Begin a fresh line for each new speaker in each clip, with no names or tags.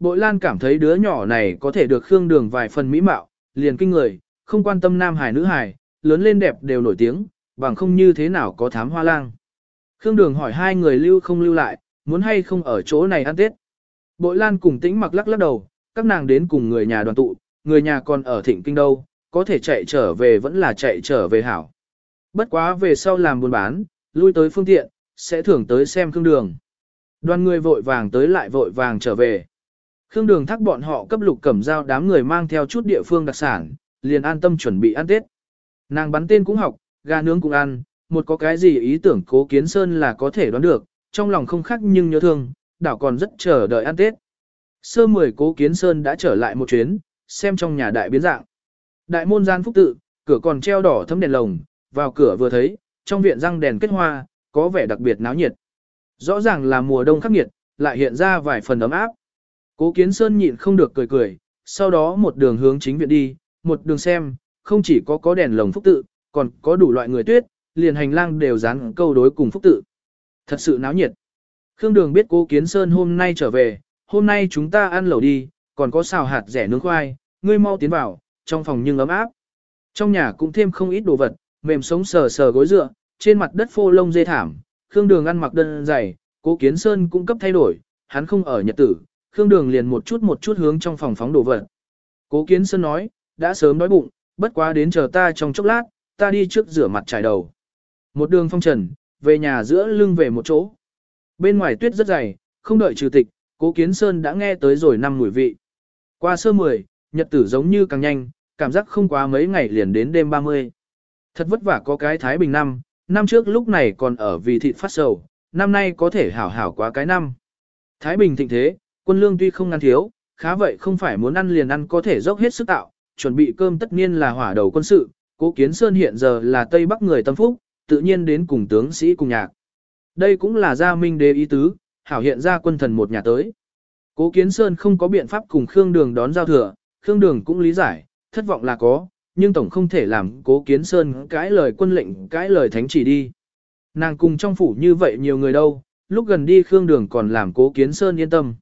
Bội Lan cảm thấy đứa nhỏ này có thể được Khương Đường vài phần mỹ mạo, liền kinh người, không quan tâm nam hài nữ hài, lớn lên đẹp đều nổi tiếng, bằng không như thế nào có thám hoa lang. Khương Đường hỏi hai người lưu không lưu lại, muốn hay không ở chỗ này ăn Tết. Bội Lan cùng tĩnh mặc lắc lắc đầu, các nàng đến cùng người nhà đoàn tụ, người nhà còn ở thịnh kinh đâu, có thể chạy trở về vẫn là chạy trở về hảo. Bất quá về sau làm buôn bán, lui tới phương tiện, sẽ thưởng tới xem Khương Đường. Đoàn người vội vàng tới lại vội vàng trở về. Khương Đường thắc bọn họ cấp lục cẩm dao đám người mang theo chút địa phương đặc sản, liền an tâm chuẩn bị ăn Tết. Nàng bắn tên cũng học, gà nướng cũng ăn, một có cái gì ý tưởng cố kiến sơn là có thể đoán được, trong lòng không khác nhưng nhớ thương, đảo còn rất chờ đợi ăn Tết. Sơ mười cố kiến sơn đã trở lại một chuyến, xem trong nhà đại biến dạng. Đại môn gian phúc tự, cửa còn treo đỏ thấm đèn lồng, vào cửa vừa thấy, trong viện răng đèn kết hoa, có vẻ đặc biệt náo nhiệt. Rõ ràng là mùa đông khắc nghiệt, lại hiện ra vài phần ấm áp. Cố Kiến Sơn nhịn không được cười cười, sau đó một đường hướng chính viện đi, một đường xem, không chỉ có có đèn lồng phúc tự, còn có đủ loại người tuyết, liền hành lang đều dán câu đối cùng phúc tự. Thật sự náo nhiệt. Khương Đường biết Cố Kiến Sơn hôm nay trở về, hôm nay chúng ta ăn lẩu đi, còn có xào hạt rẻ nướng khoai, ngươi mau tiến vào, trong phòng nhưng ấm áp. Trong nhà cũng thêm không ít đồ vật, mềm sống sờ sờ gối dựa, trên mặt đất phô lông dê thảm, Khương Đường ăn mặc đơn dày, Cố Kiến Sơn cũng cấp thay đổi, hắn không ở nhật tử, Khương Đường liền một chút một chút hướng trong phòng phóng đồ vật. Cố Kiến Sơn nói, đã sớm đói bụng, bất quá đến chờ ta trong chốc lát, ta đi trước rửa mặt trải đầu. Một đường phong trần, về nhà giữa lưng về một chỗ. Bên ngoài tuyết rất dày, không đợi trừ tịch, Cố Kiến Sơn đã nghe tới rồi năm mùi vị. Qua sơ mười, nhật tử giống như càng nhanh, cảm giác không quá mấy ngày liền đến đêm 30. Thật vất vả có cái Thái Bình năm, năm trước lúc này còn ở vì thịt phát sầu, năm nay có thể hảo hảo quá cái năm. Thái Bình thịnh thế, quân lương tuy không ngăn thiếu, khá vậy không phải muốn ăn liền ăn có thể dốc hết sức tạo, chuẩn bị cơm tất nhiên là hỏa đầu quân sự, cố kiến sơn hiện giờ là Tây Bắc người tâm phúc, tự nhiên đến cùng tướng sĩ cùng nhạc. Đây cũng là gia minh đế ý tứ, hảo hiện ra quân thần một nhà tới. Cố Kiến Sơn không có biện pháp cùng Khương Đường đón giao thừa, Khương Đường cũng lý giải, thất vọng là có, nhưng tổng không thể làm Cố Kiến Sơn cãi lời quân lệnh, cãi lời thánh chỉ đi. Nàng cùng trong phủ như vậy nhiều người đâu, lúc gần đi Khương Đường còn làm Cố Kiến Sơn yên tâm.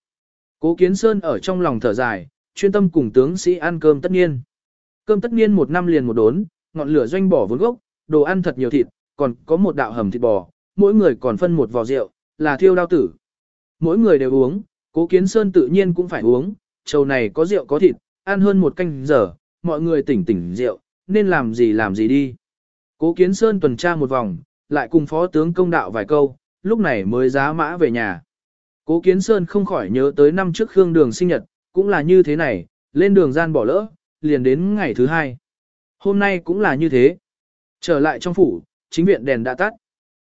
Cố Kiến Sơn ở trong lòng thở dài, chuyên tâm cùng tướng sĩ ăn cơm tất nhiên. Cơm tất nhiên một năm liền một đốn, ngọn lửa doanh bỏ vốn gốc, đồ ăn thật nhiều thịt, còn có một đạo hầm thịt bò, mỗi người còn phân một vò rượu, là thiêu đao tử. Mỗi người đều uống, Cố Kiến Sơn tự nhiên cũng phải uống, trầu này có rượu có thịt, ăn hơn một canh giờ, mọi người tỉnh tỉnh rượu, nên làm gì làm gì đi. Cố Kiến Sơn tuần tra một vòng, lại cùng phó tướng công đạo vài câu, lúc này mới giá mã về nhà. Cố Kiến Sơn không khỏi nhớ tới năm trước Khương Đường sinh nhật, cũng là như thế này, lên đường gian bỏ lỡ, liền đến ngày thứ hai. Hôm nay cũng là như thế. Trở lại trong phủ, chính viện đèn đã tắt.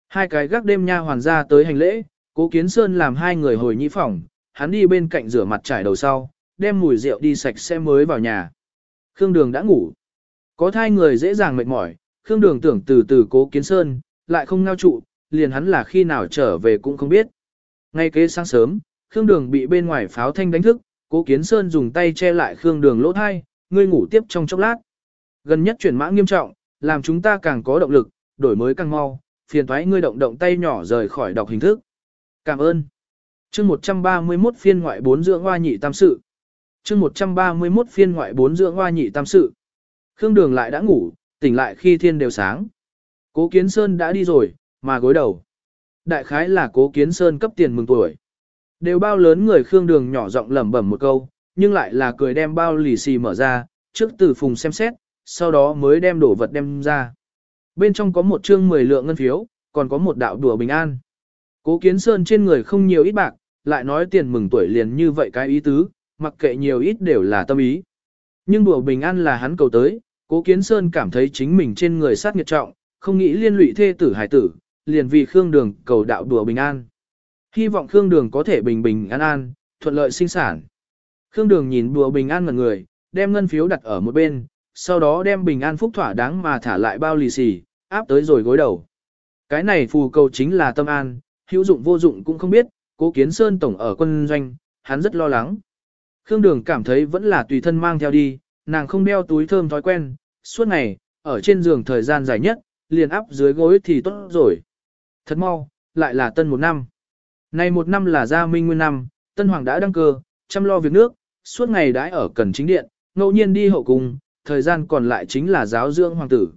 Hai cái gác đêm nha hoàn ra tới hành lễ, Cố Kiến Sơn làm hai người hồi nhị phòng, hắn đi bên cạnh rửa mặt trải đầu sau, đem mùi rượu đi sạch sẽ mới vào nhà. Khương Đường đã ngủ. Có thai người dễ dàng mệt mỏi, Khương Đường tưởng từ từ cố kiến sơn, lại không ngao trụ, liền hắn là khi nào trở về cũng không biết. Ngay kế sáng sớm, Khương Đường bị bên ngoài pháo thanh đánh thức, cố kiến sơn dùng tay che lại Khương Đường lỗ thai, ngươi ngủ tiếp trong chốc lát. Gần nhất chuyển mã nghiêm trọng, làm chúng ta càng có động lực, đổi mới càng mau, phiền thoái ngươi động động tay nhỏ rời khỏi đọc hình thức. Cảm ơn chương 131 phiên ngoại 4 dưỡng hoa nhị tam sự. chương 131 phiên ngoại 4 dưỡng hoa nhị tam sự. Khương Đường lại đã ngủ, tỉnh lại khi thiên đều sáng. Cố Kiến Sơn đã đi rồi, mà gối đầu. Đại khái là Cố Kiến Sơn cấp tiền mừng tuổi. Đều bao lớn người Khương Đường nhỏ giọng lẩm bẩm một câu, nhưng lại là cười đem bao lì xì mở ra, trước từ phùng xem xét, sau đó mới đem đổ vật đem ra. Bên trong có một chương 10 lượng ngân phiếu, còn có một đạo đùa bình an. Cố Kiến Sơn trên người không nhiều ít bạc, lại nói tiền mừng tuổi liền như vậy cái ý tứ, mặc kệ nhiều ít đều là tâm ý. Nhưng đùa bình an là hắn cầu tới, cố kiến sơn cảm thấy chính mình trên người sát nghiệt trọng, không nghĩ liên lụy thê tử hải tử, liền vì Khương Đường cầu đạo đùa bình an. Hy vọng Khương Đường có thể bình bình an an, thuận lợi sinh sản. Khương Đường nhìn đùa bình an ngần người, đem ngân phiếu đặt ở một bên, sau đó đem bình an phúc thỏa đáng mà thả lại bao lì xì, áp tới rồi gối đầu. Cái này phù cầu chính là tâm an, hữu dụng vô dụng cũng không biết, cố kiến sơn tổng ở quân doanh, hắn rất lo lắng. Khương Đường cảm thấy vẫn là tùy thân mang theo đi, nàng không đeo túi thơm thói quen, suốt ngày, ở trên giường thời gian dài nhất, liền áp dưới gối thì tốt rồi. Thật mau, lại là tân một năm. Này một năm là gia minh nguyên năm, tân hoàng đã đăng cơ, chăm lo việc nước, suốt ngày đãi ở cần chính điện, ngẫu nhiên đi hậu cung, thời gian còn lại chính là giáo dưỡng hoàng tử.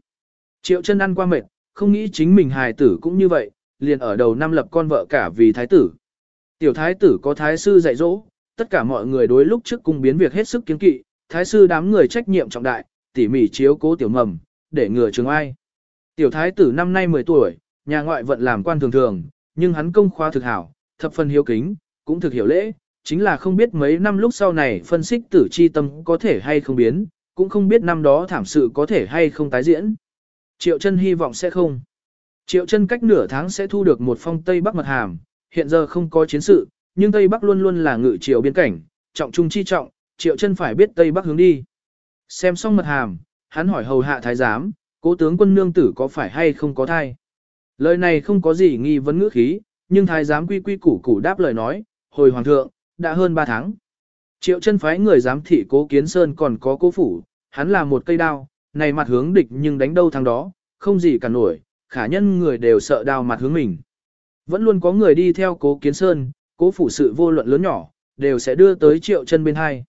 Triệu chân ăn qua mệt, không nghĩ chính mình hài tử cũng như vậy, liền ở đầu năm lập con vợ cả vì thái tử. Tiểu thái tử có thái sư dạy dỗ, tất cả mọi người đối lúc trước cung biến việc hết sức kiến kỵ, thái sư đám người trách nhiệm trọng đại, tỉ mỉ chiếu cố tiểu mầm, để ngừa trường ai. Tiểu thái tử năm nay 10 tuổi, nhà ngoại vận làm quan thường thường, nhưng hắn công khoa thực hảo, thập phần hiếu kính, cũng thực hiểu lễ, chính là không biết mấy năm lúc sau này phân xích tử chi tâm có thể hay không biến, cũng không biết năm đó thảm sự có thể hay không tái diễn. Triệu chân hy vọng sẽ không. Triệu chân cách nửa tháng sẽ thu được một phong Tây Bắc mật hàm, hiện giờ không có chiến sự, nhưng Tây Bắc luôn luôn là ngự triều biên cảnh, trọng trung chi trọng, Triệu chân phải biết Tây Bắc hướng đi. Xem xong mật hàm, hắn hỏi hầu hạ thái giám, cố tướng quân nương tử có phải hay không có thai. Lời này không có gì nghi vấn ngữ khí, nhưng thái giám quy quy củ củ đáp lời nói, hồi hoàng thượng, đã hơn 3 tháng. Triệu chân phái người giám thị cố kiến sơn còn có cố phủ, hắn là một cây đao, này mặt hướng địch nhưng đánh đâu thằng đó, không gì cả nổi, khả nhân người đều sợ đao mặt hướng mình. Vẫn luôn có người đi theo cố kiến sơn, cố phủ sự vô luận lớn nhỏ, đều sẽ đưa tới triệu chân bên hai.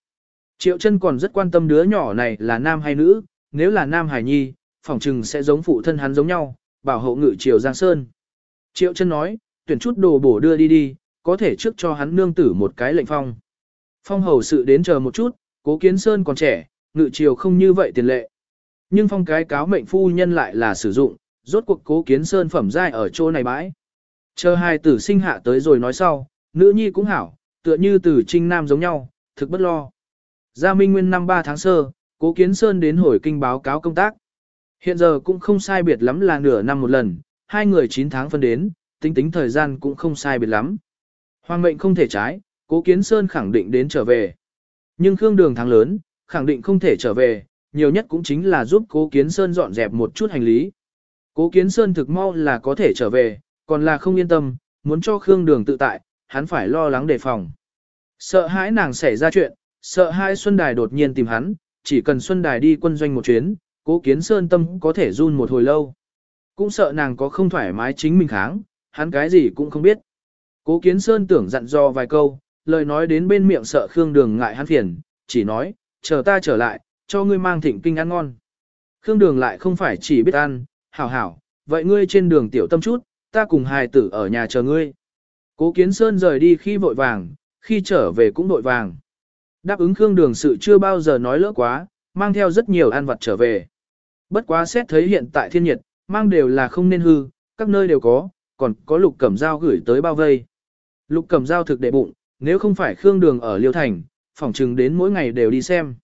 Triệu chân còn rất quan tâm đứa nhỏ này là nam hay nữ, nếu là nam hải nhi, phỏng chừng sẽ giống phụ thân hắn giống nhau, bảo hộ ngự triều Giang Sơn. Triệu chân nói, tuyển chút đồ bổ đưa đi đi, có thể trước cho hắn nương tử một cái lệnh phong. Phong hầu sự đến chờ một chút, cố kiến Sơn còn trẻ, ngự triều không như vậy tiền lệ. Nhưng phong cái cáo mệnh phu nhân lại là sử dụng, rốt cuộc cố kiến Sơn phẩm giai ở chỗ này bãi. Chờ hai tử sinh hạ tới rồi nói sau, nữ nhi cũng hảo, tựa như tử trinh nam giống nhau, thực bất lo. Gia Minh Nguyên năm 3 tháng sơ, cố kiến Sơn đến hồi kinh báo cáo công tác. Hiện giờ cũng không sai biệt lắm là nửa năm một lần, hai người 9 tháng phân đến, tính tính thời gian cũng không sai biệt lắm. Hoàng mệnh không thể trái, cố kiến Sơn khẳng định đến trở về. Nhưng Khương Đường thắng lớn, khẳng định không thể trở về, nhiều nhất cũng chính là giúp cố kiến Sơn dọn dẹp một chút hành lý. Cố kiến Sơn thực mau là có thể trở về, còn là không yên tâm, muốn cho Khương Đường tự tại, hắn phải lo lắng đề phòng. Sợ hãi nàng xảy ra chuyện, sợ hãi Xuân Đài đột nhiên tìm hắn, chỉ cần Xuân Đài đi quân doanh một chuyến, cố kiến Sơn tâm có thể run một hồi lâu. Cũng sợ nàng có không thoải mái chính mình kháng, hắn cái gì cũng không biết. Cố kiến Sơn tưởng dặn dò vài câu, lời nói đến bên miệng sợ Khương Đường ngại hắn phiền, chỉ nói, chờ ta trở lại, cho ngươi mang thịnh kinh ăn ngon. Khương Đường lại không phải chỉ biết ăn, hảo hảo, vậy ngươi trên đường tiểu tâm chút, ta cùng hài tử ở nhà chờ ngươi. Cố Kiến Sơn rời đi khi vội vàng, khi trở về cũng vội vàng. Đáp ứng Khương Đường sự chưa bao giờ nói lỡ quá, mang theo rất nhiều ăn vặt trở về. Bất quá xét thấy hiện tại thiên nhiệt, mang đều là không nên hư, các nơi đều có, còn có lục cẩm dao gửi tới bao vây. Lục cẩm dao thực đệ bụng, nếu không phải Khương Đường ở Liêu Thành, phỏng chừng đến mỗi ngày đều đi xem.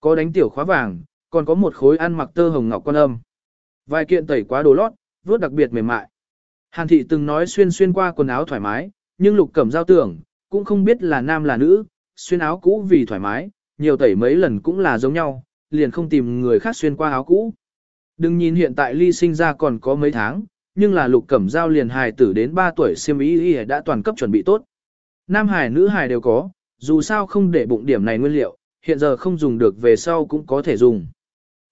Có đánh tiểu khóa vàng, còn có một khối ăn mặc tơ hồng ngọc quan âm. Vài kiện tẩy quá đồ lót, vuốt đặc biệt mềm mại. Hàn thị từng nói xuyên xuyên qua quần áo thoải mái, nhưng lục cẩm giao tưởng, cũng không biết là nam là nữ, xuyên áo cũ vì thoải mái, nhiều tẩy mấy lần cũng là giống nhau, liền không tìm người khác xuyên qua áo cũ. Đừng nhìn hiện tại ly sinh ra còn có mấy tháng, nhưng là lục cẩm giao liền hài tử đến 3 tuổi siêm ý, ý đã toàn cấp chuẩn bị tốt. Nam hài nữ hài đều có, dù sao không để bụng điểm này nguyên liệu, hiện giờ không dùng được về sau cũng có thể dùng.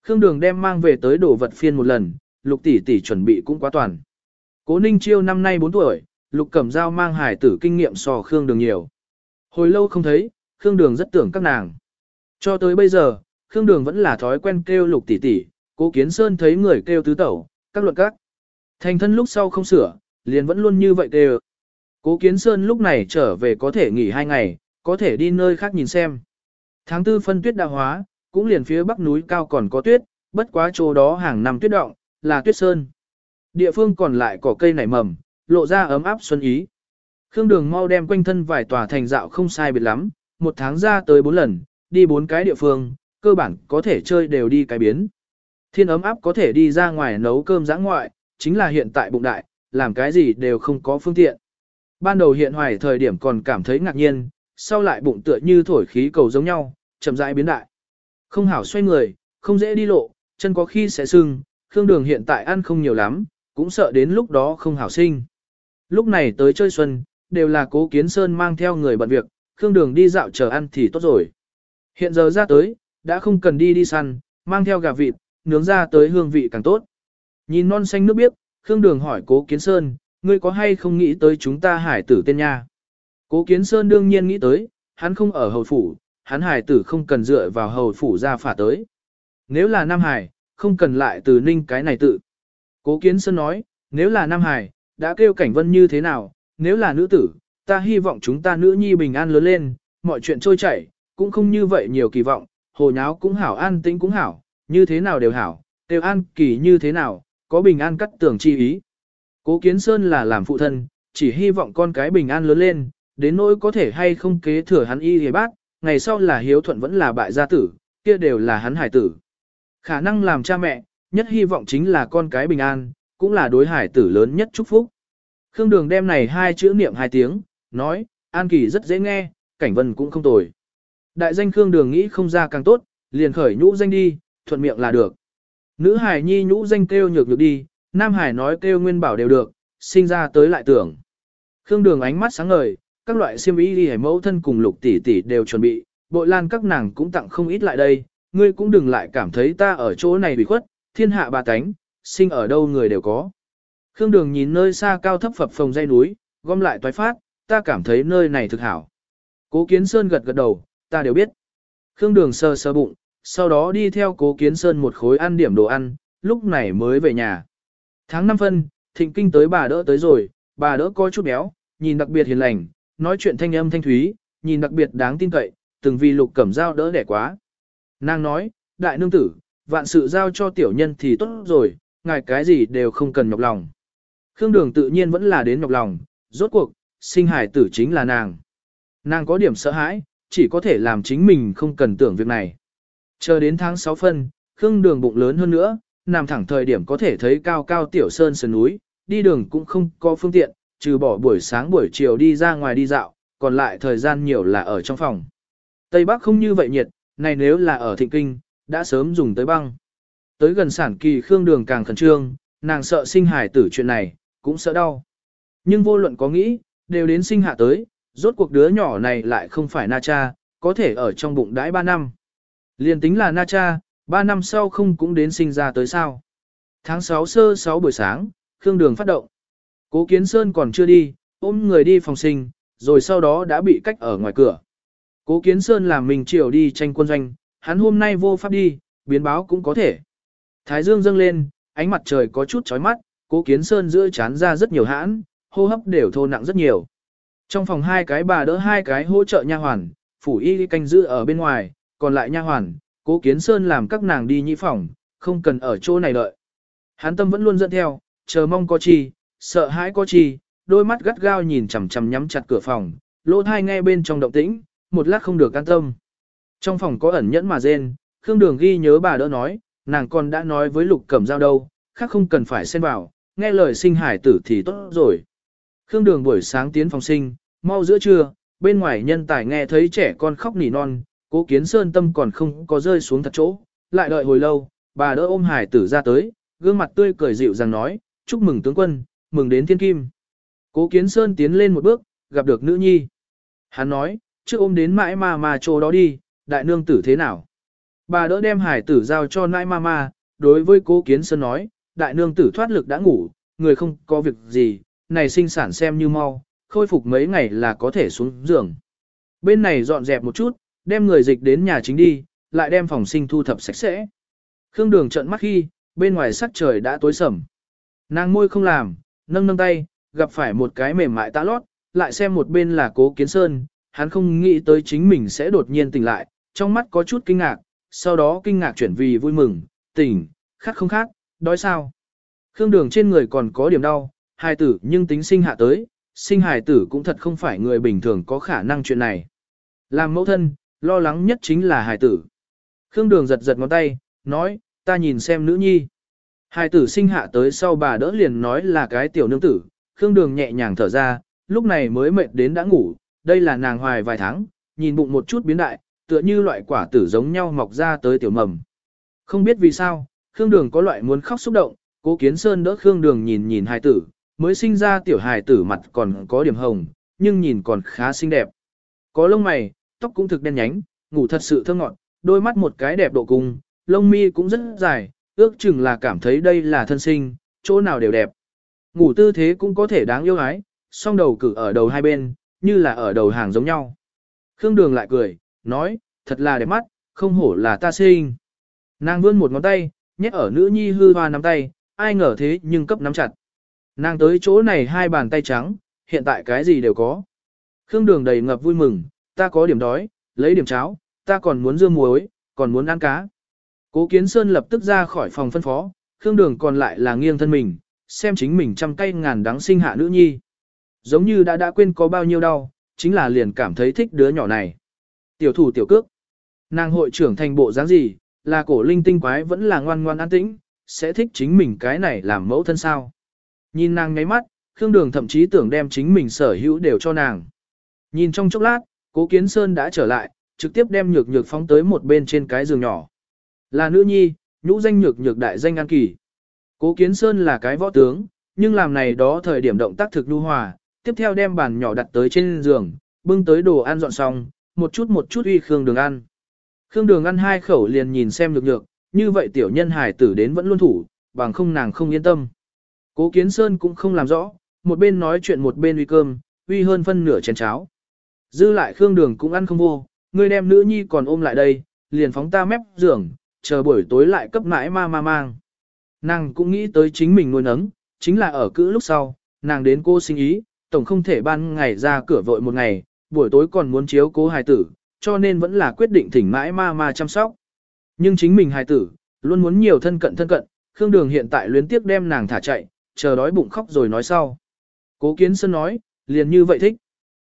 Khương Đường đem mang về tới đồ vật phiên một lần, lục tỷ tỷ chuẩn bị cũng quá toàn. Cố Ninh Chiêu năm nay 4 tuổi, lục cẩm giao mang hài tử kinh nghiệm so Khương Đường nhiều. Hồi lâu không thấy, Khương Đường rất tưởng các nàng. Cho tới bây giờ, Khương Đường vẫn là thói quen kêu lục tỷ tỷ, cố kiến sơn thấy người kêu tứ tẩu, các luận các. Thành thân lúc sau không sửa, liền vẫn luôn như vậy kêu. Cố kiến sơn lúc này trở về có thể nghỉ hai ngày, có thể đi nơi khác nhìn xem. Tháng tư phân tuyết đã hóa, cũng liền phía bắc núi cao còn có tuyết, bất quá chỗ đó hàng năm tuyết động, là tuyết sơn. Địa phương còn lại cỏ cây nảy mầm, lộ ra ấm áp xuân ý. Khương Đường mau đem quanh thân vài tòa thành dạo không sai biệt lắm, một tháng ra tới bốn lần, đi bốn cái địa phương, cơ bản có thể chơi đều đi cái biến. Thiên ấm áp có thể đi ra ngoài nấu cơm giã ngoại, chính là hiện tại bụng đại, làm cái gì đều không có phương tiện. Ban đầu hiện hoài thời điểm còn cảm thấy ngạc nhiên, sau lại bụng tựa như thổi khí cầu giống nhau, chậm rãi biến đại. Không hảo xoay người, không dễ đi lộ, chân có khi sẽ sưng, Khương Đường hiện tại ăn không nhiều lắm, cũng sợ đến lúc đó không hảo sinh. Lúc này tới chơi xuân, đều là cố kiến sơn mang theo người bận việc, Khương Đường đi dạo chờ ăn thì tốt rồi. Hiện giờ ra tới, đã không cần đi đi săn, mang theo gà vịt, nướng ra tới hương vị càng tốt. Nhìn non xanh nước biếc, Khương Đường hỏi cố kiến sơn, ngươi có hay không nghĩ tới chúng ta hải tử tên nha? Cố kiến sơn đương nhiên nghĩ tới, hắn không ở hầu phủ, hắn hải tử không cần dựa vào hầu phủ ra phả tới. Nếu là Nam Hải, không cần lại từ ninh cái này tự. Cố Kiến Sơn nói, nếu là Nam Hải, đã kêu cảnh vân như thế nào, nếu là nữ tử, ta hy vọng chúng ta nữ nhi bình an lớn lên, mọi chuyện trôi chảy, cũng không như vậy nhiều kỳ vọng, hồ nháo cũng hảo an tĩnh cũng hảo, như thế nào đều hảo, đều an kỳ như thế nào, có bình an cắt tưởng chi ý. Cố Kiến Sơn là làm phụ thân, chỉ hy vọng con cái bình an lớn lên, đến nỗi có thể hay không kế thừa hắn y hề bác, ngày sau là hiếu thuận vẫn là bại gia tử, kia đều là hắn hải tử. Khả năng làm cha mẹ, nhất hy vọng chính là con cái bình an, cũng là đối hải tử lớn nhất chúc phúc. Khương Đường đem này hai chữ niệm hai tiếng, nói, An Kỳ rất dễ nghe, cảnh vân cũng không tồi. Đại danh Khương Đường nghĩ không ra càng tốt, liền khởi nhũ danh đi, thuận miệng là được. Nữ hải nhi nhũ danh kêu nhược nhược đi, nam hải nói kêu nguyên bảo đều được, sinh ra tới lại tưởng. Khương Đường ánh mắt sáng ngời, các loại xiêm y đi mẫu thân cùng lục tỷ tỷ đều chuẩn bị, bội lan các nàng cũng tặng không ít lại đây, ngươi cũng đừng lại cảm thấy ta ở chỗ này bị khuất, thiên hạ bà tánh, sinh ở đâu người đều có. Khương Đường nhìn nơi xa cao thấp phập phồng dây núi, gom lại toái phát, ta cảm thấy nơi này thực hảo. Cố Kiến Sơn gật gật đầu, ta đều biết. Khương Đường sơ sơ bụng, sau đó đi theo Cố Kiến Sơn một khối ăn điểm đồ ăn, lúc này mới về nhà. Tháng 5 phân, thịnh kinh tới bà đỡ tới rồi, bà đỡ coi chút béo, nhìn đặc biệt hiền lành, nói chuyện thanh âm thanh thúy, nhìn đặc biệt đáng tin cậy, từng vì lục cẩm dao đỡ đẻ quá. Nàng nói, đại nương tử, vạn sự giao cho tiểu nhân thì tốt rồi, ngài cái gì đều không cần nhọc lòng. Khương Đường tự nhiên vẫn là đến nhọc lòng, rốt cuộc, sinh hải tử chính là nàng. Nàng có điểm sợ hãi, chỉ có thể làm chính mình không cần tưởng việc này. Chờ đến tháng 6 phân, Khương Đường bụng lớn hơn nữa, nằm thẳng thời điểm có thể thấy cao cao tiểu sơn sườn núi, đi đường cũng không có phương tiện, trừ bỏ buổi sáng buổi chiều đi ra ngoài đi dạo, còn lại thời gian nhiều là ở trong phòng. Tây Bắc không như vậy nhiệt, này nếu là ở thịnh kinh, đã sớm dùng tới băng. Tới gần sản kỳ Khương Đường càng khẩn trương, nàng sợ sinh hải tử chuyện này, cũng sợ đau. Nhưng vô luận có nghĩ, đều đến sinh hạ tới, rốt cuộc đứa nhỏ này lại không phải na cha, có thể ở trong bụng đãi 3 năm. Liên tính là na cha, 3 năm sau không cũng đến sinh ra tới sao. Tháng 6 sơ 6 buổi sáng, Khương Đường phát động. Cố Kiến Sơn còn chưa đi, ôm người đi phòng sinh, rồi sau đó đã bị cách ở ngoài cửa. Cố Kiến Sơn làm mình chiều đi tranh quân doanh, hắn hôm nay vô pháp đi, biến báo cũng có thể. Thái dương dâng lên, ánh mặt trời có chút chói mắt, Cố Kiến Sơn giữa chán ra rất nhiều hãn, hô hấp đều thô nặng rất nhiều. Trong phòng hai cái bà đỡ hai cái hỗ trợ nha hoàn, phủ y canh giữ ở bên ngoài, còn lại nha hoàn, Cố Kiến Sơn làm các nàng đi nhị phòng, không cần ở chỗ này đợi. hán tâm vẫn luôn dẫn theo, chờ mong có chi, sợ hãi có chi, đôi mắt gắt gao nhìn chằm chằm nhắm chặt cửa phòng, lỗ thai nghe bên trong động tĩnh, một lát không được an tâm. Trong phòng có ẩn nhẫn mà rên, Khương Đường ghi nhớ bà đỡ nói, nàng còn đã nói với Lục Cẩm Giao đâu, khác không cần phải xen vào, nghe lời sinh hải tử thì tốt rồi. Khương Đường buổi sáng tiến phòng sinh, mau giữa trưa, bên ngoài nhân tài nghe thấy trẻ con khóc nỉ non, cố kiến sơn tâm còn không có rơi xuống thật chỗ, lại đợi hồi lâu, bà đỡ ôm hải tử ra tới, gương mặt tươi cười dịu rằng nói, chúc mừng tướng quân, mừng đến thiên kim. Cố kiến sơn tiến lên một bước, gặp được nữ nhi. Hắn nói, trước ôm đến mãi mà mà chỗ đó đi, đại nương tử thế nào? Bà đỡ đem hải tử giao cho nãi mama, đối với cố kiến sơn nói, đại nương tử thoát lực đã ngủ, người không có việc gì, này sinh sản xem như mau, khôi phục mấy ngày là có thể xuống giường. Bên này dọn dẹp một chút, đem người dịch đến nhà chính đi, lại đem phòng sinh thu thập sạch sẽ. Khương đường trận mắt khi, bên ngoài sắc trời đã tối sầm. Nàng môi không làm, nâng nâng tay, gặp phải một cái mềm mại tã lót, lại xem một bên là cố kiến sơn, hắn không nghĩ tới chính mình sẽ đột nhiên tỉnh lại, trong mắt có chút kinh ngạc, sau đó kinh ngạc chuyển vì vui mừng, tỉnh, khát không khát, đói sao. Khương đường trên người còn có điểm đau, hài tử nhưng tính sinh hạ tới, sinh hài tử cũng thật không phải người bình thường có khả năng chuyện này. Làm mẫu thân, lo lắng nhất chính là hài tử. Khương đường giật giật ngón tay, nói, ta nhìn xem nữ nhi. Hài tử sinh hạ tới sau bà đỡ liền nói là cái tiểu nương tử, Khương đường nhẹ nhàng thở ra, lúc này mới mệt đến đã ngủ, đây là nàng hoài vài tháng, nhìn bụng một chút biến đại, tựa như loại quả tử giống nhau mọc ra tới tiểu mầm. Không biết vì sao, Khương Đường có loại muốn khóc xúc động, Cố Kiến Sơn đỡ Khương Đường nhìn nhìn hài tử, mới sinh ra tiểu hài tử mặt còn có điểm hồng, nhưng nhìn còn khá xinh đẹp. Có lông mày, tóc cũng thực đen nhánh, ngủ thật sự thơ ngọn, đôi mắt một cái đẹp độ cùng, lông mi cũng rất dài, ước chừng là cảm thấy đây là thân sinh, chỗ nào đều đẹp. Ngủ tư thế cũng có thể đáng yêu ái, song đầu cử ở đầu hai bên, như là ở đầu hàng giống nhau. Khương Đường lại cười, nói, thật là đẹp mắt, không hổ là ta sinh. Nàng vươn một ngón tay, nhét ở nữ nhi hư hoa nắm tay, ai ngờ thế nhưng cấp nắm chặt. Nàng tới chỗ này hai bàn tay trắng, hiện tại cái gì đều có. Khương Đường đầy ngập vui mừng, ta có điểm đói, lấy điểm cháo, ta còn muốn dưa muối, còn muốn ăn cá. Cố Kiến Sơn lập tức ra khỏi phòng phân phó, Khương Đường còn lại là nghiêng thân mình, xem chính mình trăm cây ngàn đắng sinh hạ nữ nhi. Giống như đã đã quên có bao nhiêu đau, chính là liền cảm thấy thích đứa nhỏ này. Tiểu thủ tiểu cước. Nàng hội trưởng thành bộ dáng gì, là cổ linh tinh quái vẫn là ngoan ngoan an tĩnh, sẽ thích chính mình cái này làm mẫu thân sao. Nhìn nàng ngáy mắt, Khương Đường thậm chí tưởng đem chính mình sở hữu đều cho nàng. Nhìn trong chốc lát, Cố Kiến Sơn đã trở lại, trực tiếp đem nhược nhược phóng tới một bên trên cái giường nhỏ. Là nữ nhi, nhũ danh nhược nhược đại danh an kỳ. Cố Kiến Sơn là cái võ tướng, nhưng làm này đó thời điểm động tác thực nhu hòa, tiếp theo đem bàn nhỏ đặt tới trên giường, bưng tới đồ ăn dọn xong, một chút một chút uy Khương Đường ăn. Khương Đường ăn hai khẩu liền nhìn xem nhược nhược, như vậy tiểu nhân hài tử đến vẫn luôn thủ, bằng không nàng không yên tâm. Cố Kiến Sơn cũng không làm rõ, một bên nói chuyện một bên uy cơm, uy hơn phân nửa chén cháo. Dư lại Khương Đường cũng ăn không vô, người đem nữ nhi còn ôm lại đây, liền phóng ta mép giường, chờ buổi tối lại cấp mãi ma ma mang. Nàng cũng nghĩ tới chính mình nuôi nấng, chính là ở cữ lúc sau, nàng đến cô sinh ý, tổng không thể ban ngày ra cửa vội một ngày, buổi tối còn muốn chiếu cố hài tử, cho nên vẫn là quyết định thỉnh mãi ma ma chăm sóc. Nhưng chính mình hài tử, luôn muốn nhiều thân cận thân cận, Khương Đường hiện tại luyến tiếc đem nàng thả chạy, chờ đói bụng khóc rồi nói sau. Cố Kiến Sơn nói, liền như vậy thích.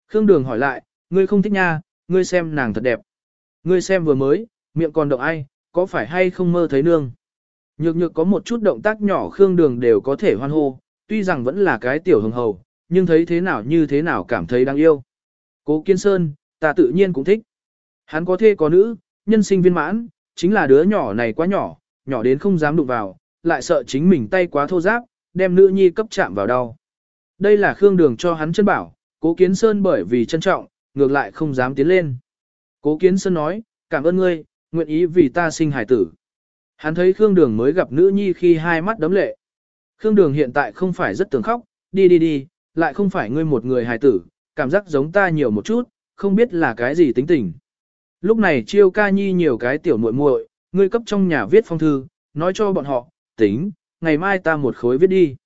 Khương Đường hỏi lại, ngươi không thích nha, ngươi xem nàng thật đẹp. Ngươi xem vừa mới, miệng còn động ai, có phải hay không mơ thấy nương. Nhược nhược có một chút động tác nhỏ Khương Đường đều có thể hoan hô, tuy rằng vẫn là cái tiểu hồng hầu, nhưng thấy thế nào như thế nào cảm thấy đáng yêu. Cố Kiên Sơn, ta tự nhiên cũng thích. Hắn có thê có nữ, nhân sinh viên mãn, chính là đứa nhỏ này quá nhỏ, nhỏ đến không dám đụng vào, lại sợ chính mình tay quá thô giáp, đem nữ nhi cấp chạm vào đau. Đây là Khương Đường cho hắn chân bảo, Cố Kiến Sơn bởi vì trân trọng, ngược lại không dám tiến lên. Cố Kiến Sơn nói, cảm ơn ngươi, nguyện ý vì ta sinh hải tử. Hắn thấy Khương Đường mới gặp nữ nhi khi hai mắt đấm lệ. Khương Đường hiện tại không phải rất tưởng khóc, đi đi đi, lại không phải ngươi một người hài tử, cảm giác giống ta nhiều một chút, không biết là cái gì tính tình. Lúc này chiêu ca nhi nhiều cái tiểu muội muội, ngươi cấp trong nhà viết phong thư, nói cho bọn họ, tính, ngày mai ta một khối viết đi.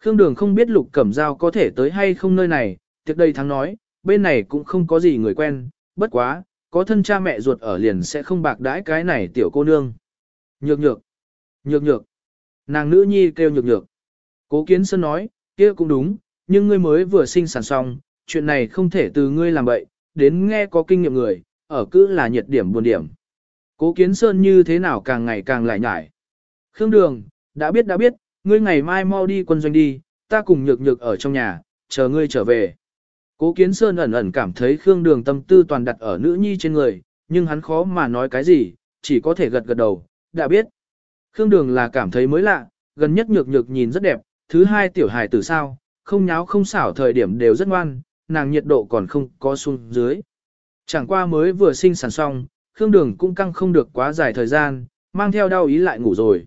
Khương Đường không biết Lục Cẩm Giao có thể tới hay không nơi này, tiệc đây thắng nói, bên này cũng không có gì người quen, bất quá, có thân cha mẹ ruột ở liền sẽ không bạc đãi cái này tiểu cô nương. Nhược nhược, nhược nhược, nàng nữ nhi kêu nhược nhược. Cố Kiến Sơn nói, kia cũng đúng, nhưng ngươi mới vừa sinh sản xong, chuyện này không thể từ ngươi làm bậy, đến nghe có kinh nghiệm người, ở cứ là nhiệt điểm buồn điểm. Cố Kiến Sơn như thế nào càng ngày càng lại nhải. Khương Đường, đã biết đã biết, ngươi ngày mai mau đi quân doanh đi, ta cùng nhược nhược ở trong nhà, chờ ngươi trở về. Cố Kiến Sơn ẩn ẩn cảm thấy Khương Đường tâm tư toàn đặt ở nữ nhi trên người, nhưng hắn khó mà nói cái gì, chỉ có thể gật gật đầu, đã biết. Khương Đường là cảm thấy mới lạ, gần nhất nhược nhược nhìn rất đẹp, thứ hai tiểu hài tử sao, không nháo không xảo thời điểm đều rất ngoan, nàng nhiệt độ còn không có xuống dưới. Chẳng qua mới vừa sinh sản xong, Khương Đường cũng căng không được quá dài thời gian, mang theo đau ý lại ngủ rồi.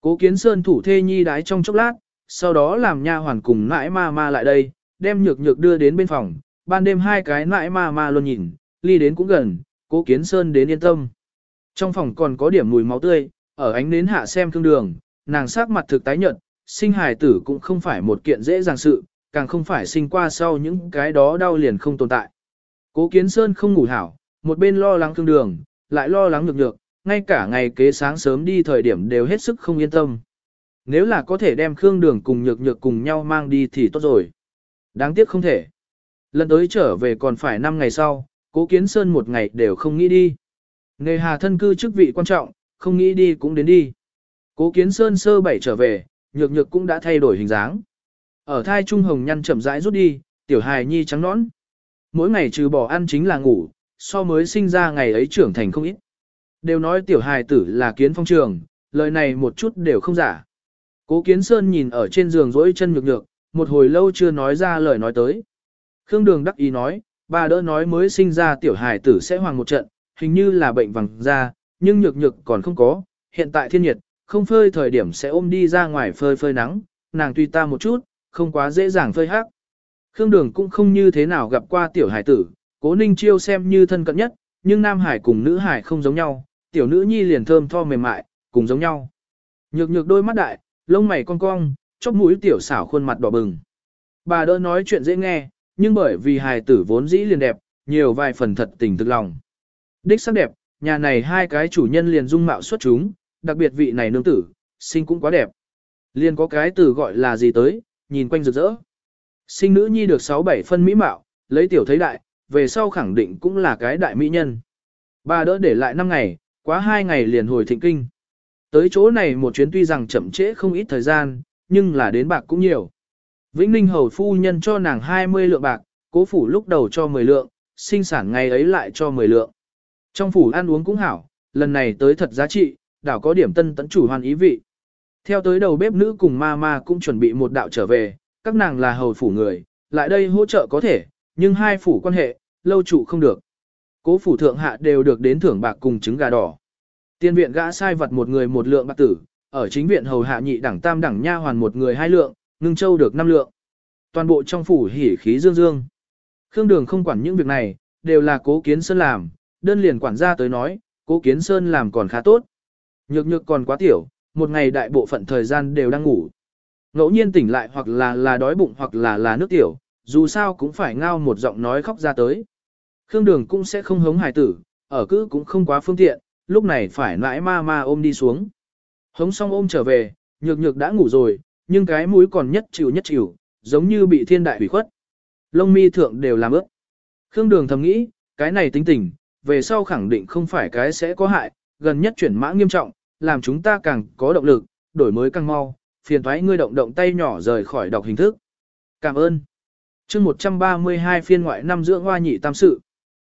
Cố Kiến Sơn thủ thê nhi đái trong chốc lát, sau đó làm nha hoàn cùng nãi ma ma lại đây, đem nhược nhược đưa đến bên phòng, ban đêm hai cái nãi ma ma luôn nhìn, ly đến cũng gần, Cố Kiến Sơn đến yên tâm. Trong phòng còn có điểm mùi máu tươi, ở ánh nến hạ xem thương Đường, nàng sắc mặt thực tái nhợt, sinh hài tử cũng không phải một kiện dễ dàng sự, càng không phải sinh qua sau những cái đó đau liền không tồn tại. Cố Kiến Sơn không ngủ hảo, một bên lo lắng thương đường, lại lo lắng nhược nhược, ngay cả ngày kế sáng sớm đi thời điểm đều hết sức không yên tâm. Nếu là có thể đem Khương Đường cùng nhược nhược cùng nhau mang đi thì tốt rồi. Đáng tiếc không thể. Lần tới trở về còn phải 5 ngày sau, Cố Kiến Sơn một ngày đều không nghĩ đi. Nghề hà thân cư chức vị quan trọng, không nghĩ đi cũng đến đi. Cố Kiến Sơn sơ bảy trở về, nhược nhược cũng đã thay đổi hình dáng. Ở thai trung hồng nhăn chậm rãi rút đi, tiểu hài nhi trắng nõn. Mỗi ngày trừ bỏ ăn chính là ngủ, so mới sinh ra ngày ấy trưởng thành không ít. Đều nói tiểu hài tử là kiến phong trường, lời này một chút đều không giả. Cố kiến sơn nhìn ở trên giường rỗi chân nhược nhược, một hồi lâu chưa nói ra lời nói tới. Khương Đường đắc ý nói, bà đỡ nói mới sinh ra tiểu hài tử sẽ hoàng một trận, hình như là bệnh vàng da, nhưng nhược nhược còn không có, hiện tại thiên nhiệt, không phơi thời điểm sẽ ôm đi ra ngoài phơi phơi nắng, nàng tùy ta một chút, không quá dễ dàng phơi hát. Khương Đường cũng không như thế nào gặp qua tiểu hải tử, cố ninh chiêu xem như thân cận nhất, nhưng nam hải cùng nữ hải không giống nhau, tiểu nữ nhi liền thơm tho mềm mại, cùng giống nhau. Nhược nhược đôi mắt đại, lông mày cong cong, chóp mũi tiểu xảo khuôn mặt đỏ bừng. Bà đỡ nói chuyện dễ nghe, nhưng bởi vì hài tử vốn dĩ liền đẹp, nhiều vài phần thật tình thực lòng. Đích sắc đẹp, nhà này hai cái chủ nhân liền dung mạo xuất chúng, đặc biệt vị này nương tử, sinh cũng quá đẹp. Liền có cái từ gọi là gì tới, nhìn quanh rực rỡ. Sinh nữ nhi được 6-7 phân mỹ mạo, lấy tiểu thấy đại, về sau khẳng định cũng là cái đại mỹ nhân. Bà đỡ để lại 5 ngày, quá 2 ngày liền hồi thịnh kinh. Tới chỗ này một chuyến tuy rằng chậm trễ không ít thời gian, nhưng là đến bạc cũng nhiều. Vĩnh Ninh hầu phu nhân cho nàng 20 lượng bạc, cố phủ lúc đầu cho 10 lượng, sinh sản ngày ấy lại cho 10 lượng. Trong phủ ăn uống cũng hảo, lần này tới thật giá trị, đảo có điểm tân tấn chủ hoàn ý vị. Theo tới đầu bếp nữ cùng ma ma cũng chuẩn bị một đạo trở về, các nàng là hầu phủ người, lại đây hỗ trợ có thể, nhưng hai phủ quan hệ, lâu trụ không được. Cố phủ thượng hạ đều được đến thưởng bạc cùng trứng gà đỏ. Tiên viện gã sai vật một người một lượng bạc tử, ở chính viện hầu hạ nhị đẳng tam đẳng nha hoàn một người hai lượng, ngưng châu được năm lượng. Toàn bộ trong phủ hỉ khí dương dương. Khương Đường không quản những việc này, đều là cố kiến sơn làm, đơn liền quản gia tới nói, cố kiến sơn làm còn khá tốt. Nhược nhược còn quá tiểu, một ngày đại bộ phận thời gian đều đang ngủ. Ngẫu nhiên tỉnh lại hoặc là là đói bụng hoặc là là nước tiểu, dù sao cũng phải ngao một giọng nói khóc ra tới. Khương Đường cũng sẽ không hống hài tử, ở cứ cũng không quá phương tiện, lúc này phải nãi ma ma ôm đi xuống. Hống xong ôm trở về, nhược nhược đã ngủ rồi, nhưng cái mũi còn nhất chịu nhất chịu, giống như bị thiên đại hủy khuất. Lông mi thượng đều làm ướt. Khương Đường thầm nghĩ, cái này tính tình, về sau khẳng định không phải cái sẽ có hại, gần nhất chuyển mã nghiêm trọng, làm chúng ta càng có động lực, đổi mới càng mau, phiền thoái ngươi động động tay nhỏ rời khỏi đọc hình thức. Cảm ơn. chương 132 phiên ngoại năm dưỡng hoa nhị tam sự.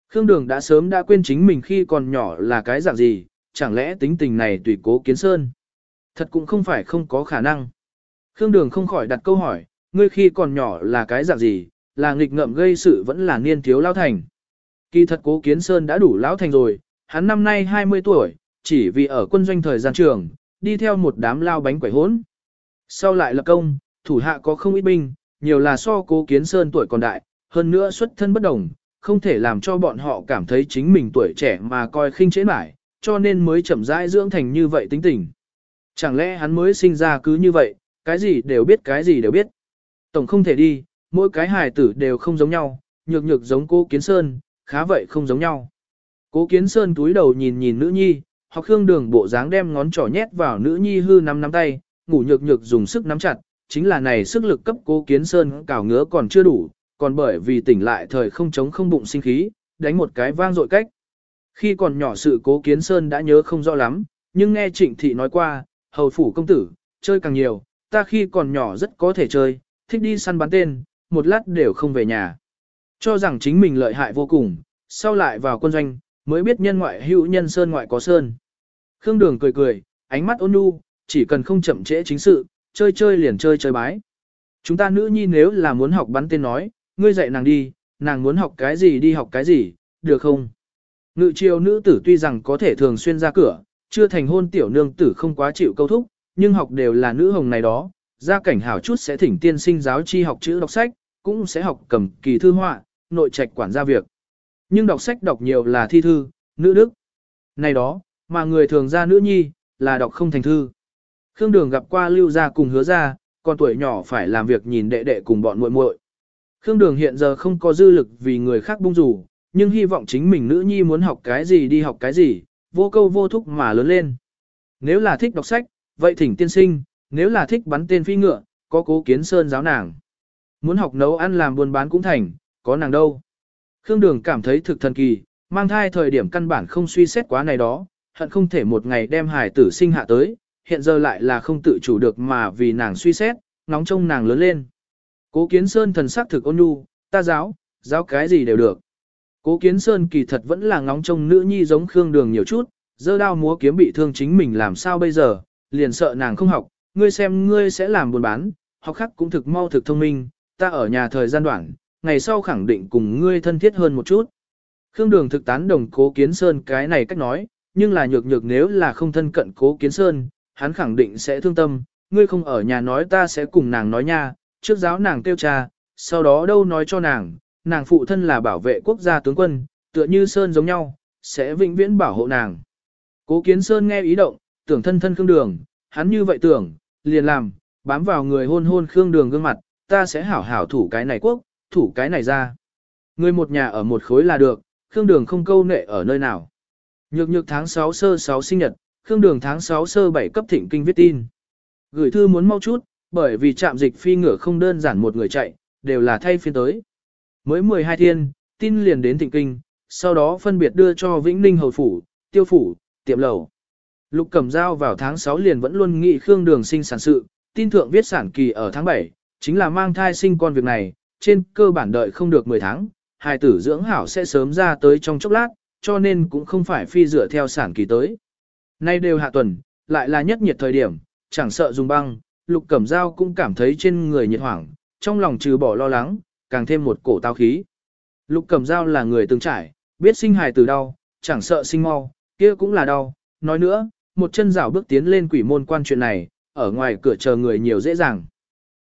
Khương Đường đã sớm đã quên chính mình khi còn nhỏ là cái dạng gì, chẳng lẽ tính tình này tùy cố kiến sơn. Thật cũng không phải không có khả năng. Khương Đường không khỏi đặt câu hỏi, ngươi khi còn nhỏ là cái dạng gì, là nghịch ngợm gây sự vẫn là niên thiếu lao thành. Kỳ thật cố kiến sơn đã đủ lão thành rồi, hắn năm nay 20 tuổi, chỉ vì ở quân doanh thời gian trường, đi theo một đám lao bánh quẩy hốn. Sau lại lập công, thủ hạ có không ít binh, nhiều là so cố kiến sơn tuổi còn đại, hơn nữa xuất thân bất đồng, không thể làm cho bọn họ cảm thấy chính mình tuổi trẻ mà coi khinh chế mãi, cho nên mới chậm rãi dưỡng thành như vậy tính tình. Chẳng lẽ hắn mới sinh ra cứ như vậy, cái gì đều biết cái gì đều biết. Tổng không thể đi, mỗi cái hài tử đều không giống nhau, nhược nhược giống cô Kiến Sơn, khá vậy không giống nhau. Cố Kiến Sơn túi đầu nhìn nhìn nữ nhi, học hương đường bộ dáng đem ngón trỏ nhét vào nữ nhi hư nắm nắm tay, ngủ nhược nhược dùng sức nắm chặt, chính là này sức lực cấp cố Kiến Sơn cào ngứa còn chưa đủ, còn bởi vì tỉnh lại thời không chống không bụng sinh khí, đánh một cái vang dội cách. Khi còn nhỏ sự cố Kiến Sơn đã nhớ không rõ lắm, nhưng nghe Trịnh Thị nói qua, hầu phủ công tử, chơi càng nhiều, ta khi còn nhỏ rất có thể chơi, thích đi săn bắn tên, một lát đều không về nhà. Cho rằng chính mình lợi hại vô cùng, sau lại vào quân doanh, mới biết nhân ngoại hữu nhân sơn ngoại có sơn. Khương Đường cười cười, ánh mắt ôn nhu, chỉ cần không chậm trễ chính sự, chơi chơi liền chơi chơi bái. Chúng ta nữ nhi nếu là muốn học bắn tên nói, ngươi dạy nàng đi, nàng muốn học cái gì đi học cái gì, được không? Ngự triều nữ tử tuy rằng có thể thường xuyên ra cửa, chưa thành hôn tiểu nương tử không quá chịu câu thúc, nhưng học đều là nữ hồng này đó, gia cảnh hảo chút sẽ thỉnh tiên sinh giáo chi học chữ đọc sách, cũng sẽ học cầm kỳ thư họa, nội trạch quản gia việc. Nhưng đọc sách đọc nhiều là thi thư, nữ đức. Này đó, mà người thường ra nữ nhi, là đọc không thành thư. Khương Đường gặp qua lưu gia cùng hứa gia, còn tuổi nhỏ phải làm việc nhìn đệ đệ cùng bọn muội muội. Khương Đường hiện giờ không có dư lực vì người khác bung rủ, nhưng hy vọng chính mình nữ nhi muốn học cái gì đi học cái gì, vô câu vô thúc mà lớn lên. Nếu là thích đọc sách, vậy thỉnh tiên sinh, nếu là thích bắn tên phi ngựa, có cố kiến sơn giáo nàng. Muốn học nấu ăn làm buôn bán cũng thành, có nàng đâu. Khương Đường cảm thấy thực thần kỳ, mang thai thời điểm căn bản không suy xét quá này đó, hận không thể một ngày đem hài tử sinh hạ tới, hiện giờ lại là không tự chủ được mà vì nàng suy xét, nóng trông nàng lớn lên. Cố Kiến Sơn thần sắc thực ôn nhu, ta giáo, giáo cái gì đều được. Cố Kiến Sơn kỳ thật vẫn là ngóng trông nữ nhi giống Khương Đường nhiều chút, dơ đao múa kiếm bị thương chính mình làm sao bây giờ, liền sợ nàng không học, ngươi xem ngươi sẽ làm buồn bán, học khác cũng thực mau thực thông minh, ta ở nhà thời gian đoạn, ngày sau khẳng định cùng ngươi thân thiết hơn một chút. Khương Đường thực tán đồng Cố Kiến Sơn cái này cách nói, nhưng là nhược nhược nếu là không thân cận Cố Kiến Sơn, hắn khẳng định sẽ thương tâm, ngươi không ở nhà nói ta sẽ cùng nàng nói nha, trước giáo nàng tiêu cha, sau đó đâu nói cho nàng, nàng phụ thân là bảo vệ quốc gia tướng quân, tựa như Sơn giống nhau, sẽ vĩnh viễn bảo hộ nàng. Cố Kiến Sơn nghe ý động, tưởng thân thân Khương Đường, hắn như vậy tưởng, liền làm, bám vào người hôn hôn Khương Đường gương mặt, ta sẽ hảo hảo thủ cái này quốc, thủ cái này ra. Người một nhà ở một khối là được, Khương Đường không câu nệ ở nơi nào. Nhược nhược tháng 6 sơ 6 sinh nhật, Khương Đường tháng 6 sơ 7 cấp thịnh kinh viết tin. Gửi thư muốn mau chút, bởi vì trạm dịch phi ngựa không đơn giản một người chạy, đều là thay phiên tới. Mới 12 thiên, tin liền đến thịnh kinh, sau đó phân biệt đưa cho Vĩnh Ninh Hầu Phủ, Tiêu Phủ, Tiệm Lầu. Lục Cẩm Giao vào tháng 6 liền vẫn luôn nghị Khương Đường sinh sản sự, tin thượng viết sản kỳ ở tháng 7, chính là mang thai sinh con việc này, trên cơ bản đợi không được 10 tháng, hài tử dưỡng hảo sẽ sớm ra tới trong chốc lát, cho nên cũng không phải phi dựa theo sản kỳ tới. Nay đều hạ tuần, lại là nhất nhiệt thời điểm, chẳng sợ dùng băng, Lục Cẩm Giao cũng cảm thấy trên người nhiệt hoảng, trong lòng trừ bỏ lo lắng, càng thêm một cổ tao khí. Lục Cẩm Giao là người từng trải, biết sinh hài từ đau, chẳng sợ sinh mau, kia cũng là đau. Nói nữa, một chân rảo bước tiến lên quỷ môn quan chuyện này, ở ngoài cửa chờ người nhiều dễ dàng.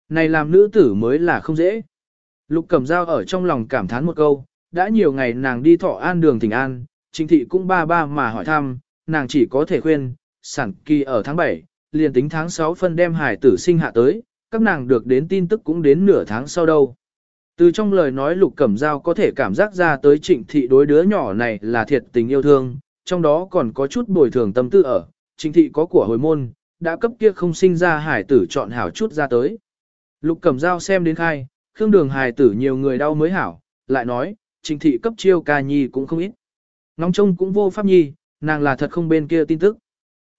Này làm nữ tử mới là không dễ. Lục Cẩm Giao ở trong lòng cảm thán một câu, đã nhiều ngày nàng đi thọ an đường tình an, Trình thị cũng ba ba mà hỏi thăm, nàng chỉ có thể khuyên, sản kỳ ở tháng 7, liền tính tháng 6 phân đem hải tử sinh hạ tới, các nàng được đến tin tức cũng đến nửa tháng sau đâu. Từ trong lời nói Lục Cẩm Giao có thể cảm giác ra tới trịnh thị đối đứa nhỏ này là thiệt tình yêu thương, trong đó còn có chút bồi thường tâm tư ở, trịnh thị có của hồi môn, đã cấp kia không sinh ra hải tử chọn hảo chút ra tới. Lục Cẩm Giao xem đến khai, khương đường hải tử nhiều người đau mới hảo, lại nói, trịnh thị cấp chiêu ca nhi cũng không ít. Ngóng trông cũng vô pháp nhi, nàng là thật không bên kia tin tức.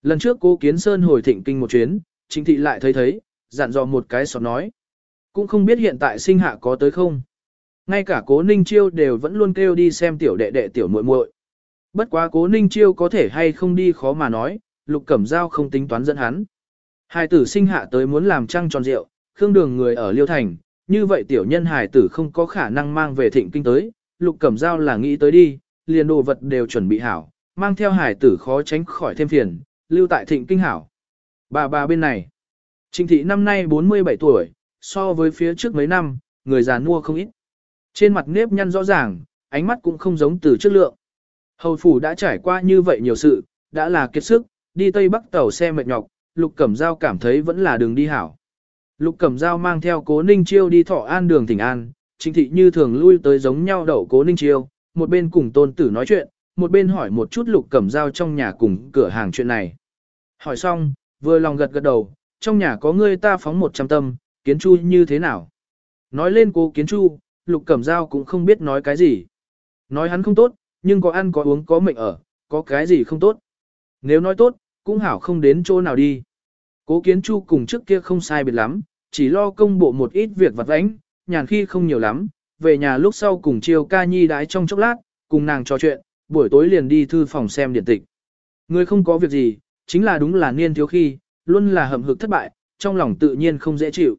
Lần trước cô Kiến Sơn hồi thịnh kinh một chuyến, trịnh thị lại thấy thấy, dặn dò một cái sọt nói. Cũng không biết hiện tại sinh hạ có tới không. Ngay cả cố ninh chiêu đều vẫn luôn kêu đi xem tiểu đệ đệ tiểu muội muội. Bất quá cố ninh chiêu có thể hay không đi khó mà nói, lục cẩm giao không tính toán dẫn hắn. Hài tử sinh hạ tới muốn làm trăng tròn rượu, khương đường người ở Liêu Thành, như vậy tiểu nhân hài tử không có khả năng mang về thịnh kinh tới, lục cẩm giao là nghĩ tới đi, liền đồ vật đều chuẩn bị hảo, mang theo hài tử khó tránh khỏi thêm phiền, lưu tại thịnh kinh hảo. Bà bà bên này, Trình thị năm nay 47 tuổi, so với phía trước mấy năm, người già mua không ít. Trên mặt nếp nhăn rõ ràng, ánh mắt cũng không giống từ trước lượng. Hầu phủ đã trải qua như vậy nhiều sự, đã là kiệt sức, đi Tây Bắc tàu xe mệt nhọc, Lục Cẩm Giao cảm thấy vẫn là đường đi hảo. Lục Cẩm Giao mang theo Cố Ninh Chiêu đi thọ an đường thịnh an, chính thị như thường lui tới giống nhau đậu Cố Ninh Chiêu, một bên cùng tôn tử nói chuyện, một bên hỏi một chút Lục Cẩm Giao trong nhà cùng cửa hàng chuyện này. Hỏi xong, vừa lòng gật gật đầu, trong nhà có ngươi ta phóng một trăm tâm, kiến chu như thế nào? Nói lên cố kiến chu, lục cẩm dao cũng không biết nói cái gì. Nói hắn không tốt, nhưng có ăn có uống có mệnh ở, có cái gì không tốt. Nếu nói tốt, cũng hảo không đến chỗ nào đi. Cố kiến chu cùng trước kia không sai biệt lắm, chỉ lo công bộ một ít việc vặt vãnh, nhàn khi không nhiều lắm, về nhà lúc sau cùng chiều ca nhi đái trong chốc lát, cùng nàng trò chuyện, buổi tối liền đi thư phòng xem điện tịch. Người không có việc gì, chính là đúng là niên thiếu khi, luôn là hầm hực thất bại, trong lòng tự nhiên không dễ chịu.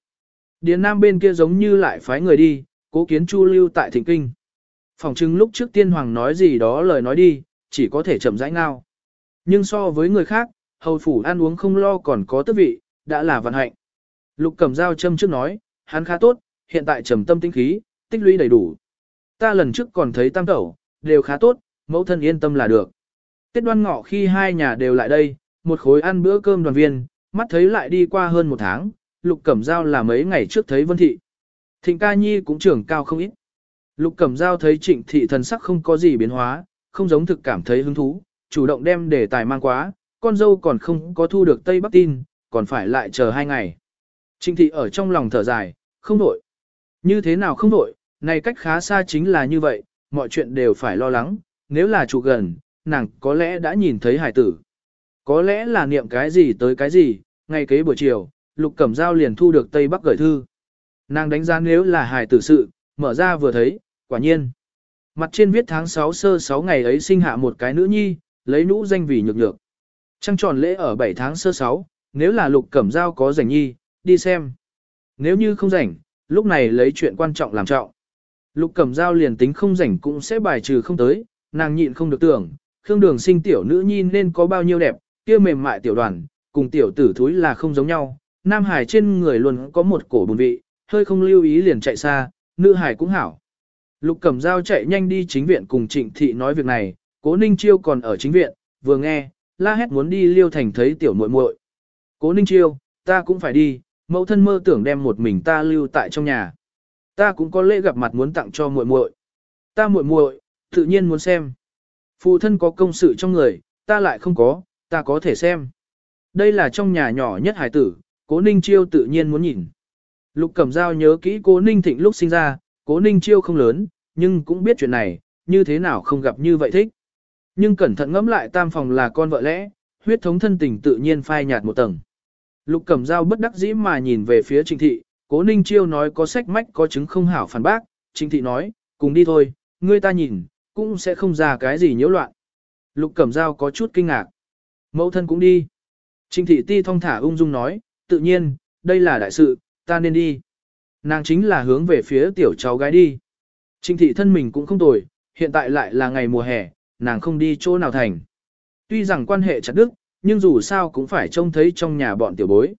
Điền Nam bên kia giống như lại phái người đi, cố kiến Chu lưu tại thịnh kinh. Phòng chứng lúc trước tiên hoàng nói gì đó lời nói đi, chỉ có thể chậm rãi ngao. Nhưng so với người khác, hầu phủ ăn uống không lo còn có tước vị, đã là vận hạnh. Lục cầm dao châm trước nói, hắn khá tốt, hiện tại trầm tâm tinh khí, tích lũy đầy đủ. Ta lần trước còn thấy tam tẩu, đều khá tốt, mẫu thân yên tâm là được. Tết đoan ngọ khi hai nhà đều lại đây, một khối ăn bữa cơm đoàn viên, mắt thấy lại đi qua hơn một tháng, Lục Cẩm Giao là mấy ngày trước thấy Vân Thị. Thịnh ca nhi cũng trưởng cao không ít. Lục Cẩm Giao thấy trịnh thị thần sắc không có gì biến hóa, không giống thực cảm thấy hứng thú, chủ động đem đề tài mang quá, con dâu còn không có thu được Tây Bắc tin, còn phải lại chờ hai ngày. Trịnh thị ở trong lòng thở dài, không nổi. Như thế nào không nổi, này cách khá xa chính là như vậy, mọi chuyện đều phải lo lắng, nếu là chủ gần, nàng có lẽ đã nhìn thấy hải tử. Có lẽ là niệm cái gì tới cái gì, ngay kế buổi chiều, Lục Cẩm Giao liền thu được Tây Bắc gửi thư. Nàng đánh giá nếu là hài tử sự, mở ra vừa thấy, quả nhiên. Mặt trên viết tháng 6 sơ 6 ngày ấy sinh hạ một cái nữ nhi, lấy nũ danh vì nhược nhược. Trăng tròn lễ ở 7 tháng sơ 6, nếu là Lục Cẩm Giao có rảnh nhi, đi xem. Nếu như không rảnh, lúc này lấy chuyện quan trọng làm trọng. Lục Cẩm Giao liền tính không rảnh cũng sẽ bài trừ không tới, nàng nhịn không được tưởng, Khương Đường sinh tiểu nữ nhi nên có bao nhiêu đẹp, kia mềm mại tiểu đoàn, cùng tiểu tử thúi là không giống nhau, nam hải trên người luôn có một cổ bùn vị, hơi không lưu ý liền chạy xa, nữ hải cũng hảo. Lục Cẩm Dao chạy nhanh đi chính viện cùng Trịnh Thị nói việc này, Cố Ninh Chiêu còn ở chính viện, vừa nghe, la hét muốn đi Liêu Thành thấy tiểu muội muội. Cố Ninh Chiêu, ta cũng phải đi, mẫu thân mơ tưởng đem một mình ta lưu tại trong nhà. Ta cũng có lễ gặp mặt muốn tặng cho muội muội. Ta muội muội, tự nhiên muốn xem. Phụ thân có công sự trong người, ta lại không có, ta có thể xem. Đây là trong nhà nhỏ nhất hải tử, Cố Ninh Chiêu tự nhiên muốn nhìn. Lục Cẩm Dao nhớ kỹ Cố Ninh Thịnh lúc sinh ra, Cố Ninh Chiêu không lớn, nhưng cũng biết chuyện này, như thế nào không gặp như vậy thích. Nhưng cẩn thận ngẫm lại tam phòng là con vợ lẽ, huyết thống thân tình tự nhiên phai nhạt một tầng. Lục Cẩm Dao bất đắc dĩ mà nhìn về phía Trịnh Thị, Cố Ninh Chiêu nói có sách mách có chứng không hảo phản bác, Trịnh Thị nói, cùng đi thôi, ngươi ta nhìn, cũng sẽ không ra cái gì nhiễu loạn. Lục Cẩm Dao có chút kinh ngạc. Mẫu thân cũng đi. Trịnh Thị Ti thong thả ung dung nói, tự nhiên, đây là đại sự, ta nên đi. Nàng chính là hướng về phía tiểu cháu gái đi. Trình Thị thân mình cũng không tồi, hiện tại lại là ngày mùa hè, nàng không đi chỗ nào thành. Tuy rằng quan hệ chặt đức, nhưng dù sao cũng phải trông thấy trong nhà bọn tiểu bối.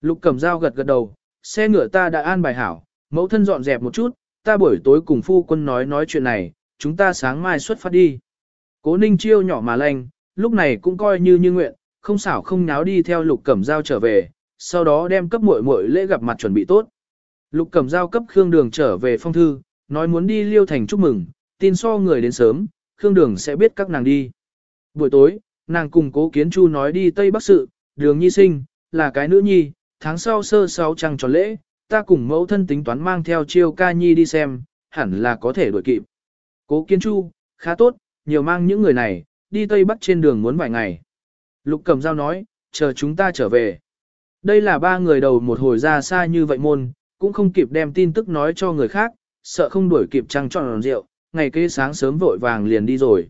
Lục Cẩm Dao gật gật đầu, xe ngựa ta đã an bài hảo, mẫu thân dọn dẹp một chút, ta buổi tối cùng phu quân nói nói chuyện này, chúng ta sáng mai xuất phát đi. Cố ninh chiêu nhỏ mà lanh, lúc này cũng coi như như nguyện, không xảo không náo đi theo lục cẩm dao trở về, sau đó đem cấp muội muội lễ gặp mặt chuẩn bị tốt. Lục cẩm dao cấp Khương Đường trở về phong thư, nói muốn đi liêu thành chúc mừng, tin so người đến sớm, Khương Đường sẽ biết các nàng đi. Buổi tối, nàng cùng cố kiến chu nói đi Tây Bắc sự, đường nhi sinh, là cái nữ nhi, tháng sau sơ sáu trăng tròn lễ, ta cùng mẫu thân tính toán mang theo chiêu ca nhi đi xem, hẳn là có thể đuổi kịp. Cố kiến chu, khá tốt, nhiều mang những người này, đi Tây Bắc trên đường muốn vài ngày. Lục cầm dao nói, chờ chúng ta trở về. Đây là ba người đầu một hồi ra xa như vậy môn, cũng không kịp đem tin tức nói cho người khác, sợ không đuổi kịp trăng tròn rượu, ngày kế sáng sớm vội vàng liền đi rồi.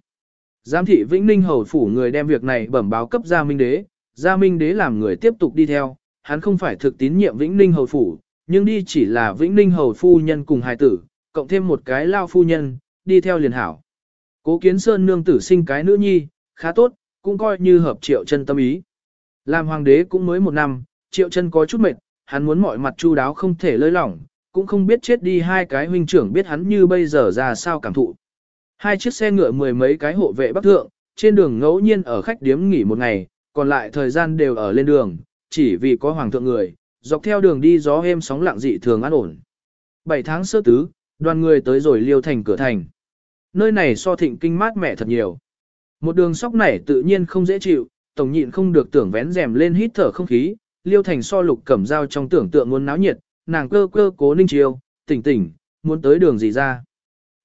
Giám thị Vĩnh Ninh hầu phủ người đem việc này bẩm báo cấp Gia Minh Đế, Gia Minh Đế làm người tiếp tục đi theo, hắn không phải thực tín nhiệm Vĩnh Ninh hầu phủ, nhưng đi chỉ là Vĩnh Ninh hầu phu nhân cùng hài tử, cộng thêm một cái lao phu nhân, đi theo liền hảo. Cố Kiến Sơn nương tử sinh cái nữ nhi, khá tốt, cũng coi như hợp triệu chân tâm ý. Làm hoàng đế cũng mới một năm, triệu chân có chút mệt, hắn muốn mọi mặt chu đáo không thể lơi lỏng, cũng không biết chết đi hai cái huynh trưởng biết hắn như bây giờ ra sao cảm thụ. Hai chiếc xe ngựa mười mấy cái hộ vệ bắc thượng, trên đường ngẫu nhiên ở khách điếm nghỉ một ngày, còn lại thời gian đều ở lên đường, chỉ vì có hoàng thượng người, dọc theo đường đi gió êm sóng lặng dị thường an ổn. Bảy tháng sơ tứ, đoàn người tới rồi liêu thành cửa thành. Nơi này so thịnh kinh mát mẻ thật nhiều. Một đường sóc này tự nhiên không dễ chịu, tổng nhịn không được tưởng vén rèm lên hít thở không khí, liêu thành so lục cẩm dao trong tưởng tượng muốn náo nhiệt, nàng cơ cơ cố ninh chiêu, tỉnh tỉnh, muốn tới đường gì ra.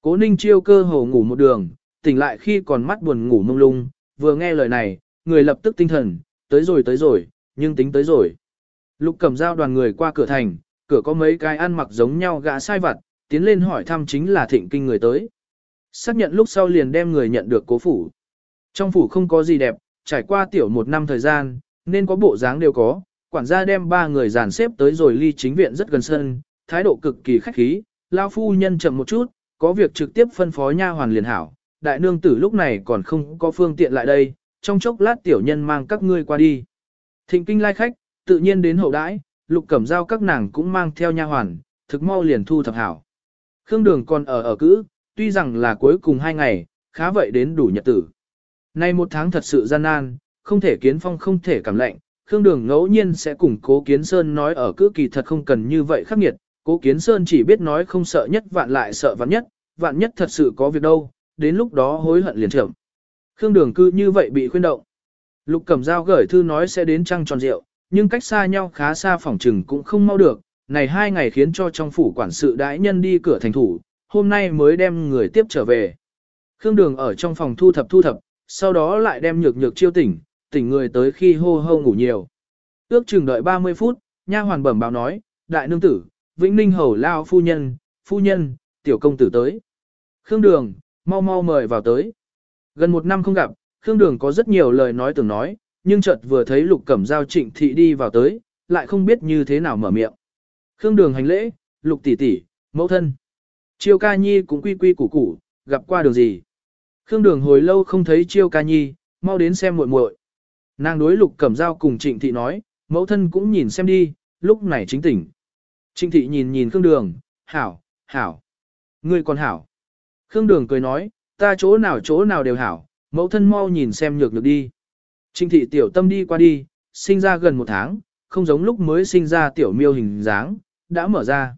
Cố ninh chiêu cơ hồ ngủ một đường, tỉnh lại khi còn mắt buồn ngủ mông lung, vừa nghe lời này, người lập tức tinh thần, tới rồi tới rồi, nhưng tính tới rồi. Lục cẩm dao đoàn người qua cửa thành, cửa có mấy cái ăn mặc giống nhau gã sai vặt, tiến lên hỏi thăm chính là thịnh kinh người tới. Xác nhận lúc sau liền đem người nhận được cố phủ. Trong phủ không có gì đẹp, trải qua tiểu một năm thời gian, nên có bộ dáng đều có, quản gia đem ba người dàn xếp tới rồi ly chính viện rất gần sân, thái độ cực kỳ khách khí, lao phu nhân chậm một chút, có việc trực tiếp phân phó nha hoàn liền hảo, đại nương tử lúc này còn không có phương tiện lại đây, trong chốc lát tiểu nhân mang các ngươi qua đi. Thịnh kinh lai khách, tự nhiên đến hậu đãi, lục cẩm giao các nàng cũng mang theo nha hoàn, thực mau liền thu thập hảo. Khương đường còn ở ở cữ, tuy rằng là cuối cùng hai ngày, khá vậy đến đủ nhật tử. Nay một tháng thật sự gian nan, không thể kiến phong không thể cảm lạnh, Khương Đường ngẫu nhiên sẽ cùng Cố Kiến Sơn nói ở cứ kỳ thật không cần như vậy khắc nghiệt, Cố Kiến Sơn chỉ biết nói không sợ nhất vạn lại sợ vạn nhất, vạn nhất thật sự có việc đâu, đến lúc đó hối hận liền trưởng. Khương Đường cư như vậy bị khuyên động. Lục Cẩm Dao gửi thư nói sẽ đến trăng tròn rượu, nhưng cách xa nhau khá xa phòng trừng cũng không mau được, này hai ngày khiến cho trong phủ quản sự đãi nhân đi cửa thành thủ, hôm nay mới đem người tiếp trở về. Khương Đường ở trong phòng thu thập thu thập, sau đó lại đem nhược nhược chiêu tỉnh, tỉnh người tới khi hô hô ngủ nhiều. Ước chừng đợi 30 phút, nha hoàn bẩm báo nói, đại nương tử, Vĩnh Ninh hầu lao phu nhân, phu nhân, tiểu công tử tới. Khương Đường, mau mau mời vào tới. Gần một năm không gặp, Khương Đường có rất nhiều lời nói tưởng nói, nhưng chợt vừa thấy Lục Cẩm Giao Trịnh Thị đi vào tới, lại không biết như thế nào mở miệng. Khương Đường hành lễ, Lục tỷ tỷ, mẫu thân. Chiêu ca nhi cũng quy quy củ củ, gặp qua đường gì. Khương Đường hồi lâu không thấy Chiêu ca nhi, mau đến xem muội muội. Nàng đối Lục Cẩm dao cùng Trịnh Thị nói, mẫu thân cũng nhìn xem đi, lúc này chính tỉnh. Trịnh Thị nhìn nhìn Khương Đường, hảo, hảo. Ngươi còn hảo. Khương Đường cười nói, ta chỗ nào chỗ nào đều hảo, mẫu thân mau nhìn xem nhược nhược đi. Trịnh thị tiểu tâm đi qua đi, sinh ra gần một tháng, không giống lúc mới sinh ra tiểu miêu hình dáng, đã mở ra.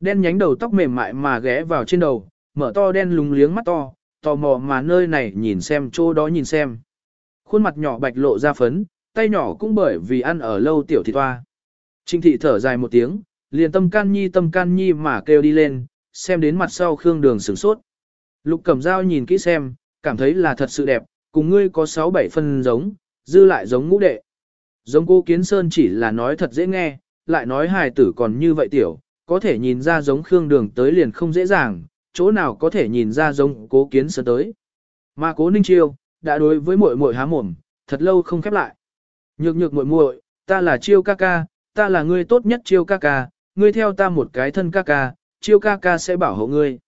Đen nhánh đầu tóc mềm mại mà ghé vào trên đầu, mở to đen lúng liếng mắt to, tò mò mà nơi này nhìn xem chỗ đó nhìn xem. Khuôn mặt nhỏ bạch lộ ra phấn, tay nhỏ cũng bởi vì ăn ở lâu tiểu thịt toa. Trinh thị thở dài một tiếng, liền tâm can nhi tâm can nhi mà kêu đi lên, xem đến mặt sau Khương Đường sửng sốt. Lục Cẩm Dao nhìn kỹ xem, cảm thấy là thật sự đẹp, cùng ngươi có 6-7 phân giống, dư lại giống ngũ đệ. Giống cô Kiến Sơn chỉ là nói thật dễ nghe, lại nói hài tử còn như vậy tiểu, có thể nhìn ra giống Khương Đường tới liền không dễ dàng, chỗ nào có thể nhìn ra giống cố Kiến Sơn tới. Mà cố Ninh Chiêu, đã đối với muội muội há mồm, thật lâu không khép lại. Nhược nhược muội muội, ta là Chiêu ca ca, ta là ngươi tốt nhất Chiêu ca ca, ngươi theo ta một cái thân ca ca, Chiêu ca ca sẽ bảo hộ ngươi.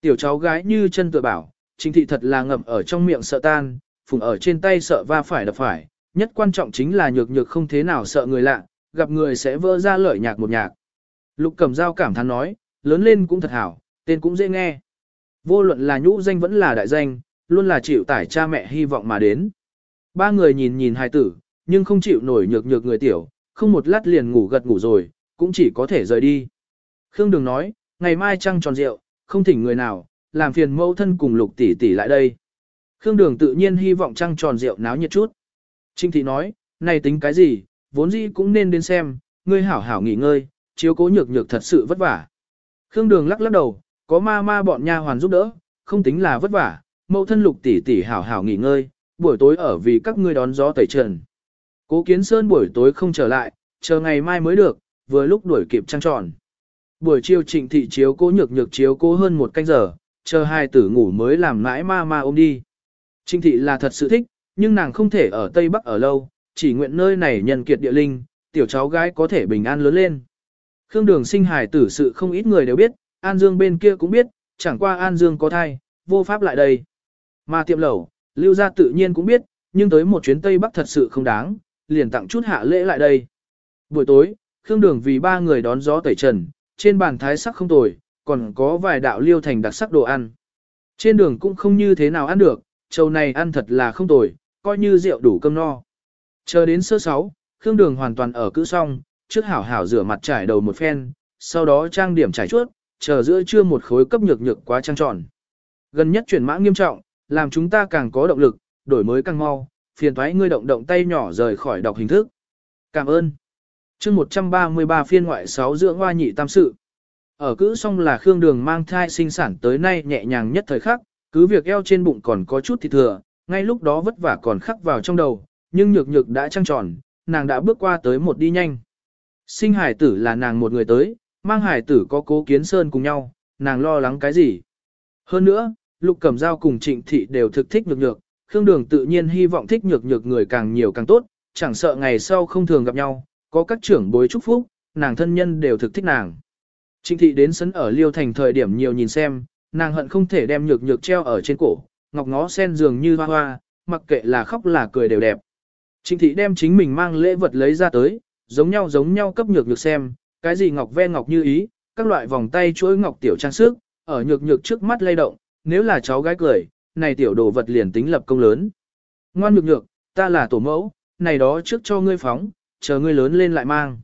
Tiểu cháu gái như chân tựa bảo, trình thị thật là ngậm ở trong miệng sợ tan, phùng ở trên tay sợ va phải đập phải, nhất quan trọng chính là nhược nhược không thế nào sợ người lạ, gặp người sẽ vỡ ra lợi nhạc một nhạc. Lục cầm dao cảm thán nói, lớn lên cũng thật hảo, tên cũng dễ nghe. Vô luận là nhũ danh vẫn là đại danh, luôn là chịu tải cha mẹ hy vọng mà đến. Ba người nhìn nhìn hài tử, nhưng không chịu nổi nhược nhược người tiểu, không một lát liền ngủ gật ngủ rồi, cũng chỉ có thể rời đi. Khương Đường nói, ngày mai trăng tròn rượu, không thỉnh người nào, làm phiền mẫu thân cùng lục tỷ tỷ lại đây. Khương Đường tự nhiên hy vọng trăng tròn rượu náo nhiệt chút. Trinh Thị nói, này tính cái gì, vốn dĩ cũng nên đến xem, ngươi hảo hảo nghỉ ngơi, chiếu cố nhược nhược thật sự vất vả. Khương Đường lắc lắc đầu, có ma ma bọn nha hoàn giúp đỡ, không tính là vất vả, mẫu thân lục tỷ tỷ hảo hảo nghỉ ngơi, buổi tối ở vì các ngươi đón gió tẩy trần. Cố Kiến Sơn buổi tối không trở lại, chờ ngày mai mới được, vừa lúc đuổi kịp trăng tròn. Buổi chiều trịnh thị chiếu cố nhược nhược chiếu cố hơn một canh giờ, chờ hai tử ngủ mới làm mãi ma ma ôm đi. Trịnh thị là thật sự thích, nhưng nàng không thể ở Tây Bắc ở lâu, chỉ nguyện nơi này nhân kiệt địa linh, tiểu cháu gái có thể bình an lớn lên. Khương đường sinh hài tử sự không ít người đều biết, An Dương bên kia cũng biết, chẳng qua An Dương có thai, vô pháp lại đây. Mà tiệm lẩu, lưu gia tự nhiên cũng biết, nhưng tới một chuyến Tây Bắc thật sự không đáng, liền tặng chút hạ lễ lại đây. Buổi tối, Khương Đường vì ba người đón gió tẩy trần, trên bàn thái sắc không tồi, còn có vài đạo liêu thành đặc sắc đồ ăn. Trên đường cũng không như thế nào ăn được, trầu này ăn thật là không tồi, coi như rượu đủ cơm no. Chờ đến sơ sáu, Khương Đường hoàn toàn ở cữ xong, trước hảo hảo rửa mặt trải đầu một phen, sau đó trang điểm trải chuốt, chờ giữa trưa một khối cấp nhược nhược quá trang tròn. Gần nhất chuyển mã nghiêm trọng, làm chúng ta càng có động lực, đổi mới càng mau, phiền thoái ngươi động động tay nhỏ rời khỏi đọc hình thức. Cảm ơn. chương 133 phiên ngoại 6 dưỡng hoa nhị tam sự. Ở cữ xong là Khương Đường mang thai sinh sản tới nay nhẹ nhàng nhất thời khắc, cứ việc eo trên bụng còn có chút thịt thừa, ngay lúc đó vất vả còn khắc vào trong đầu, nhưng nhược nhược đã trăng tròn, nàng đã bước qua tới một đi nhanh. Sinh hải tử là nàng một người tới, mang hải tử có cố kiến sơn cùng nhau, nàng lo lắng cái gì. Hơn nữa, Lục Cẩm Giao cùng Trịnh Thị đều thực thích nhược nhược, Khương Đường tự nhiên hy vọng thích nhược nhược người càng nhiều càng tốt, chẳng sợ ngày sau không thường gặp nhau, có các trưởng bối chúc phúc, nàng thân nhân đều thực thích nàng. Trịnh Thị đến sấn ở Liêu Thành thời điểm nhiều nhìn xem, nàng hận không thể đem nhược nhược treo ở trên cổ, ngọc ngó sen dường như hoa hoa, mặc kệ là khóc là cười đều đẹp. Trịnh Thị đem chính mình mang lễ vật lấy ra tới, giống nhau giống nhau cấp nhược nhược xem, cái gì ngọc ve ngọc như ý, các loại vòng tay chuỗi ngọc tiểu trang sức, ở nhược nhược trước mắt lay động, nếu là cháu gái cười, này tiểu đồ vật liền tính lập công lớn. Ngoan nhược nhược, ta là tổ mẫu, này đó trước cho ngươi phóng, chờ ngươi lớn lên lại mang.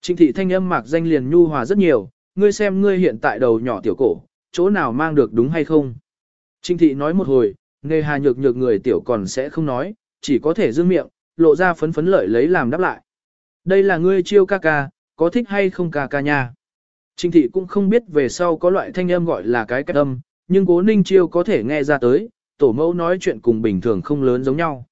Trịnh thị thanh âm mạc danh liền nhu hòa rất nhiều, ngươi xem ngươi hiện tại đầu nhỏ tiểu cổ, chỗ nào mang được đúng hay không. Trịnh thị nói một hồi, nghề hà nhược nhược người tiểu còn sẽ không nói, chỉ có thể dương miệng, lộ ra phấn phấn lợi lấy làm đáp lại. Đây là ngươi chiêu ca ca, có thích hay không ca ca nha. Trịnh thị cũng không biết về sau có loại thanh âm gọi là cái cách âm, nhưng cố ninh chiêu có thể nghe ra tới, tổ mẫu nói chuyện cùng bình thường không lớn giống nhau.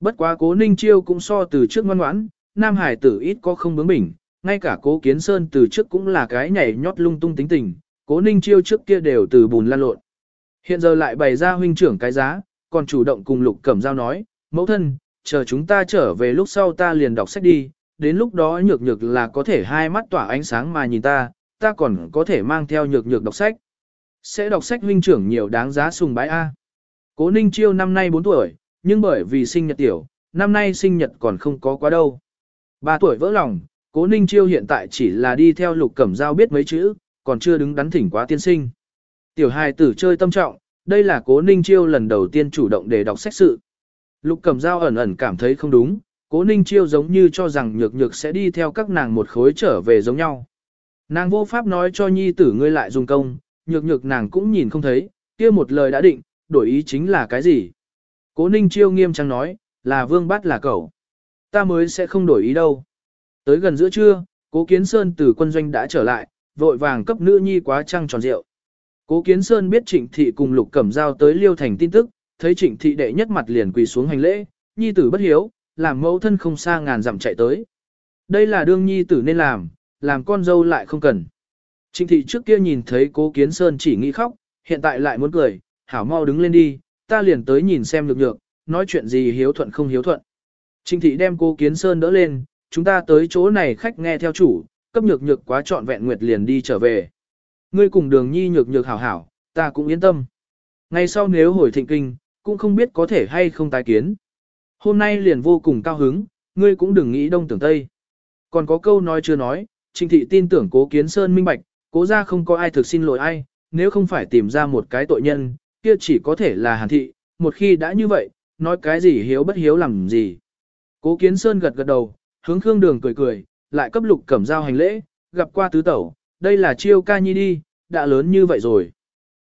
Bất quá cố ninh chiêu cũng so từ trước ngoan ngoãn, nam hải tử ít có không bướng bỉnh, ngay cả cố kiến sơn từ trước cũng là cái nhảy nhót lung tung tính tình, cố ninh chiêu trước kia đều từ bùn lan lộn. Hiện giờ lại bày ra huynh trưởng cái giá, còn chủ động cùng lục cẩm giao nói, mẫu thân, chờ chúng ta trở về lúc sau ta liền đọc sách đi, đến lúc đó nhược nhược là có thể hai mắt tỏa ánh sáng mà nhìn ta, ta còn có thể mang theo nhược nhược đọc sách. Sẽ đọc sách huynh trưởng nhiều đáng giá sùng bái A. Cố Ninh Chiêu năm nay 4 tuổi, nhưng bởi vì sinh nhật tiểu, năm nay sinh nhật còn không có quá đâu. 3 tuổi vỡ lòng, Cố Ninh Chiêu hiện tại chỉ là đi theo lục cẩm giao biết mấy chữ, còn chưa đứng đắn thỉnh quá tiên sinh. Tiểu hài tử chơi tâm trọng, đây là cố ninh chiêu lần đầu tiên chủ động để đọc sách sự. Lục cẩm giao ẩn ẩn cảm thấy không đúng, cố ninh chiêu giống như cho rằng nhược nhược sẽ đi theo các nàng một khối trở về giống nhau. Nàng vô pháp nói cho nhi tử ngươi lại dùng công, nhược nhược nàng cũng nhìn không thấy, kia một lời đã định, đổi ý chính là cái gì. Cố ninh chiêu nghiêm trang nói, là vương bắt là cậu. Ta mới sẽ không đổi ý đâu. Tới gần giữa trưa, cố kiến sơn từ quân doanh đã trở lại, vội vàng cấp nữ nhi quá trăng tròn rượu. Cố kiến sơn biết trịnh thị cùng lục cẩm giao tới liêu thành tin tức, thấy trịnh thị đệ nhất mặt liền quỳ xuống hành lễ, nhi tử bất hiếu, làm mẫu thân không xa ngàn dặm chạy tới. Đây là đương nhi tử nên làm, làm con dâu lại không cần. Trịnh thị trước kia nhìn thấy cố kiến sơn chỉ nghĩ khóc, hiện tại lại muốn cười, hảo mau đứng lên đi, ta liền tới nhìn xem được lượng, nói chuyện gì hiếu thuận không hiếu thuận. Trịnh thị đem cố kiến sơn đỡ lên, chúng ta tới chỗ này khách nghe theo chủ, cấp nhược nhược quá trọn vẹn nguyệt liền đi trở về. Ngươi cùng đường nhi nhược nhược hảo hảo, ta cũng yên tâm. Ngày sau nếu hồi thịnh kinh, cũng không biết có thể hay không tái kiến. Hôm nay liền vô cùng cao hứng, ngươi cũng đừng nghĩ đông tưởng tây. Còn có câu nói chưa nói, Trịnh thị tin tưởng cố kiến sơn minh bạch, cố ra không có ai thực xin lỗi ai, nếu không phải tìm ra một cái tội nhân, kia chỉ có thể là hàn thị, một khi đã như vậy, nói cái gì hiếu bất hiếu làm gì. Cố kiến sơn gật gật đầu, hướng khương đường cười cười, lại cấp lục cẩm giao hành lễ, gặp qua tứ tẩu, đây là chiêu ca nhi đi, đã lớn như vậy rồi.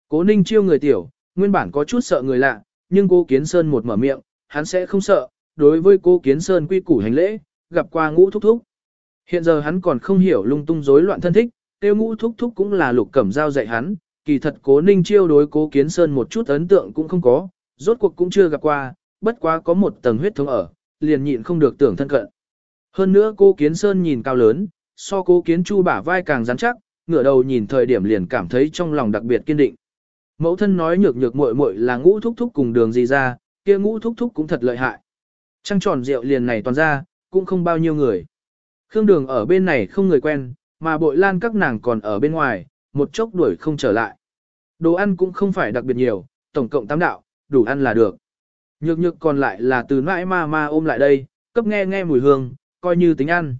Cố ninh chiêu người tiểu, nguyên bản có chút sợ người lạ, nhưng cố kiến sơn một mở miệng, hắn sẽ không sợ, đối với cố kiến sơn quy củ hành lễ, gặp qua ngũ thúc thúc. Hiện giờ hắn còn không hiểu lung tung rối loạn thân thích, tiêu ngũ thúc thúc cũng là lục cẩm giao dạy hắn, kỳ thật cố ninh chiêu đối cố kiến sơn một chút ấn tượng cũng không có, rốt cuộc cũng chưa gặp qua, bất quá có một tầng huyết thống ở, liền nhịn không được tưởng thân cận. Hơn nữa cô kiến sơn nhìn cao lớn, so cố kiến chu bả vai càng rắn chắc, ngửa đầu nhìn thời điểm liền cảm thấy trong lòng đặc biệt kiên định. Mẫu thân nói nhược nhược muội muội là ngũ thúc thúc cùng đường gì ra, kia ngũ thúc thúc cũng thật lợi hại. Trăng tròn rượu liền này toàn ra, cũng không bao nhiêu người. Khương đường ở bên này không người quen, mà bội lan các nàng còn ở bên ngoài, một chốc đuổi không trở lại. Đồ ăn cũng không phải đặc biệt nhiều, tổng cộng tám đạo, đủ ăn là được. Nhược nhược còn lại là từ mãi ma ma ôm lại đây, cấp nghe nghe mùi hương, coi như tính ăn.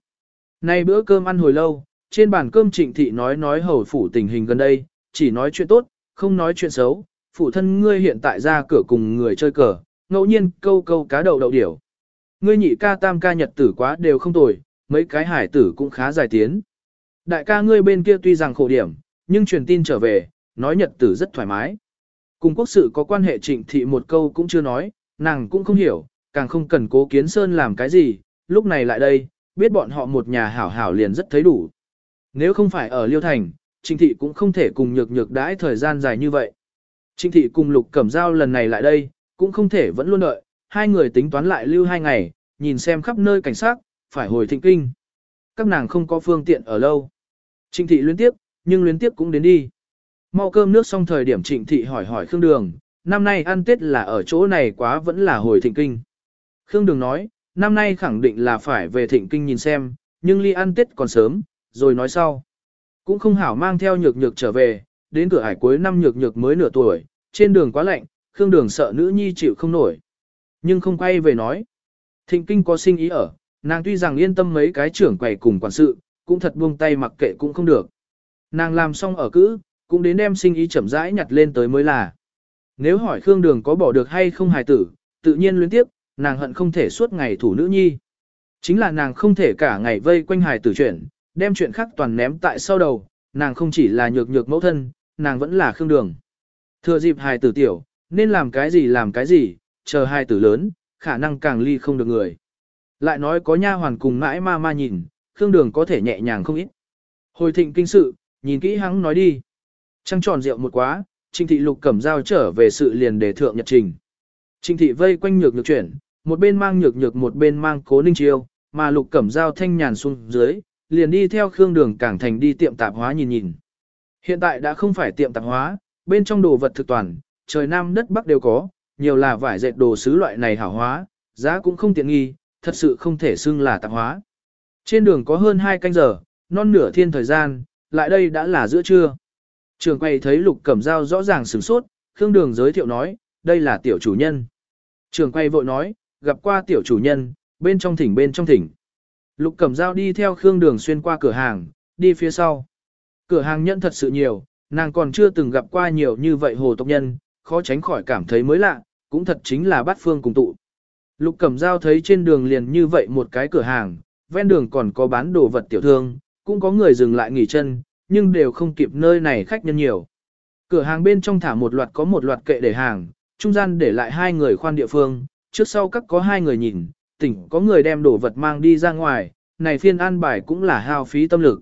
Nay bữa cơm ăn hồi lâu, trên bàn cơm trịnh thị nói nói hầu phủ tình hình gần đây, chỉ nói chuyện tốt, không nói chuyện xấu, phụ thân ngươi hiện tại ra cửa cùng người chơi cờ, ngẫu nhiên câu câu cá đậu đậu điểu. Ngươi nhị ca tam ca nhật tử quá đều không tồi, mấy cái hải tử cũng khá dài tiến. Đại ca ngươi bên kia tuy rằng khổ điểm, nhưng truyền tin trở về, nói nhật tử rất thoải mái. Cùng quốc sự có quan hệ trịnh thị một câu cũng chưa nói, nàng cũng không hiểu, càng không cần cố kiến sơn làm cái gì, lúc này lại đây, biết bọn họ một nhà hảo hảo liền rất thấy đủ. Nếu không phải ở Liêu Thành, Trịnh Thị cũng không thể cùng nhược nhược đãi thời gian dài như vậy. Trịnh Thị cùng Lục Cẩm Giao lần này lại đây, cũng không thể vẫn luôn đợi, hai người tính toán lại lưu hai ngày, nhìn xem khắp nơi cảnh sát, phải hồi thịnh kinh. Các nàng không có phương tiện ở lâu. Trịnh Thị luyến tiếp, nhưng luyến tiếp cũng đến đi. Mau cơm nước xong thời điểm Trịnh Thị hỏi hỏi Khương Đường, năm nay ăn Tết là ở chỗ này quá vẫn là hồi thịnh kinh. Khương Đường nói, năm nay khẳng định là phải về thịnh kinh nhìn xem, nhưng ly ăn Tết còn sớm, rồi nói sau. Cũng không hảo mang theo nhược nhược trở về, đến cửa hải cuối năm nhược nhược mới nửa tuổi, trên đường quá lạnh, Khương Đường sợ nữ nhi chịu không nổi. Nhưng không quay về nói. Thịnh kinh có sinh ý ở, nàng tuy rằng yên tâm mấy cái trưởng quầy cùng quản sự, cũng thật buông tay mặc kệ cũng không được. Nàng làm xong ở cữ, cũng đến đem sinh ý chậm rãi nhặt lên tới mới là. Nếu hỏi Khương Đường có bỏ được hay không hài tử, tự nhiên luyến tiếp, nàng hận không thể suốt ngày thủ nữ nhi. Chính là nàng không thể cả ngày vây quanh hài tử chuyện, đem chuyện khác toàn ném tại sau đầu, nàng không chỉ là nhược nhược mẫu thân, nàng vẫn là Khương Đường. Thừa dịp hài tử tiểu, nên làm cái gì làm cái gì, chờ hài tử lớn, khả năng càng ly không được người. Lại nói có nha hoàn cùng mãi ma ma nhìn, Khương Đường có thể nhẹ nhàng không ít. Hồi thịnh kinh sự, nhìn kỹ hắn nói đi. Trăng tròn rượu một quá, Trình thị lục cẩm dao trở về sự liền đề thượng nhật trình. Trình thị vây quanh nhược nhược chuyển, một bên mang nhược nhược một bên mang cố ninh chiêu, mà lục cẩm dao thanh nhàn xuống dưới, liền đi theo khương đường cảng thành đi tiệm tạp hóa nhìn nhìn. Hiện tại đã không phải tiệm tạp hóa, bên trong đồ vật thực toàn, trời nam đất bắc đều có, nhiều là vải dệt đồ sứ loại này hảo hóa, giá cũng không tiện nghi, thật sự không thể xưng là tạp hóa. Trên đường có hơn 2 canh giờ, non nửa thiên thời gian, lại đây đã là giữa trưa. Trường quay thấy lục cẩm dao rõ ràng sửng sốt, Khương Đường giới thiệu nói, đây là tiểu chủ nhân. Trường quay vội nói, gặp qua tiểu chủ nhân, bên trong thỉnh bên trong thỉnh. Lục cẩm dao đi theo Khương Đường xuyên qua cửa hàng, đi phía sau. Cửa hàng nhận thật sự nhiều, nàng còn chưa từng gặp qua nhiều như vậy hồ tộc nhân, khó tránh khỏi cảm thấy mới lạ, cũng thật chính là bát phương cùng tụ. Lục Cẩm Dao thấy trên đường liền như vậy một cái cửa hàng, ven đường còn có bán đồ vật tiểu thương, cũng có người dừng lại nghỉ chân, nhưng đều không kịp nơi này khách nhân nhiều. Cửa hàng bên trong thả một loạt có một loạt kệ để hàng, trung gian để lại hai người khoan địa phương, trước sau các có hai người nhìn, tỉnh có người đem đồ vật mang đi ra ngoài, này phiên an bài cũng là hao phí tâm lực.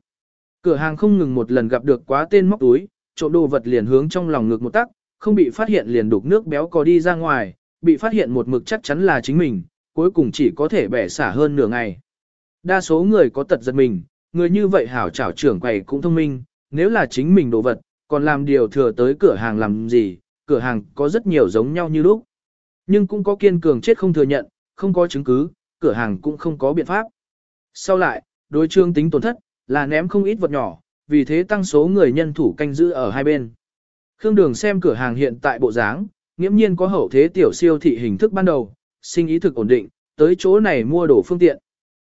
Cửa hàng không ngừng một lần gặp được quá tên móc túi, trộm đồ vật liền hướng trong lòng ngực một tắc, không bị phát hiện liền đục nước béo có đi ra ngoài, bị phát hiện một mực chắc chắn là chính mình, cuối cùng chỉ có thể bẻ xả hơn nửa ngày. Đa số người có tật giật mình, người như vậy hảo trảo trưởng quầy cũng thông minh, nếu là chính mình đồ vật, còn làm điều thừa tới cửa hàng làm gì, cửa hàng có rất nhiều giống nhau như lúc. Nhưng cũng có kiên cường chết không thừa nhận, không có chứng cứ, cửa hàng cũng không có biện pháp. Sau lại, đối trương tính tổn thất, là ném không ít vật nhỏ, vì thế tăng số người nhân thủ canh giữ ở hai bên. Khương Đường xem cửa hàng hiện tại bộ dáng, nghiễm nhiên có hậu thế tiểu siêu thị hình thức ban đầu, sinh ý thực ổn định, tới chỗ này mua đồ phương tiện.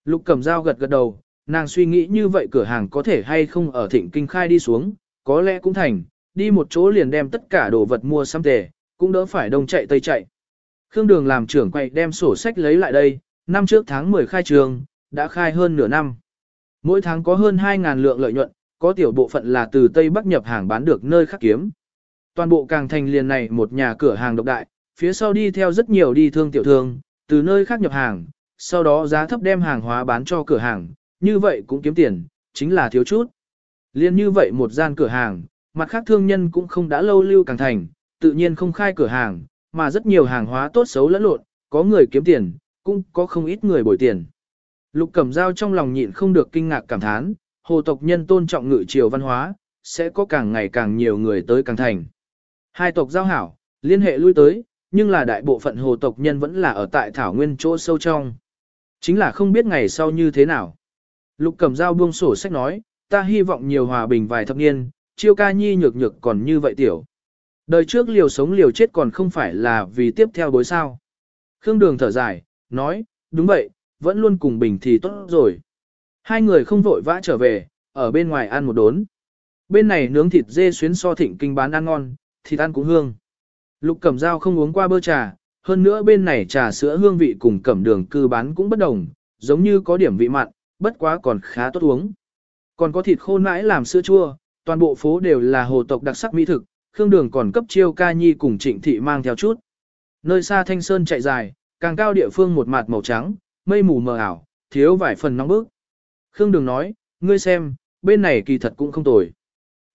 Lục Cẩm Dao gật gật đầu, nàng suy nghĩ như vậy cửa hàng có thể hay không ở thịnh kinh khai đi xuống, có lẽ cũng thành, đi một chỗ liền đem tất cả đồ vật mua xăm tề, cũng đỡ phải đông chạy tây chạy. Khương Đường làm trưởng quay đem sổ sách lấy lại đây, năm trước tháng 10 khai trường, đã khai hơn nửa năm. Mỗi tháng có hơn 2.000 lượng lợi nhuận, có tiểu bộ phận là từ Tây Bắc nhập hàng bán được nơi khác kiếm. Toàn bộ càng thành liền này một nhà cửa hàng độc đại, phía sau đi theo rất nhiều đi thương tiểu thương, từ nơi khác nhập hàng, sau đó giá thấp đem hàng hóa bán cho cửa hàng, như vậy cũng kiếm tiền, chính là thiếu chút. Liên như vậy một gian cửa hàng, mặt khác thương nhân cũng không đã lâu lưu càng thành, tự nhiên không khai cửa hàng, mà rất nhiều hàng hóa tốt xấu lẫn lộn, có người kiếm tiền, cũng có không ít người bồi tiền. Lục Cẩm Dao trong lòng nhịn không được kinh ngạc cảm thán, hồ tộc nhân tôn trọng ngự triều văn hóa, sẽ có càng ngày càng nhiều người tới càng thành. Hai tộc giao hảo, liên hệ lui tới, nhưng là đại bộ phận hồ tộc nhân vẫn là ở tại thảo nguyên chỗ sâu trong. Chính là không biết ngày sau như thế nào. Lục Cẩm Dao buông sổ sách nói, ta hy vọng nhiều hòa bình vài thập niên, chiêu ca nhi nhược nhược còn như vậy tiểu. Đời trước liều sống liều chết còn không phải là vì tiếp theo đối sao. Khương Đường thở dài, nói, đúng vậy, vẫn luôn cùng bình thì tốt rồi. Hai người không vội vã trở về, ở bên ngoài ăn một đốn. Bên này nướng thịt dê xuyến so thịnh kinh bán ăn ngon, thịt ăn cũng hương. Lục cẩm dao không uống qua bơ trà, hơn nữa bên này trà sữa hương vị cùng cẩm đường cư bán cũng bất đồng, giống như có điểm vị mặn, bất quá còn khá tốt uống. Còn có thịt khô nãi làm sữa chua, toàn bộ phố đều là hồ tộc đặc sắc mỹ thực, khương đường còn cấp chiêu ca nhi cùng trịnh thị mang theo chút. Nơi xa thanh sơn chạy dài, càng cao địa phương một mặt màu trắng, mây mù mờ ảo, thiếu vài phần nóng bức. Khương đường nói, ngươi xem, bên này kỳ thật cũng không tồi.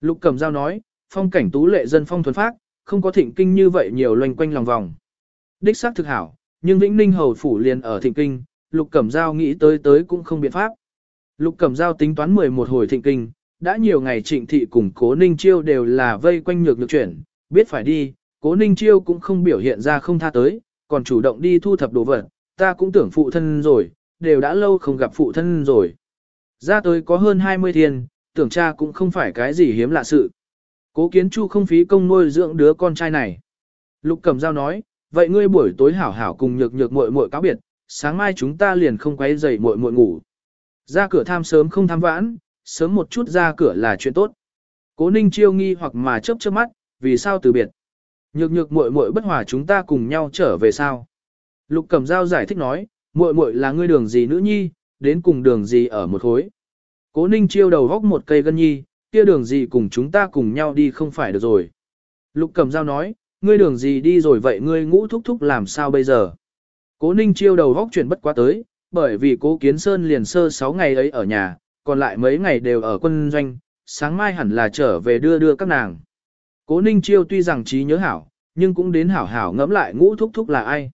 Lục cầm dao nói, phong cảnh tú lệ dân phong thuần phác, không có thịnh kinh như vậy nhiều loanh quanh lòng vòng. Đích xác thực hảo, nhưng Vĩnh Ninh hầu phủ liền ở thịnh kinh, Lục Cẩm Giao nghĩ tới tới cũng không biện pháp. Lục Cẩm Giao tính toán 11 hồi thịnh kinh, đã nhiều ngày trịnh thị cùng cố ninh chiêu đều là vây quanh nhược lực chuyển, biết phải đi, cố ninh chiêu cũng không biểu hiện ra không tha tới, còn chủ động đi thu thập đồ vật, ta cũng tưởng phụ thân rồi, đều đã lâu không gặp phụ thân rồi. Ra tới có hơn 20 thiên, tưởng cha cũng không phải cái gì hiếm lạ sự. Cố kiến chu không phí công nuôi dưỡng đứa con trai này. Lục Cẩm Giao nói, vậy ngươi buổi tối hảo hảo cùng nhược nhược muội muội cáo biệt, sáng mai chúng ta liền không quấy rầy muội muội ngủ. Ra cửa tham sớm không tham vãn, sớm một chút ra cửa là chuyện tốt. Cố Ninh chiêu nghi hoặc mà chớp chớp mắt, vì sao từ biệt? Nhược nhược muội muội bất hòa chúng ta cùng nhau trở về sao? Lục Cẩm Giao giải thích nói, muội muội là ngươi đường gì nữ nhi, đến cùng đường gì ở một khối. Cố Ninh chiêu đầu góc một cây gân nhi, kia đường gì cùng chúng ta cùng nhau đi không phải được rồi. Lục Cẩm Giao nói, ngươi đường gì đi rồi vậy ngươi ngũ thúc thúc làm sao bây giờ? Cố Ninh chiêu đầu góc chuyển bất quá tới, bởi vì cố Kiến Sơn liền sơ 6 ngày ấy ở nhà, còn lại mấy ngày đều ở quân doanh, sáng mai hẳn là trở về đưa đưa các nàng. Cố Ninh chiêu tuy rằng trí nhớ hảo, nhưng cũng đến hảo hảo ngẫm lại ngũ thúc thúc là ai.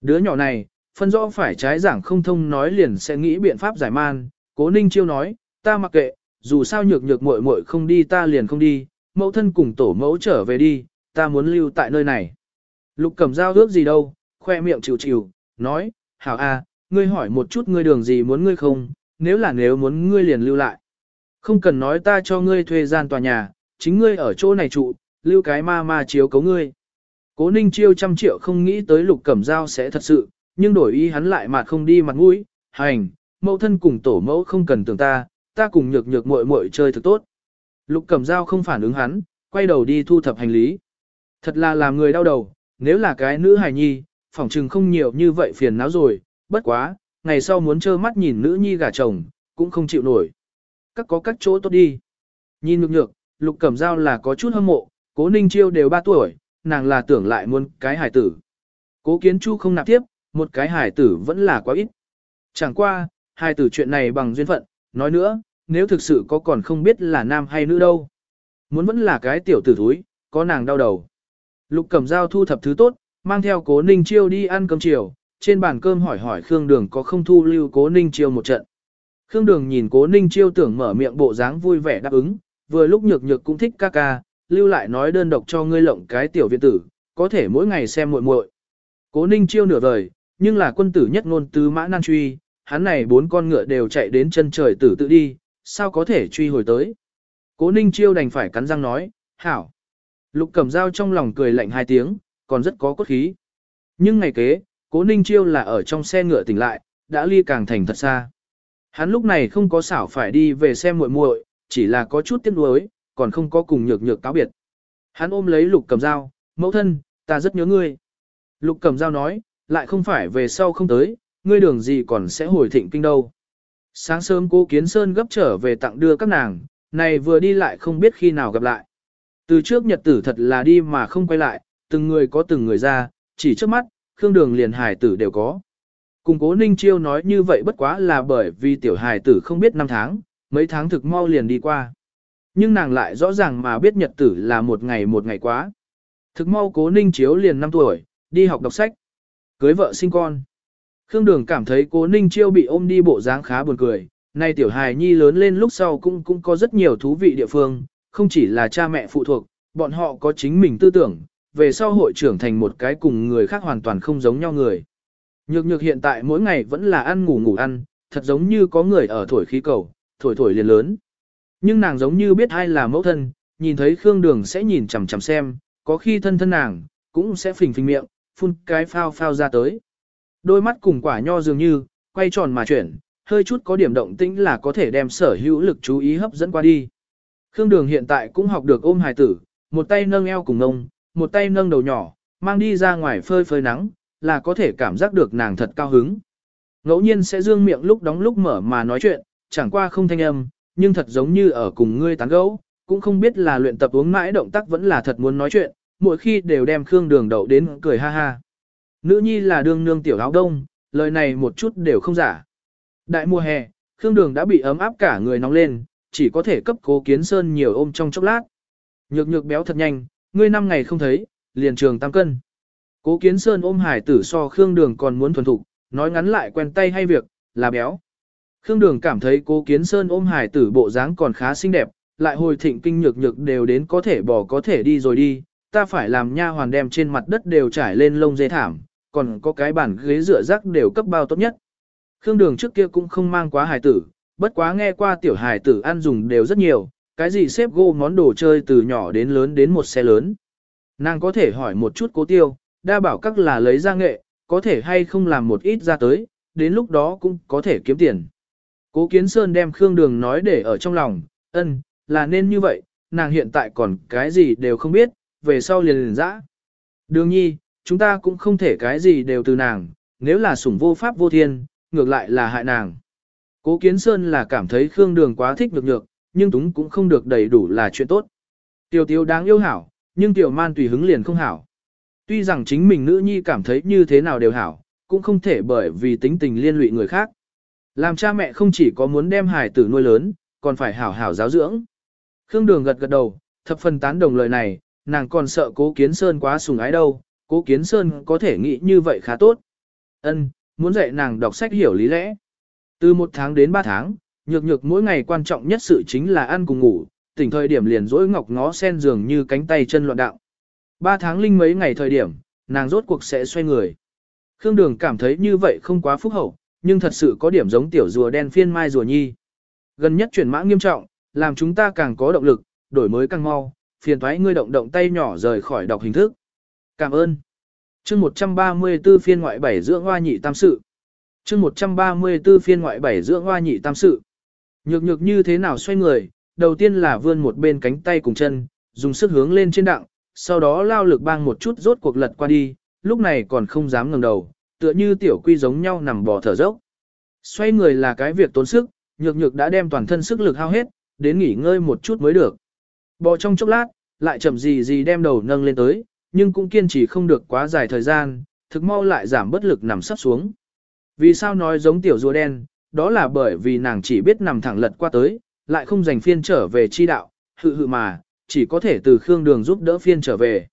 Đứa nhỏ này, phân rõ phải trái giảng không thông nói liền sẽ nghĩ biện pháp giải man, cố Ninh chiêu nói, ta mặc kệ, dù sao nhược nhược muội muội không đi ta liền không đi, mẫu thân cùng tổ mẫu trở về đi, ta muốn lưu tại nơi này. Lục cẩm dao ước gì đâu, khoe miệng chịu chịu, nói, hảo a, ngươi hỏi một chút ngươi đường gì muốn ngươi không, nếu là nếu muốn ngươi liền lưu lại. Không cần nói ta cho ngươi thuê gian tòa nhà, chính ngươi ở chỗ này trụ, lưu cái ma ma chiếu cấu ngươi. Cố ninh chiêu trăm triệu không nghĩ tới lục cẩm dao sẽ thật sự, nhưng đổi ý hắn lại mà không đi mặt mũi, hành, mẫu thân cùng tổ mẫu không cần tưởng ta, ta cùng nhược nhược muội muội chơi thực tốt. Lục Cẩm Dao không phản ứng hắn, quay đầu đi thu thập hành lý. Thật là làm người đau đầu, nếu là cái nữ hài nhi, phỏng chừng không nhiều như vậy phiền não rồi, bất quá, ngày sau muốn trơ mắt nhìn nữ nhi gả chồng, cũng không chịu nổi. Các có các chỗ tốt đi. Nhìn nhược nhược, Lục Cẩm Dao là có chút hâm mộ, cố ninh chiêu đều 3 tuổi, nàng là tưởng lại muốn cái hài tử. Cố kiến chu không nạp tiếp, một cái hài tử vẫn là quá ít. Chẳng qua, hài tử chuyện này bằng duyên phận, nói nữa, nếu thực sự có còn không biết là nam hay nữ đâu. Muốn vẫn là cái tiểu tử thúi, có nàng đau đầu. Lục Cẩm Giao thu thập thứ tốt, mang theo Cố Ninh Chiêu đi ăn cơm chiều, trên bàn cơm hỏi hỏi Khương Đường có không thu lưu Cố Ninh Chiêu một trận. Khương Đường nhìn Cố Ninh Chiêu tưởng mở miệng bộ dáng vui vẻ đáp ứng, vừa lúc nhược nhược cũng thích ca ca, lưu lại nói đơn độc cho ngươi lộng cái tiểu viện tử, có thể mỗi ngày xem muội muội. Cố Ninh Chiêu nửa vời, nhưng là quân tử nhất ngôn tứ mã nan truy, hắn này bốn con ngựa đều chạy đến chân trời tử tự đi, sao có thể truy hồi tới. Cố Ninh Chiêu đành phải cắn răng nói, hảo. Lục Cẩm Dao trong lòng cười lạnh hai tiếng, còn rất có cốt khí. Nhưng ngày kế, Cố Ninh Chiêu là ở trong xe ngựa tỉnh lại, đã ly càng thành thật xa. Hắn lúc này không có xảo phải đi về xem muội muội, chỉ là có chút tiếc nuối, còn không có cùng nhược nhược cáo biệt. Hắn ôm lấy Lục Cẩm Dao, mẫu thân, ta rất nhớ ngươi. Lục Cẩm Dao nói, lại không phải về sau không tới, ngươi đường gì còn sẽ hồi thịnh kinh đâu. Sáng sớm cô Kiến Sơn gấp trở về tặng đưa các nàng, này vừa đi lại không biết khi nào gặp lại. Từ trước nhật tử thật là đi mà không quay lại, từng người có từng người ra, chỉ trước mắt, Khương Đường liền hài tử đều có. Cùng cố Ninh Chiêu nói như vậy bất quá là bởi vì tiểu hài tử không biết năm tháng, mấy tháng thực mau liền đi qua. Nhưng nàng lại rõ ràng mà biết nhật tử là một ngày một ngày quá. Thực mau cố Ninh Chiếu liền 5 tuổi, đi học đọc sách. Cưới vợ sinh con. Khương Đường cảm thấy cố Ninh Chiêu bị ôm đi bộ dáng khá buồn cười. Nay tiểu hài nhi lớn lên lúc sau cũng cũng có rất nhiều thú vị địa phương, không chỉ là cha mẹ phụ thuộc, bọn họ có chính mình tư tưởng, về sau hội trưởng thành một cái cùng người khác hoàn toàn không giống nhau người. Nhược nhược hiện tại mỗi ngày vẫn là ăn ngủ ngủ ăn, thật giống như có người ở thổi khí cầu, thổi thổi liền lớn. Nhưng nàng giống như biết ai là mẫu thân, nhìn thấy Khương Đường sẽ nhìn chằm chằm xem, có khi thân thân nàng, cũng sẽ phình phình miệng, phun cái phao phao ra tới. Đôi mắt cùng quả nho dường như, quay tròn mà chuyển, hơi chút có điểm động tĩnh là có thể đem sở hữu lực chú ý hấp dẫn qua đi. Khương Đường hiện tại cũng học được ôm hài tử, một tay nâng eo cùng ngông, một tay nâng đầu nhỏ, mang đi ra ngoài phơi phơi nắng, là có thể cảm giác được nàng thật cao hứng. Ngẫu nhiên sẽ dương miệng lúc đóng lúc mở mà nói chuyện, chẳng qua không thanh âm, nhưng thật giống như ở cùng ngươi tán gẫu, cũng không biết là luyện tập uống mãi động tác vẫn là thật muốn nói chuyện, mỗi khi đều đem Khương Đường đậu đến cười ha ha. Nữ nhi là đương nương tiểu áo đông, lời này một chút đều không giả. Đại mùa hè, Khương Đường đã bị ấm áp cả người nóng lên, chỉ có thể cấp cố kiến sơn nhiều ôm trong chốc lát. Nhược nhược béo thật nhanh, ngươi năm ngày không thấy, liền trường tăng cân. Cố kiến sơn ôm hải tử so Khương Đường còn muốn thuần thục, nói ngắn lại quen tay hay việc, là béo. Khương Đường cảm thấy cố kiến sơn ôm hải tử bộ dáng còn khá xinh đẹp, lại hồi thịnh kinh nhược nhược đều đến có thể bỏ có thể đi rồi đi, ta phải làm nha hoàn đem trên mặt đất đều trải lên lông dê thảm, còn có cái bàn ghế rửa rác đều cấp bao tốt nhất. Khương Đường trước kia cũng không mang quá hải tử, bất quá nghe qua tiểu hải tử ăn dùng đều rất nhiều, cái gì xếp gô món đồ chơi từ nhỏ đến lớn đến một xe lớn. Nàng có thể hỏi một chút cố tiêu, đa bảo các là lấy ra nghệ, có thể hay không làm một ít ra tới, đến lúc đó cũng có thể kiếm tiền. Cố Kiến Sơn đem Khương Đường nói để ở trong lòng, ân, là nên như vậy, nàng hiện tại còn cái gì đều không biết, về sau liền liền dã. Đường nhi, chúng ta cũng không thể cái gì đều từ nàng, nếu là sủng vô pháp vô thiên, ngược lại là hại nàng. Cố Kiến Sơn là cảm thấy Khương Đường quá thích được nhược, nhưng túng cũng không được đầy đủ là chuyện tốt. Tiểu tiêu đáng yêu hảo, nhưng tiểu man tùy hứng liền không hảo. Tuy rằng chính mình nữ nhi cảm thấy như thế nào đều hảo, cũng không thể bởi vì tính tình liên lụy người khác. Làm cha mẹ không chỉ có muốn đem hài tử nuôi lớn, còn phải hảo hảo giáo dưỡng. Khương Đường gật gật đầu, thập phần tán đồng lời này, nàng còn sợ cố kiến sơn quá sùng ái đâu, cố kiến sơn có thể nghĩ như vậy khá tốt. Ân, muốn dạy nàng đọc sách hiểu lý lẽ. Từ một tháng đến ba tháng, nhược nhược mỗi ngày quan trọng nhất sự chính là ăn cùng ngủ, tỉnh thời điểm liền dỗi ngọc ngó sen dường như cánh tay chân loạn đạo. Ba tháng linh mấy ngày thời điểm, nàng rốt cuộc sẽ xoay người. Khương Đường cảm thấy như vậy không quá phúc hậu, nhưng thật sự có điểm giống tiểu rùa đen phiên mai rùa nhi. Gần nhất chuyển mã nghiêm trọng, làm chúng ta càng có động lực, đổi mới càng mau, phiền thoái ngươi động động tay nhỏ rời khỏi đọc hình thức. Cảm ơn. chương 134 phiên ngoại bảy dưỡng hoa nhị tam sự chương 134 phiên ngoại bảy dưỡng hoa nhị tam sự. Nhược nhược như thế nào xoay người, đầu tiên là vươn một bên cánh tay cùng chân, dùng sức hướng lên trên đặng, sau đó lao lực bang một chút rốt cuộc lật qua đi, lúc này còn không dám ngẩng đầu, tựa như tiểu quy giống nhau nằm bò thở dốc. Xoay người là cái việc tốn sức, nhược nhược đã đem toàn thân sức lực hao hết, đến nghỉ ngơi một chút mới được. Bò trong chốc lát, lại chậm gì gì đem đầu nâng lên tới, nhưng cũng kiên trì không được quá dài thời gian, thực mau lại giảm bất lực nằm sắp xuống. Vì sao nói giống tiểu rùa đen, đó là bởi vì nàng chỉ biết nằm thẳng lật qua tới, lại không dành phiên trở về chi đạo, hự hự mà, chỉ có thể từ khương đường giúp đỡ phiên trở về.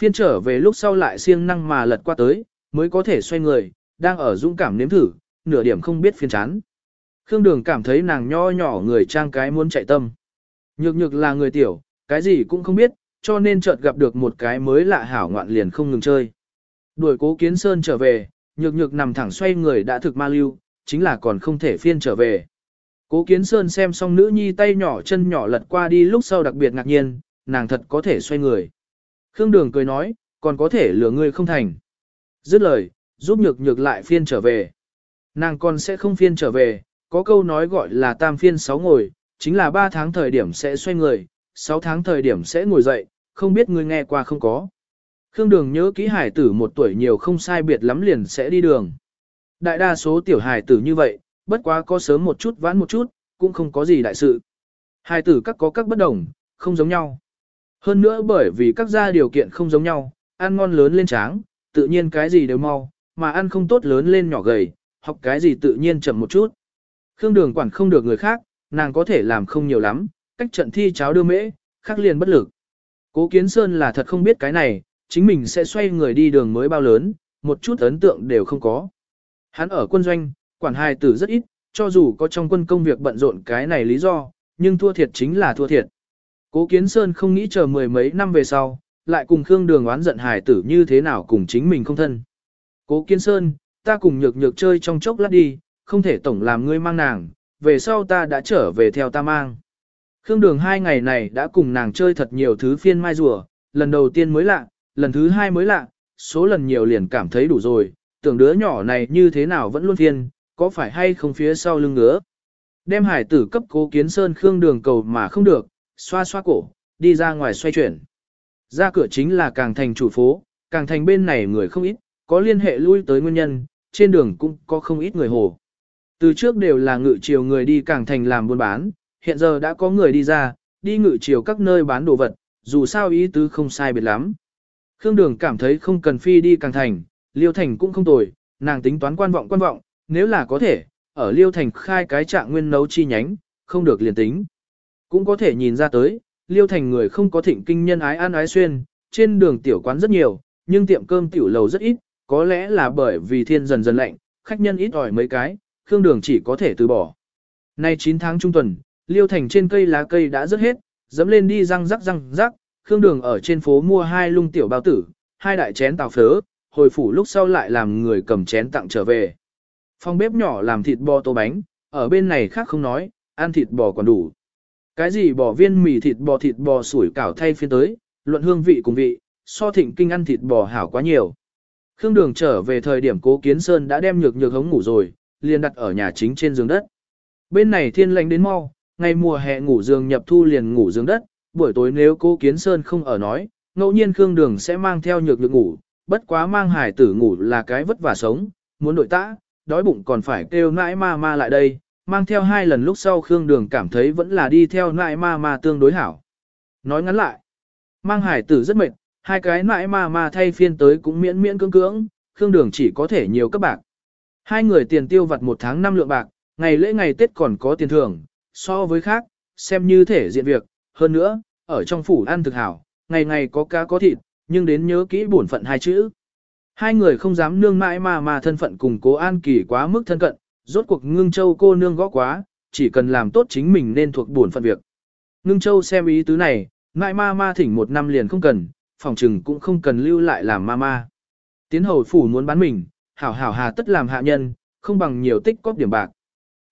Phiên trở về lúc sau lại siêng năng mà lật qua tới, mới có thể xoay người, đang ở dũng cảm nếm thử, nửa điểm không biết phiên chán. Khương đường cảm thấy nàng nho nhỏ người trang cái muốn chạy tâm. Nhược nhược là người tiểu, cái gì cũng không biết, cho nên chợt gặp được một cái mới lạ hảo ngoạn liền không ngừng chơi. Đuổi cố kiến sơn trở về, nhược nhược nằm thẳng xoay người đã thực ma lưu, chính là còn không thể phiên trở về. Cố kiến sơn xem xong nữ nhi tay nhỏ chân nhỏ lật qua đi lúc sau đặc biệt ngạc nhiên, nàng thật có thể xoay người. Khương đường cười nói, còn có thể lừa ngươi không thành. Dứt lời, giúp nhược nhược lại phiên trở về. Nàng còn sẽ không phiên trở về, có câu nói gọi là tam phiên sáu ngồi, chính là ba tháng thời điểm sẽ xoay người, sáu tháng thời điểm sẽ ngồi dậy, không biết ngươi nghe qua không có. Khương Đường nhớ kỹ hải tử một tuổi nhiều không sai biệt lắm liền sẽ đi đường. Đại đa số tiểu hải tử như vậy, bất quá có sớm một chút vãn một chút, cũng không có gì đại sự. Hải tử các có các bất đồng, không giống nhau. Hơn nữa bởi vì các gia điều kiện không giống nhau, ăn ngon lớn lên tráng, tự nhiên cái gì đều mau, mà ăn không tốt lớn lên nhỏ gầy, học cái gì tự nhiên chậm một chút. Khương Đường quản không được người khác, nàng có thể làm không nhiều lắm, cách trận thi cháo đưa mễ, khắc liền bất lực. Cố Kiến Sơn là thật không biết cái này, chính mình sẽ xoay người đi đường mới bao lớn, một chút ấn tượng đều không có. Hắn ở quân doanh, quản hài tử rất ít, cho dù có trong quân công việc bận rộn cái này lý do, nhưng thua thiệt chính là thua thiệt. Cố Kiến Sơn không nghĩ chờ mười mấy năm về sau, lại cùng Khương Đường oán giận hài tử như thế nào cùng chính mình không thân. Cố Kiến Sơn, ta cùng nhược nhược chơi trong chốc lát đi, không thể tổng làm ngươi mang nàng, về sau ta đã trở về theo ta mang. Khương Đường hai ngày này đã cùng nàng chơi thật nhiều thứ phiên mai rùa, lần đầu tiên mới lạ, lần thứ hai mới lạ, số lần nhiều liền cảm thấy đủ rồi, tưởng đứa nhỏ này như thế nào vẫn luôn thiên, có phải hay không phía sau lưng ngứa. Đem hải tử cấp cố kiến sơn Khương Đường cầu mà không được, xoa xoa cổ, đi ra ngoài xoay chuyển. Ra cửa chính là càng thành chủ phố, càng thành bên này người không ít, có liên hệ lui tới nguyên nhân, trên đường cũng có không ít người hồ. Từ trước đều là ngự chiều người đi càng thành làm buôn bán, hiện giờ đã có người đi ra, đi ngự chiều các nơi bán đồ vật, dù sao ý tứ không sai biệt lắm. Khương Đường cảm thấy không cần phi đi càng thành, Liêu Thành cũng không tồi, nàng tính toán quan vọng quan vọng, nếu là có thể, ở Liêu Thành khai cái trạng nguyên nấu chi nhánh, không được liền tính. Cũng có thể nhìn ra tới, Liêu Thành người không có thịnh kinh nhân ái ăn ái xuyên, trên đường tiểu quán rất nhiều, nhưng tiệm cơm tiểu lầu rất ít, có lẽ là bởi vì thiên dần dần lạnh, khách nhân ít ỏi mấy cái, Khương Đường chỉ có thể từ bỏ. Nay 9 tháng trung tuần, Liêu Thành trên cây lá cây đã rớt hết, dẫm lên đi răng rắc răng rắc, Khương Đường ở trên phố mua hai lung tiểu bao tử, hai đại chén tàu phớ, hồi phủ lúc sau lại làm người cầm chén tặng trở về. Phòng bếp nhỏ làm thịt bò tô bánh, ở bên này khác không nói, ăn thịt bò còn đủ. Cái gì bò viên mì thịt bò thịt bò sủi cảo thay phiên tới, luận hương vị cùng vị, so thịnh kinh ăn thịt bò hảo quá nhiều. Khương Đường trở về thời điểm cố kiến sơn đã đem nhược nhược hống ngủ rồi, liền đặt ở nhà chính trên giường đất. Bên này thiên lạnh đến mau, ngày mùa hè ngủ giường nhập thu liền ngủ giường đất, buổi tối nếu cô kiến sơn không ở nói, ngẫu nhiên Khương Đường sẽ mang theo nhược nhược ngủ, bất quá mang hải tử ngủ là cái vất vả sống, muốn đội tã, đói bụng còn phải kêu nãi ma ma lại đây, mang theo hai lần lúc sau Khương Đường cảm thấy vẫn là đi theo nãi ma ma tương đối hảo. Nói ngắn lại, mang hải tử rất mệt, hai cái nãi ma ma thay phiên tới cũng miễn miễn cưỡng cưỡng, Khương Đường chỉ có thể nhiều các bạc. Hai người tiền tiêu vặt một tháng năm lượng bạc, ngày lễ ngày Tết còn có tiền thưởng, so với khác, xem như thể diện việc, hơn nữa, ở trong phủ ăn thực hảo, ngày ngày có cá có thịt, nhưng đến nhớ kỹ bổn phận hai chữ. Hai người không dám nương mãi mà mà thân phận cùng cố an kỳ quá mức thân cận, rốt cuộc ngưng châu cô nương gõ quá, chỉ cần làm tốt chính mình nên thuộc bổn phận việc. Ngưng châu xem ý tứ này, mãi ma ma thỉnh một năm liền không cần, phòng trừng cũng không cần lưu lại làm ma ma. Tiến hầu phủ muốn bán mình, hảo hảo hà tất làm hạ nhân, không bằng nhiều tích cóp điểm bạc.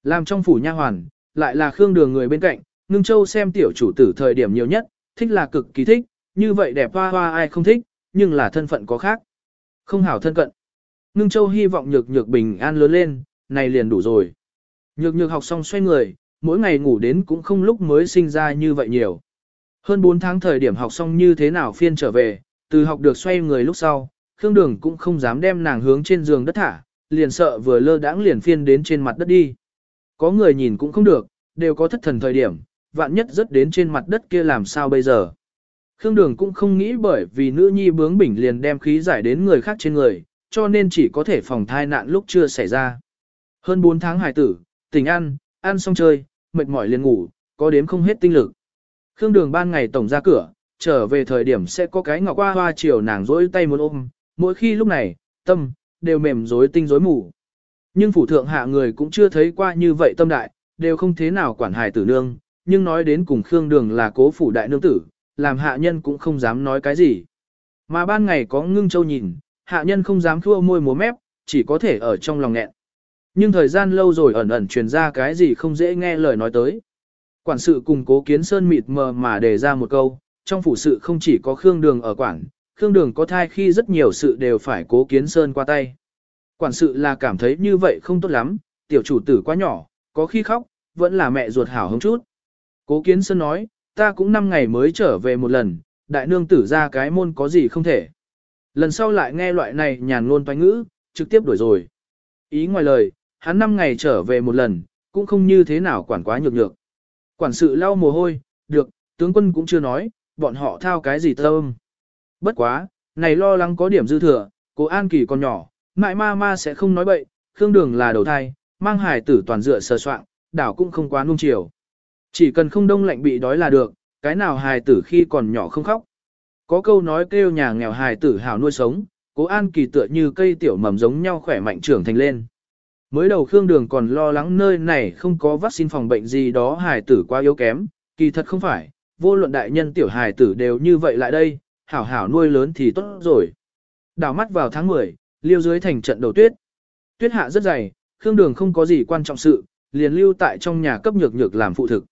Làm trong phủ nha hoàn, lại là khương đường người bên cạnh, ngưng châu xem tiểu chủ tử thời điểm nhiều nhất, thích là cực kỳ thích, như vậy đẹp hoa hoa ai không thích, nhưng là thân phận có khác. Không hảo thân cận. Ngưng châu hy vọng nhược nhược bình an lớn lên, này liền đủ rồi. Nhược nhược học xong xoay người, mỗi ngày ngủ đến cũng không lúc mới sinh ra như vậy nhiều. Hơn 4 tháng thời điểm học xong như thế nào phiên trở về, từ học được xoay người lúc sau, Khương Đường cũng không dám đem nàng hướng trên giường đất thả, liền sợ vừa lơ đãng liền phiên đến trên mặt đất đi. Có người nhìn cũng không được, đều có thất thần thời điểm, vạn nhất rớt đến trên mặt đất kia làm sao bây giờ. Khương Đường cũng không nghĩ bởi vì nữ nhi bướng bỉnh liền đem khí giải đến người khác trên người, cho nên chỉ có thể phòng thai nạn lúc chưa xảy ra. Hơn 4 tháng hải tử, tỉnh ăn, ăn xong chơi, mệt mỏi liền ngủ, có đếm không hết tinh lực. Khương Đường ban ngày tổng ra cửa, trở về thời điểm sẽ có cái ngọc hoa hoa chiều nàng rỗi tay muốn ôm, mỗi khi lúc này, tâm, đều mềm rối tinh rối mù. Nhưng phủ thượng hạ người cũng chưa thấy qua như vậy tâm đại, đều không thế nào quản hài tử nương, nhưng nói đến cùng Khương Đường là cố phủ đại nương tử, làm hạ nhân cũng không dám nói cái gì. Mà ban ngày có ngưng châu nhìn, hạ nhân không dám thua môi múa mép, chỉ có thể ở trong lòng nghẹn. Nhưng thời gian lâu rồi ẩn ẩn truyền ra cái gì không dễ nghe lời nói tới. Quản sự cùng cố kiến sơn mịt mờ mà đề ra một câu, trong phủ sự không chỉ có Khương Đường ở quản, Khương Đường có thai khi rất nhiều sự đều phải cố kiến sơn qua tay. Quản sự là cảm thấy như vậy không tốt lắm, tiểu chủ tử quá nhỏ, có khi khóc, vẫn là mẹ ruột hảo hứng chút. Cố kiến sơn nói, ta cũng 5 ngày mới trở về một lần, đại nương tử ra cái môn có gì không thể. Lần sau lại nghe loại này nhàn ngôn toanh ngữ, trực tiếp đổi rồi. Ý ngoài lời, hắn 5 ngày trở về một lần, cũng không như thế nào quản quá nhược nhược. Quản sự lau mồ hôi, được, tướng quân cũng chưa nói, bọn họ thao cái gì tâm. Bất quá, này lo lắng có điểm dư thừa, cô An Kỳ còn nhỏ, mại ma ma sẽ không nói bậy, Khương Đường là đầu thai, mang hài tử toàn dựa sờ soạn, đảo cũng không quá nung chiều. Chỉ cần không đông lạnh bị đói là được, cái nào hài tử khi còn nhỏ không khóc. Có câu nói kêu nhà nghèo hài tử hào nuôi sống, cố An Kỳ tựa như cây tiểu mầm giống nhau khỏe mạnh trưởng thành lên. Mới đầu Khương Đường còn lo lắng nơi này không có vaccine phòng bệnh gì đó hài tử quá yếu kém, kỳ thật không phải, vô luận đại nhân tiểu hài tử đều như vậy lại đây, hảo hảo nuôi lớn thì tốt rồi. Đảo mắt vào tháng 10, liêu dưới thành trận đầu tuyết. Tuyết hạ rất dày, Khương Đường không có gì quan trọng sự, liền lưu tại trong nhà cấp nhược nhược làm phụ thực.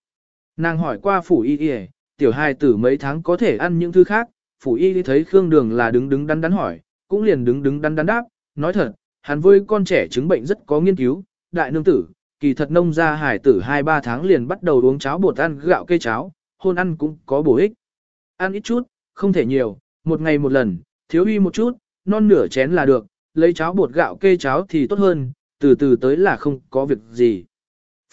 Nàng hỏi qua phủ y y, tiểu hài tử mấy tháng có thể ăn những thứ khác, phủ y thấy Khương Đường là đứng đứng đắn đắn hỏi, cũng liền đứng đứng đắn đắn đáp, nói thật, hắn với con trẻ chứng bệnh rất có nghiên cứu, đại nương tử, kỳ thật nông gia hài tử 2-3 tháng liền bắt đầu uống cháo bột ăn gạo cây cháo, hôn ăn cũng có bổ ích. Ăn ít chút, không thể nhiều, một ngày một lần, thiếu uy một chút, non nửa chén là được, lấy cháo bột gạo kê cháo thì tốt hơn, từ từ tới là không có việc gì.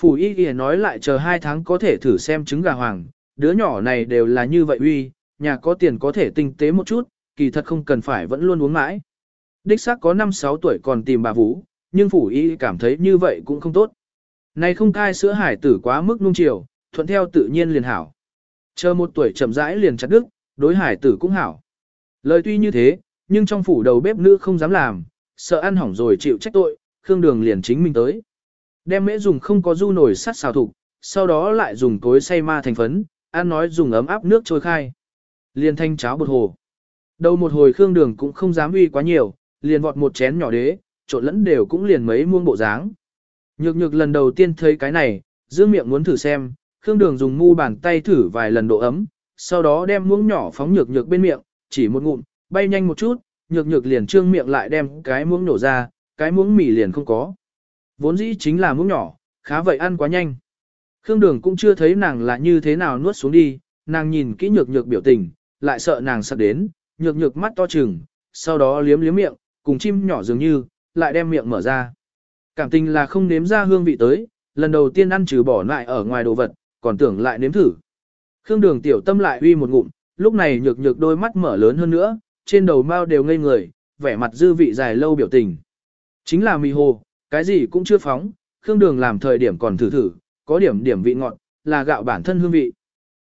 Phủ y kìa nói lại chờ hai tháng có thể thử xem trứng gà hoàng, đứa nhỏ này đều là như vậy uy, nhà có tiền có thể tinh tế một chút, kỳ thật không cần phải vẫn luôn uống mãi. Đích xác có 5-6 tuổi còn tìm bà Vũ, nhưng phủ y cảm thấy như vậy cũng không tốt. Này không cai sữa hải tử quá mức nung chiều, thuận theo tự nhiên liền hảo. Chờ một tuổi chậm rãi liền chặt đức, đối hải tử cũng hảo. Lời tuy như thế, nhưng trong phủ đầu bếp nữ không dám làm, sợ ăn hỏng rồi chịu trách tội, Khương Đường liền chính mình tới. Đem mễ dùng không có du nổi sắt xào thục, sau đó lại dùng cối xay ma thành phấn, ăn nói dùng ấm áp nước trôi khai. Liền thanh cháo bột hồ. Đầu một hồi Khương Đường cũng không dám uy quá nhiều, liền vọt một chén nhỏ đế, trộn lẫn đều cũng liền mấy muông bộ dáng. Nhược nhược lần đầu tiên thấy cái này, dương miệng muốn thử xem, Khương Đường dùng mu bàn tay thử vài lần độ ấm, sau đó đem muỗng nhỏ phóng nhược nhược bên miệng, chỉ một ngụm, bay nhanh một chút, nhược nhược liền trương miệng lại đem cái muỗng nổ ra, cái muỗng mì liền không có. Vốn dĩ chính là muỗng nhỏ, khá vậy ăn quá nhanh. Khương Đường cũng chưa thấy nàng là như thế nào nuốt xuống đi, nàng nhìn kỹ nhược nhược biểu tình, lại sợ nàng sắp đến, nhược nhược mắt to trừng, sau đó liếm liếm miệng, cùng chim nhỏ dường như, lại đem miệng mở ra. Cảm tình là không nếm ra hương vị tới, lần đầu tiên ăn trừ bỏ lại ở ngoài đồ vật, còn tưởng lại nếm thử. Khương đường tiểu tâm lại uy một ngụm, lúc này nhược nhược đôi mắt mở lớn hơn nữa, trên đầu mao đều ngây người, vẻ mặt dư vị dài lâu biểu tình. Chính là mì hồ, cái gì cũng chưa phóng, Khương đường làm thời điểm còn thử thử, có điểm điểm vị ngọt, là gạo bản thân hương vị.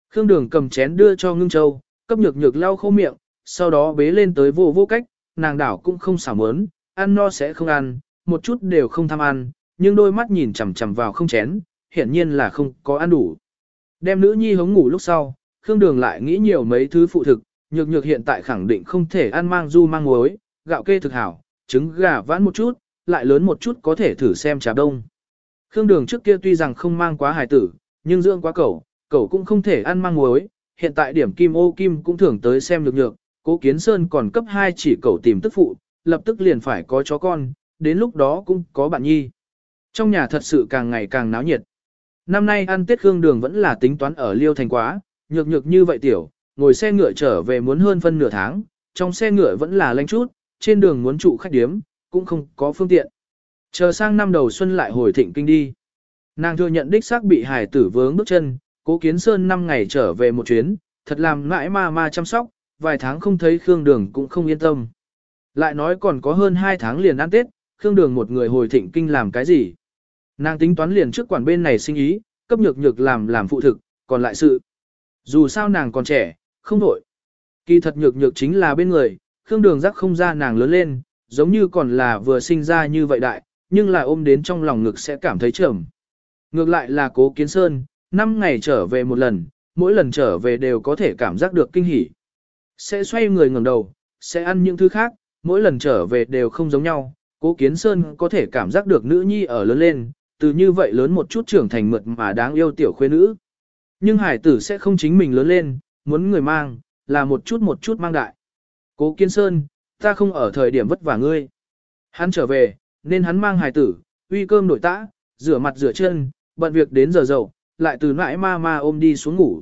Khương đường cầm chén đưa cho ngưng châu, cấp nhược nhược lau khô miệng, sau đó bế lên tới vô vô cách, nàng đảo cũng không xả mớn, ăn no sẽ không ăn, một chút đều không tham ăn, nhưng đôi mắt nhìn chằm chằm vào không chén, hiển nhiên là không có ăn đủ. Đem nữ nhi hống ngủ lúc sau, Khương Đường lại nghĩ nhiều mấy thứ phụ thực, nhược nhược hiện tại khẳng định không thể ăn mang du mang muối, gạo kê thực hảo, trứng gà vãn một chút, lại lớn một chút có thể thử xem trà đông. Khương Đường trước kia tuy rằng không mang quá hài tử, nhưng dưỡng quá cẩu, cẩu cũng không thể ăn mang muối, hiện tại điểm kim ô kim cũng thường tới xem được nhược, cố kiến sơn còn cấp 2 chỉ cẩu tìm tức phụ, lập tức liền phải có chó con, đến lúc đó cũng có bạn nhi. Trong nhà thật sự càng ngày càng náo nhiệt. năm nay ăn Tết Khương Đường vẫn là tính toán ở Liêu Thành quá, nhược nhược như vậy tiểu, ngồi xe ngựa trở về muốn hơn phân nửa tháng, trong xe ngựa vẫn là lanh chút, trên đường muốn trụ khách điếm, cũng không có phương tiện. Chờ sang năm đầu xuân lại hồi thịnh kinh đi. Nàng thừa nhận đích xác bị hải tử vướng bước chân, cố kiến sơn năm ngày trở về một chuyến, thật làm ngãi ma ma chăm sóc, vài tháng không thấy Khương Đường cũng không yên tâm. Lại nói còn có hơn hai tháng liền ăn Tết, Khương Đường một người hồi thịnh kinh làm cái gì? Nàng tính toán liền trước quản bên này sinh ý, cấp nhược nhược làm làm phụ thực, còn lại sự. Dù sao nàng còn trẻ, không nổi. Kỳ thật nhược nhược chính là bên người, Khương Đường rắc không ra nàng lớn lên, giống như còn là vừa sinh ra như vậy đại, nhưng là ôm đến trong lòng ngực sẽ cảm thấy trầm. Ngược lại là cố kiến sơn, năm ngày trở về một lần, mỗi lần trở về đều có thể cảm giác được kinh hỉ. Sẽ xoay người ngẩng đầu, sẽ ăn những thứ khác, mỗi lần trở về đều không giống nhau. Cố Kiến Sơn có thể cảm giác được nữ nhi ở lớn lên, từ như vậy lớn một chút trưởng thành mượt mà đáng yêu tiểu khuê nữ. Nhưng hải tử sẽ không chính mình lớn lên, muốn người mang, là một chút một chút mang đại. Cố Kiến Sơn, ta không ở thời điểm vất vả ngươi. Hắn trở về, nên hắn mang hài tử, uy cơm đổi tã, rửa mặt rửa chân, bận việc đến giờ dậu, lại từ nãi ma ma ôm đi xuống ngủ.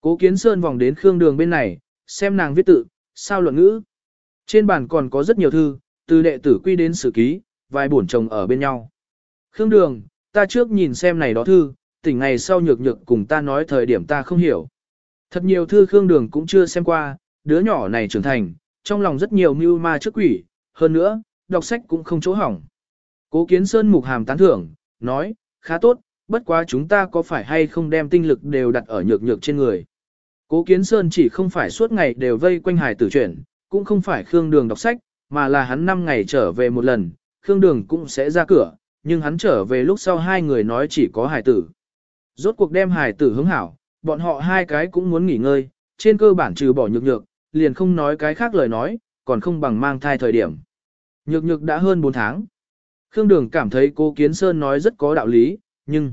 Cố Kiến Sơn vòng đến Khương Đường bên này, xem nàng viết tự, sao luận ngữ. Trên bàn còn có rất nhiều thư, từ đệ tử quy đến sử ký, vài bổn chồng ở bên nhau. Khương Đường, ta trước nhìn xem này đó thư, tỉnh ngày sau nhược nhược cùng ta nói thời điểm ta không hiểu. Thật nhiều thư Khương Đường cũng chưa xem qua, đứa nhỏ này trưởng thành, trong lòng rất nhiều mưu ma trước quỷ, hơn nữa, đọc sách cũng không chỗ hỏng. Cố Kiến Sơn mục hàm tán thưởng, nói, khá tốt, bất quá chúng ta có phải hay không đem tinh lực đều đặt ở nhược nhược trên người. Cố Kiến Sơn chỉ không phải suốt ngày đều vây quanh hải tử chuyển, cũng không phải Khương Đường đọc sách, mà là hắn 5 ngày trở về một lần, Khương Đường cũng sẽ ra cửa, nhưng hắn trở về lúc sau hai người nói chỉ có hải tử. Rốt cuộc đem hải tử hướng hảo, bọn họ hai cái cũng muốn nghỉ ngơi, trên cơ bản trừ bỏ nhược nhược, liền không nói cái khác lời nói, còn không bằng mang thai thời điểm. Nhược nhược đã hơn 4 tháng. Khương Đường cảm thấy cô Kiến Sơn nói rất có đạo lý, nhưng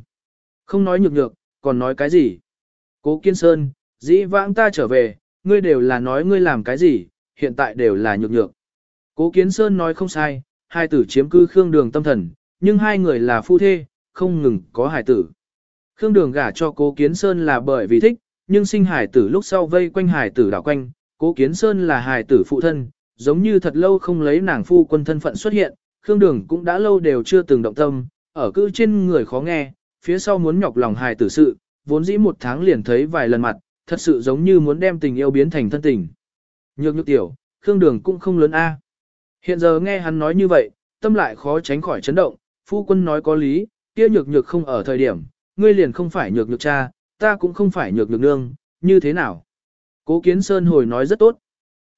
không nói nhược nhược, còn nói cái gì? Cố Kiến Sơn, dĩ vãng ta trở về, ngươi đều là nói ngươi làm cái gì, hiện tại đều là nhược nhược. Cố Kiến Sơn nói không sai, hai tử chiếm cư Khương Đường tâm thần, nhưng hai người là phu thê, không ngừng có hài tử. Khương Đường gả cho Cố Kiến Sơn là bởi vì thích, nhưng sinh hài tử lúc sau vây quanh hài tử đảo quanh, Cố Kiến Sơn là hài tử phụ thân, giống như thật lâu không lấy nàng phu quân thân phận xuất hiện, Khương Đường cũng đã lâu đều chưa từng động tâm, ở cư trên người khó nghe, phía sau muốn nhọc lòng hài tử sự, vốn dĩ một tháng liền thấy vài lần mặt, thật sự giống như muốn đem tình yêu biến thành thân tình. Nhược nhược tiểu, Khương Đường cũng không lớn a. Hiện giờ nghe hắn nói như vậy, tâm lại khó tránh khỏi chấn động, phu quân nói có lý, kia nhược nhược không ở thời điểm, ngươi liền không phải nhược nhược cha, ta cũng không phải nhược nhược nương, như thế nào? Cố Kiến Sơn hồi nói rất tốt.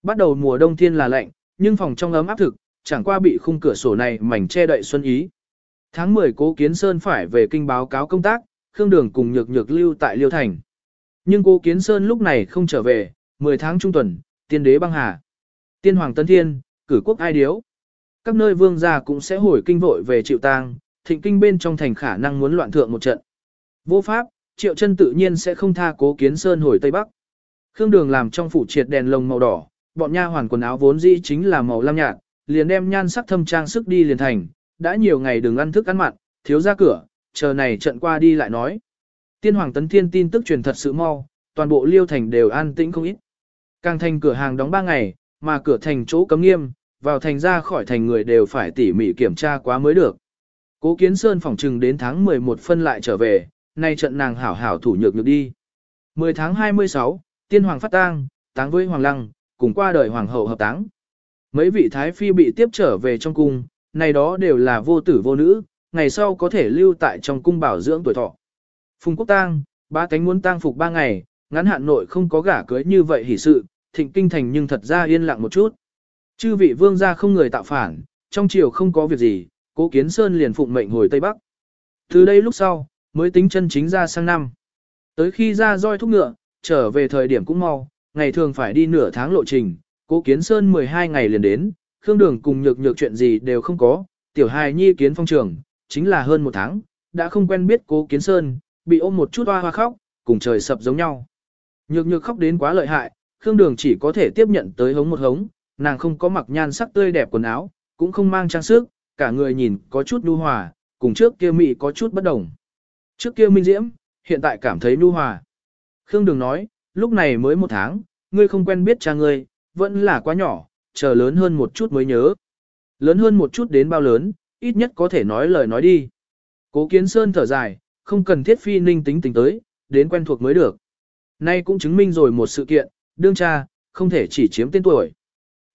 Bắt đầu mùa đông thiên là lạnh, nhưng phòng trong ấm áp thực, chẳng qua bị khung cửa sổ này mảnh che đậy xuân ý. Tháng 10 Cố Kiến Sơn phải về kinh báo cáo công tác, Khương Đường cùng nhược nhược lưu tại Liêu Thành. Nhưng Cố Kiến Sơn lúc này không trở về, 10 tháng trung tuần, tiên đế băng hà. Tiên hoàng tân thiên, cử quốc ai điếu. Các nơi vương gia cũng sẽ hồi kinh vội về chịu tang, thịnh kinh bên trong thành khả năng muốn loạn thượng một trận. Vô pháp, triệu chân tự nhiên sẽ không tha cố kiến sơn hồi Tây Bắc. Khương đường làm trong phủ triệt đèn lồng màu đỏ, bọn nha hoàn quần áo vốn dĩ chính là màu lam nhạt, liền đem nhan sắc thâm trang sức đi liền thành, đã nhiều ngày đừng ăn thức ăn mặn, thiếu ra cửa, chờ này trận qua đi lại nói. Tiên hoàng tấn thiên tin tức truyền thật sự mau, toàn bộ liêu thành đều an tĩnh không ít. Càng thành cửa hàng đóng 3 ngày, mà cửa thành chỗ cấm nghiêm, vào thành ra khỏi thành người đều phải tỉ mỉ kiểm tra quá mới được. Cố Kiến Sơn phỏng trừng đến tháng 11 phân lại trở về, nay trận nàng hảo hảo thủ nhược nhược đi. 10 tháng 26, tiên hoàng phát tang, táng với hoàng lăng, cùng qua đời hoàng hậu hợp táng. Mấy vị thái phi bị tiếp trở về trong cung, này đó đều là vô tử vô nữ, ngày sau có thể lưu tại trong cung bảo dưỡng tuổi thọ. Phùng quốc tang, ba cánh muốn tang phục ba ngày, ngắn hạn nội không có gả cưới như vậy hỉ sự, thịnh kinh thành nhưng thật ra yên lặng một chút. Chư vị vương gia không người tạo phản, trong triều không có việc gì, cố kiến sơn liền phụng mệnh hồi Tây Bắc. Từ đây lúc sau, mới tính chân chính ra sang năm. Tới khi ra roi thúc ngựa, trở về thời điểm cũng mau, ngày thường phải đi nửa tháng lộ trình, cố kiến sơn 12 ngày liền đến, khương đường cùng nhược nhược chuyện gì đều không có, tiểu hài nhi kiến phong trường, chính là hơn một tháng, đã không quen biết cố kiến sơn, bị ôm một chút hoa hoa khóc, cùng trời sập giống nhau. Nhược nhược khóc đến quá lợi hại, Khương Đường chỉ có thể tiếp nhận tới hống một hống, nàng không có mặc nhan sắc tươi đẹp quần áo, cũng không mang trang sức, cả người nhìn có chút nhu hòa, cùng trước kia mị có chút bất đồng. Trước kia minh diễm, hiện tại cảm thấy nhu hòa. Khương Đường nói, lúc này mới một tháng, ngươi không quen biết cha ngươi, vẫn là quá nhỏ, chờ lớn hơn một chút mới nhớ. Lớn hơn một chút đến bao lớn, ít nhất có thể nói lời nói đi. Cố Kiến Sơn thở dài, không cần thiết phi ninh tính tính tới, đến quen thuộc mới được. Nay cũng chứng minh rồi một sự kiện, đương cha, không thể chỉ chiếm tên tuổi.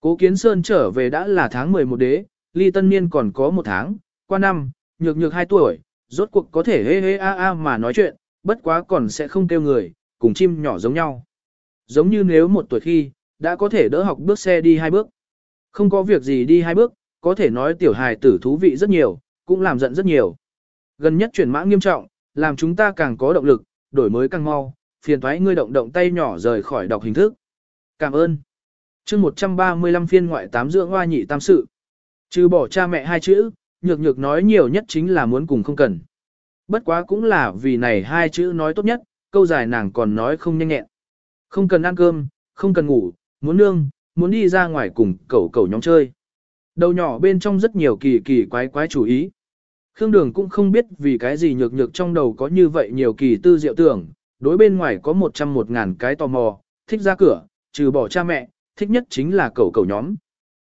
Cố Kiến Sơn trở về đã là tháng 11 đế, ly tân niên còn có một tháng, qua năm, nhược nhược 2 tuổi, rốt cuộc có thể hê hê a a mà nói chuyện, bất quá còn sẽ không kêu người, cùng chim nhỏ giống nhau. Giống như nếu một tuổi khi, đã có thể đỡ học bước xe đi hai bước. Không có việc gì đi hai bước, có thể nói tiểu hài tử thú vị rất nhiều, cũng làm giận rất nhiều. Gần nhất chuyển mã nghiêm trọng, làm chúng ta càng có động lực, đổi mới càng mau, phiền thoái ngươi động động tay nhỏ rời khỏi đọc hình thức. Cảm ơn. chương 135 phiên ngoại tám dưỡng hoa nhị tam sự. Trừ bỏ cha mẹ hai chữ, nhược nhược nói nhiều nhất chính là muốn cùng không cần. Bất quá cũng là vì này hai chữ nói tốt nhất, câu dài nàng còn nói không nhanh nhẹn. Không cần ăn cơm, không cần ngủ, muốn nương, muốn đi ra ngoài cùng cậu cậu nhóm chơi. Đầu nhỏ bên trong rất nhiều kỳ kỳ quái quái chủ ý. Khương Đường cũng không biết vì cái gì nhược nhược trong đầu có như vậy nhiều kỳ tư diệu tưởng, đối bên ngoài có một trăm một ngàn cái tò mò, thích ra cửa, trừ bỏ cha mẹ, thích nhất chính là cậu cậu nhóm.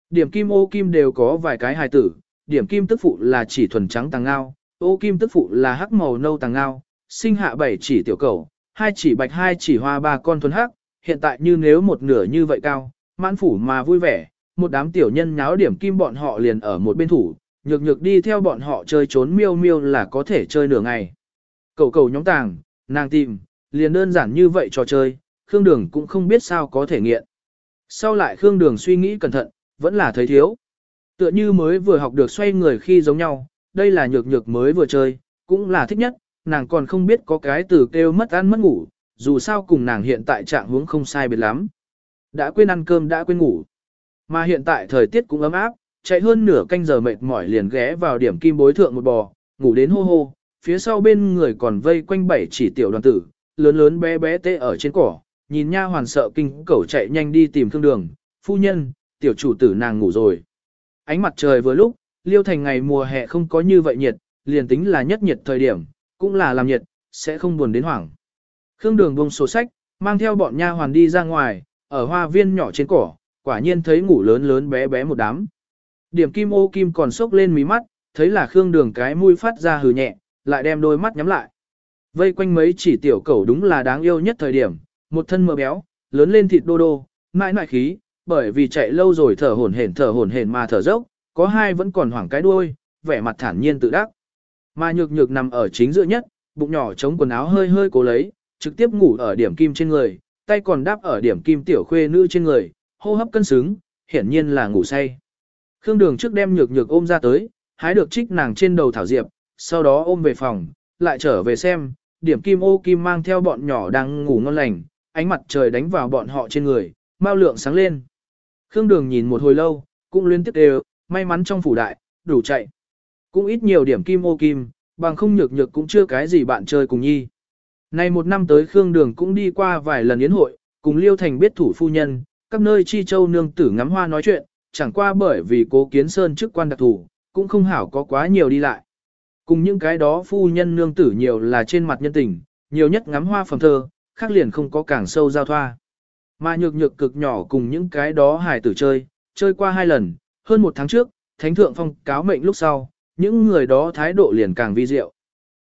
Điểm kim ô kim đều có vài cái hài tử, điểm kim tức phụ là chỉ thuần trắng tàng ngao, ô kim tức phụ là hắc màu nâu tàng ngao, sinh hạ bảy chỉ tiểu cầu hai chỉ bạch hai chỉ hoa ba con thuần hắc, hiện tại như nếu một nửa như vậy cao, mãn phủ mà vui vẻ, một đám tiểu nhân nháo điểm kim bọn họ liền ở một bên thủ, nhược nhược đi theo bọn họ chơi trốn miêu miêu là có thể chơi nửa ngày. Cầu cầu nhóm tàng, nàng tìm, liền đơn giản như vậy trò chơi, Khương Đường cũng không biết sao có thể nghiện. Sau lại Khương Đường suy nghĩ cẩn thận, vẫn là thấy thiếu. Tựa như mới vừa học được xoay người khi giống nhau, đây là nhược nhược mới vừa chơi, cũng là thích nhất, nàng còn không biết có cái từ kêu mất ăn mất ngủ, dù sao cùng nàng hiện tại trạng huống không sai biệt lắm. Đã quên ăn cơm đã quên ngủ. Mà hiện tại thời tiết cũng ấm áp, chạy hơn nửa canh giờ mệt mỏi liền ghé vào điểm kim bối thượng một bò, ngủ đến hô hô, phía sau bên người còn vây quanh bảy chỉ tiểu đoàn tử, lớn lớn bé bé tê ở trên cỏ, nhìn nha hoàn sợ kinh cẩu chạy nhanh đi tìm thương đường, phu nhân, tiểu chủ tử nàng ngủ rồi. Ánh mặt trời vừa lúc, liêu thành ngày mùa hè không có như vậy nhiệt, liền tính là nhất nhiệt thời điểm, cũng là làm nhiệt, sẽ không buồn đến hoảng. Khương đường buông sổ sách, mang theo bọn nha hoàn đi ra ngoài, ở hoa viên nhỏ trên cỏ, quả nhiên thấy ngủ lớn lớn bé bé một đám. Điểm kim ô kim còn sốc lên mí mắt, thấy là Khương đường cái mũi phát ra hừ nhẹ, lại đem đôi mắt nhắm lại. Vây quanh mấy chỉ tiểu cẩu đúng là đáng yêu nhất thời điểm, một thân mờ béo, lớn lên thịt đô đô, mãi mãi khí, bởi vì chạy lâu rồi thở hổn hển thở hổn hển mà thở dốc, có hai vẫn còn hoảng cái đuôi, vẻ mặt thản nhiên tự đắc. Mà nhược nhược nằm ở chính giữa nhất, bụng nhỏ chống quần áo hơi hơi cố lấy, trực tiếp ngủ ở điểm kim trên người, tay còn đáp ở điểm kim tiểu khuê nữ trên người, hô hấp cân xứng, hiển nhiên là ngủ say. Khương Đường trước đem nhược nhược ôm ra tới, hái được trích nàng trên đầu thảo diệp, sau đó ôm về phòng, lại trở về xem, điểm kim ô kim mang theo bọn nhỏ đang ngủ ngon lành, ánh mặt trời đánh vào bọn họ trên người, mau lượng sáng lên. Khương Đường nhìn một hồi lâu, cũng liên tiếp đều, may mắn trong phủ đại, đủ chạy. Cũng ít nhiều điểm kim ô kim, bằng không nhược nhược cũng chưa cái gì bạn chơi cùng nhi. Này một năm tới Khương Đường cũng đi qua vài lần yến hội, cùng Liêu Thành biết thủ phu nhân, các nơi chi châu nương tử ngắm hoa nói chuyện, chẳng qua bởi vì cố kiến sơn chức quan đặc thủ, cũng không hảo có quá nhiều đi lại. Cùng những cái đó phu nhân nương tử nhiều là trên mặt nhân tình, nhiều nhất ngắm hoa phẩm thơ, khác liền không có càng sâu giao thoa. Mà nhược nhược cực nhỏ cùng những cái đó hài tử chơi, chơi qua hai lần, hơn một tháng trước, thánh thượng phong cáo mệnh lúc sau, những người đó thái độ liền càng vi diệu.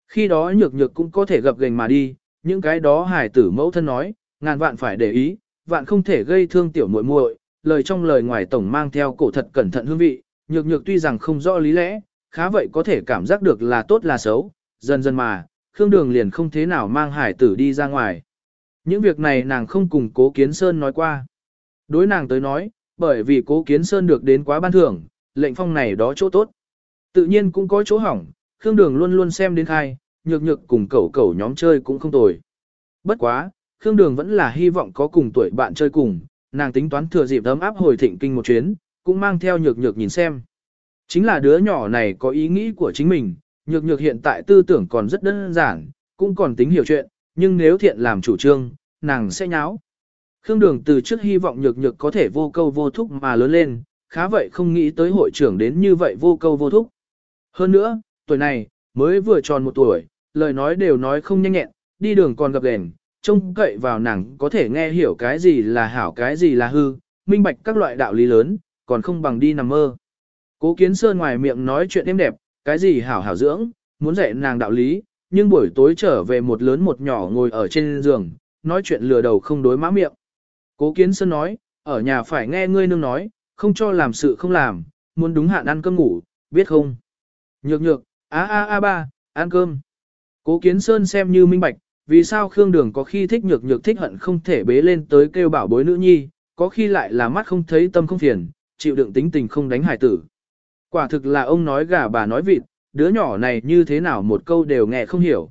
Khi đó nhược nhược cũng có thể gặp gành mà đi, những cái đó hài tử mẫu thân nói, ngàn vạn phải để ý, vạn không thể gây thương tiểu muội muội, lời trong lời ngoài tổng mang theo cổ thật cẩn thận hương vị, nhược nhược tuy rằng không rõ lý lẽ, khá vậy có thể cảm giác được là tốt là xấu, dần dần mà, Khương Đường liền không thế nào mang hải tử đi ra ngoài. Những việc này nàng không cùng Cố Kiến Sơn nói qua. Đối nàng tới nói, bởi vì Cố Kiến Sơn được đến quá ban thưởng, lệnh phong này đó chỗ tốt. Tự nhiên cũng có chỗ hỏng, Khương Đường luôn luôn xem đến khai, nhược nhược cùng cậu cậu nhóm chơi cũng không tồi. Bất quá, Khương Đường vẫn là hy vọng có cùng tuổi bạn chơi cùng, nàng tính toán thừa dịp ấm áp hồi thịnh kinh một chuyến, cũng mang theo nhược nhược nhìn xem. Chính là đứa nhỏ này có ý nghĩ của chính mình, nhược nhược hiện tại tư tưởng còn rất đơn giản, cũng còn tính hiểu chuyện, nhưng nếu thiện làm chủ trương, nàng sẽ nháo. Khương Đường từ trước hy vọng nhược nhược có thể vô câu vô thúc mà lớn lên, khá vậy không nghĩ tới hội trưởng đến như vậy vô câu vô thúc. Hơn nữa, tuổi này, mới vừa tròn một tuổi, lời nói đều nói không nhanh nhẹn, đi đường còn gặp đèn, trông cậy vào nàng có thể nghe hiểu cái gì là hảo cái gì là hư, minh bạch các loại đạo lý lớn, còn không bằng đi nằm mơ. Cố kiến sơn ngoài miệng nói chuyện êm đẹp, cái gì hảo hảo dưỡng, muốn dạy nàng đạo lý, nhưng buổi tối trở về một lớn một nhỏ ngồi ở trên giường, nói chuyện lừa đầu không đối má miệng. Cố kiến sơn nói, ở nhà phải nghe ngươi nương nói, không cho làm sự không làm, muốn đúng hạn ăn cơm ngủ, biết không? Nhược nhược, a a a ba, ăn cơm. Cố kiến sơn xem như minh bạch, vì sao Khương Đường có khi thích nhược nhược thích hận không thể bế lên tới kêu bảo bối nữ nhi, có khi lại là mắt không thấy tâm không phiền, chịu đựng tính tình không đánh hải tử. Quả thực là ông nói gà bà nói vịt, đứa nhỏ này như thế nào một câu đều nghe không hiểu.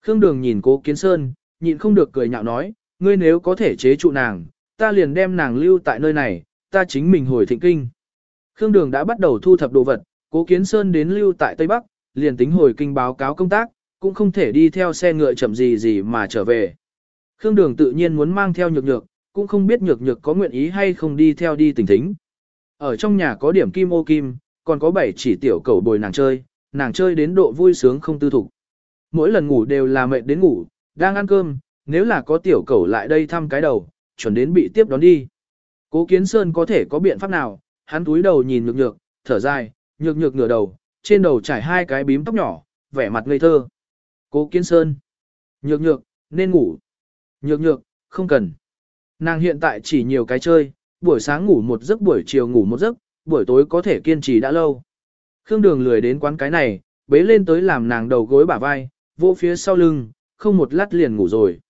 Khương Đường nhìn cố kiến sơn, nhịn không được cười nhạo nói, ngươi nếu có thể chế trụ nàng, ta liền đem nàng lưu tại nơi này, ta chính mình hồi thịnh kinh. Khương Đường đã bắt đầu thu thập đồ vật, cố kiến sơn đến lưu tại Tây Bắc, liền tính hồi kinh báo cáo công tác, cũng không thể đi theo xe ngựa chậm gì gì mà trở về. Khương Đường tự nhiên muốn mang theo nhược nhược, cũng không biết nhược nhược có nguyện ý hay không đi theo đi tỉnh thính. Ở trong nhà có điểm kim ô kim, còn có bảy chỉ tiểu cầu bồi nàng chơi, nàng chơi đến độ vui sướng không tư thục. Mỗi lần ngủ đều là mệt đến ngủ, đang ăn cơm, nếu là có tiểu cầu lại đây thăm cái đầu, chuẩn đến bị tiếp đón đi. Cố Kiến Sơn có thể có biện pháp nào, hắn túi đầu nhìn nhược nhược, thở dài, nhược nhược ngửa đầu, trên đầu trải hai cái bím tóc nhỏ, vẻ mặt ngây thơ. Cố Kiến Sơn. Nhược nhược, nên ngủ. Nhược nhược, không cần. Nàng hiện tại chỉ nhiều cái chơi, buổi sáng ngủ một giấc buổi chiều ngủ một giấc, buổi tối có thể kiên trì đã lâu. Khương Đường lười đến quán cái này, bế lên tới làm nàng đầu gối bả vai, vỗ phía sau lưng, không một lát liền ngủ rồi.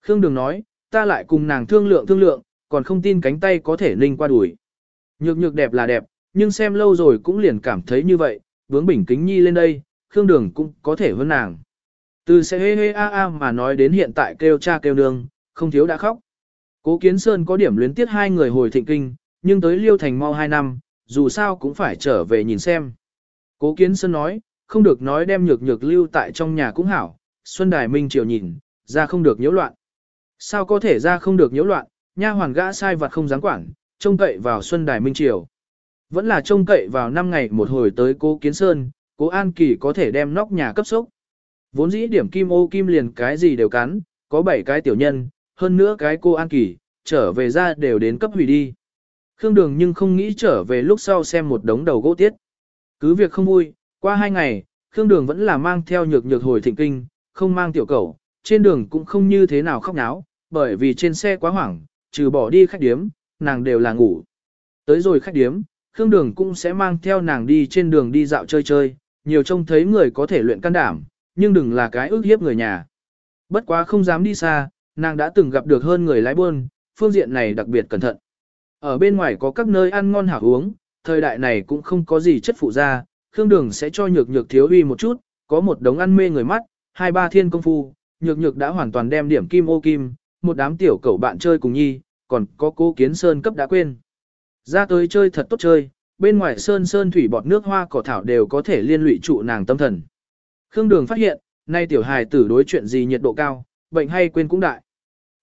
Khương Đường nói, ta lại cùng nàng thương lượng thương lượng, còn không tin cánh tay có thể ninh qua đuổi. Nhược nhược đẹp là đẹp, nhưng xem lâu rồi cũng liền cảm thấy như vậy, vướng bình kính nhi lên đây, Khương Đường cũng có thể hơn nàng. Từ sẽ hê hê a a mà nói đến hiện tại kêu cha kêu nương, không thiếu đã khóc. Cố Kiến Sơn có điểm luyến tiếc hai người hồi thịnh kinh, nhưng tới Liêu Thành mau hai năm, dù sao cũng phải trở về nhìn xem. Cố Kiến Sơn nói, không được nói đem nhược nhược lưu tại trong nhà cũng hảo, Xuân Đài Minh Triều nhìn, ra không được nhiễu loạn. Sao có thể ra không được nhiễu loạn, nha hoàn gã sai vật không dám quản, trông cậy vào Xuân Đài Minh Triều. Vẫn là trông cậy vào năm ngày một hồi tới cố Kiến Sơn, cố An Kỳ có thể đem nóc nhà cấp sốc. Vốn dĩ điểm kim ô kim liền cái gì đều cắn, có 7 cái tiểu nhân, hơn nữa cái cô An Kỳ, trở về ra đều đến cấp hủy đi. Khương Đường nhưng không nghĩ trở về lúc sau xem một đống đầu gỗ tiết. Cứ việc không vui, qua hai ngày, Khương Đường vẫn là mang theo nhược nhược hồi thịnh kinh, không mang tiểu cầu, trên đường cũng không như thế nào khóc náo, bởi vì trên xe quá hoảng, trừ bỏ đi khách điếm, nàng đều là ngủ. Tới rồi khách điếm, Khương Đường cũng sẽ mang theo nàng đi trên đường đi dạo chơi chơi, nhiều trông thấy người có thể luyện can đảm, nhưng đừng là cái ước hiếp người nhà. Bất quá không dám đi xa, nàng đã từng gặp được hơn người lái buôn, phương diện này đặc biệt cẩn thận. Ở bên ngoài có các nơi ăn ngon hảo uống, thời đại này cũng không có gì chất phụ ra, Khương Đường sẽ cho nhược nhược thiếu uy một chút, có một đống ăn mê người mắt, hai ba thiên công phu, nhược nhược đã hoàn toàn đem điểm kim ô kim, một đám tiểu cậu bạn chơi cùng nhi, còn có cố kiến sơn cấp đã quên. Ra tới chơi thật tốt chơi, bên ngoài sơn sơn thủy bọt nước hoa cỏ thảo đều có thể liên lụy trụ nàng tâm thần. Khương Đường phát hiện, nay tiểu hài tử đối chuyện gì nhiệt độ cao, bệnh hay quên cũng đại.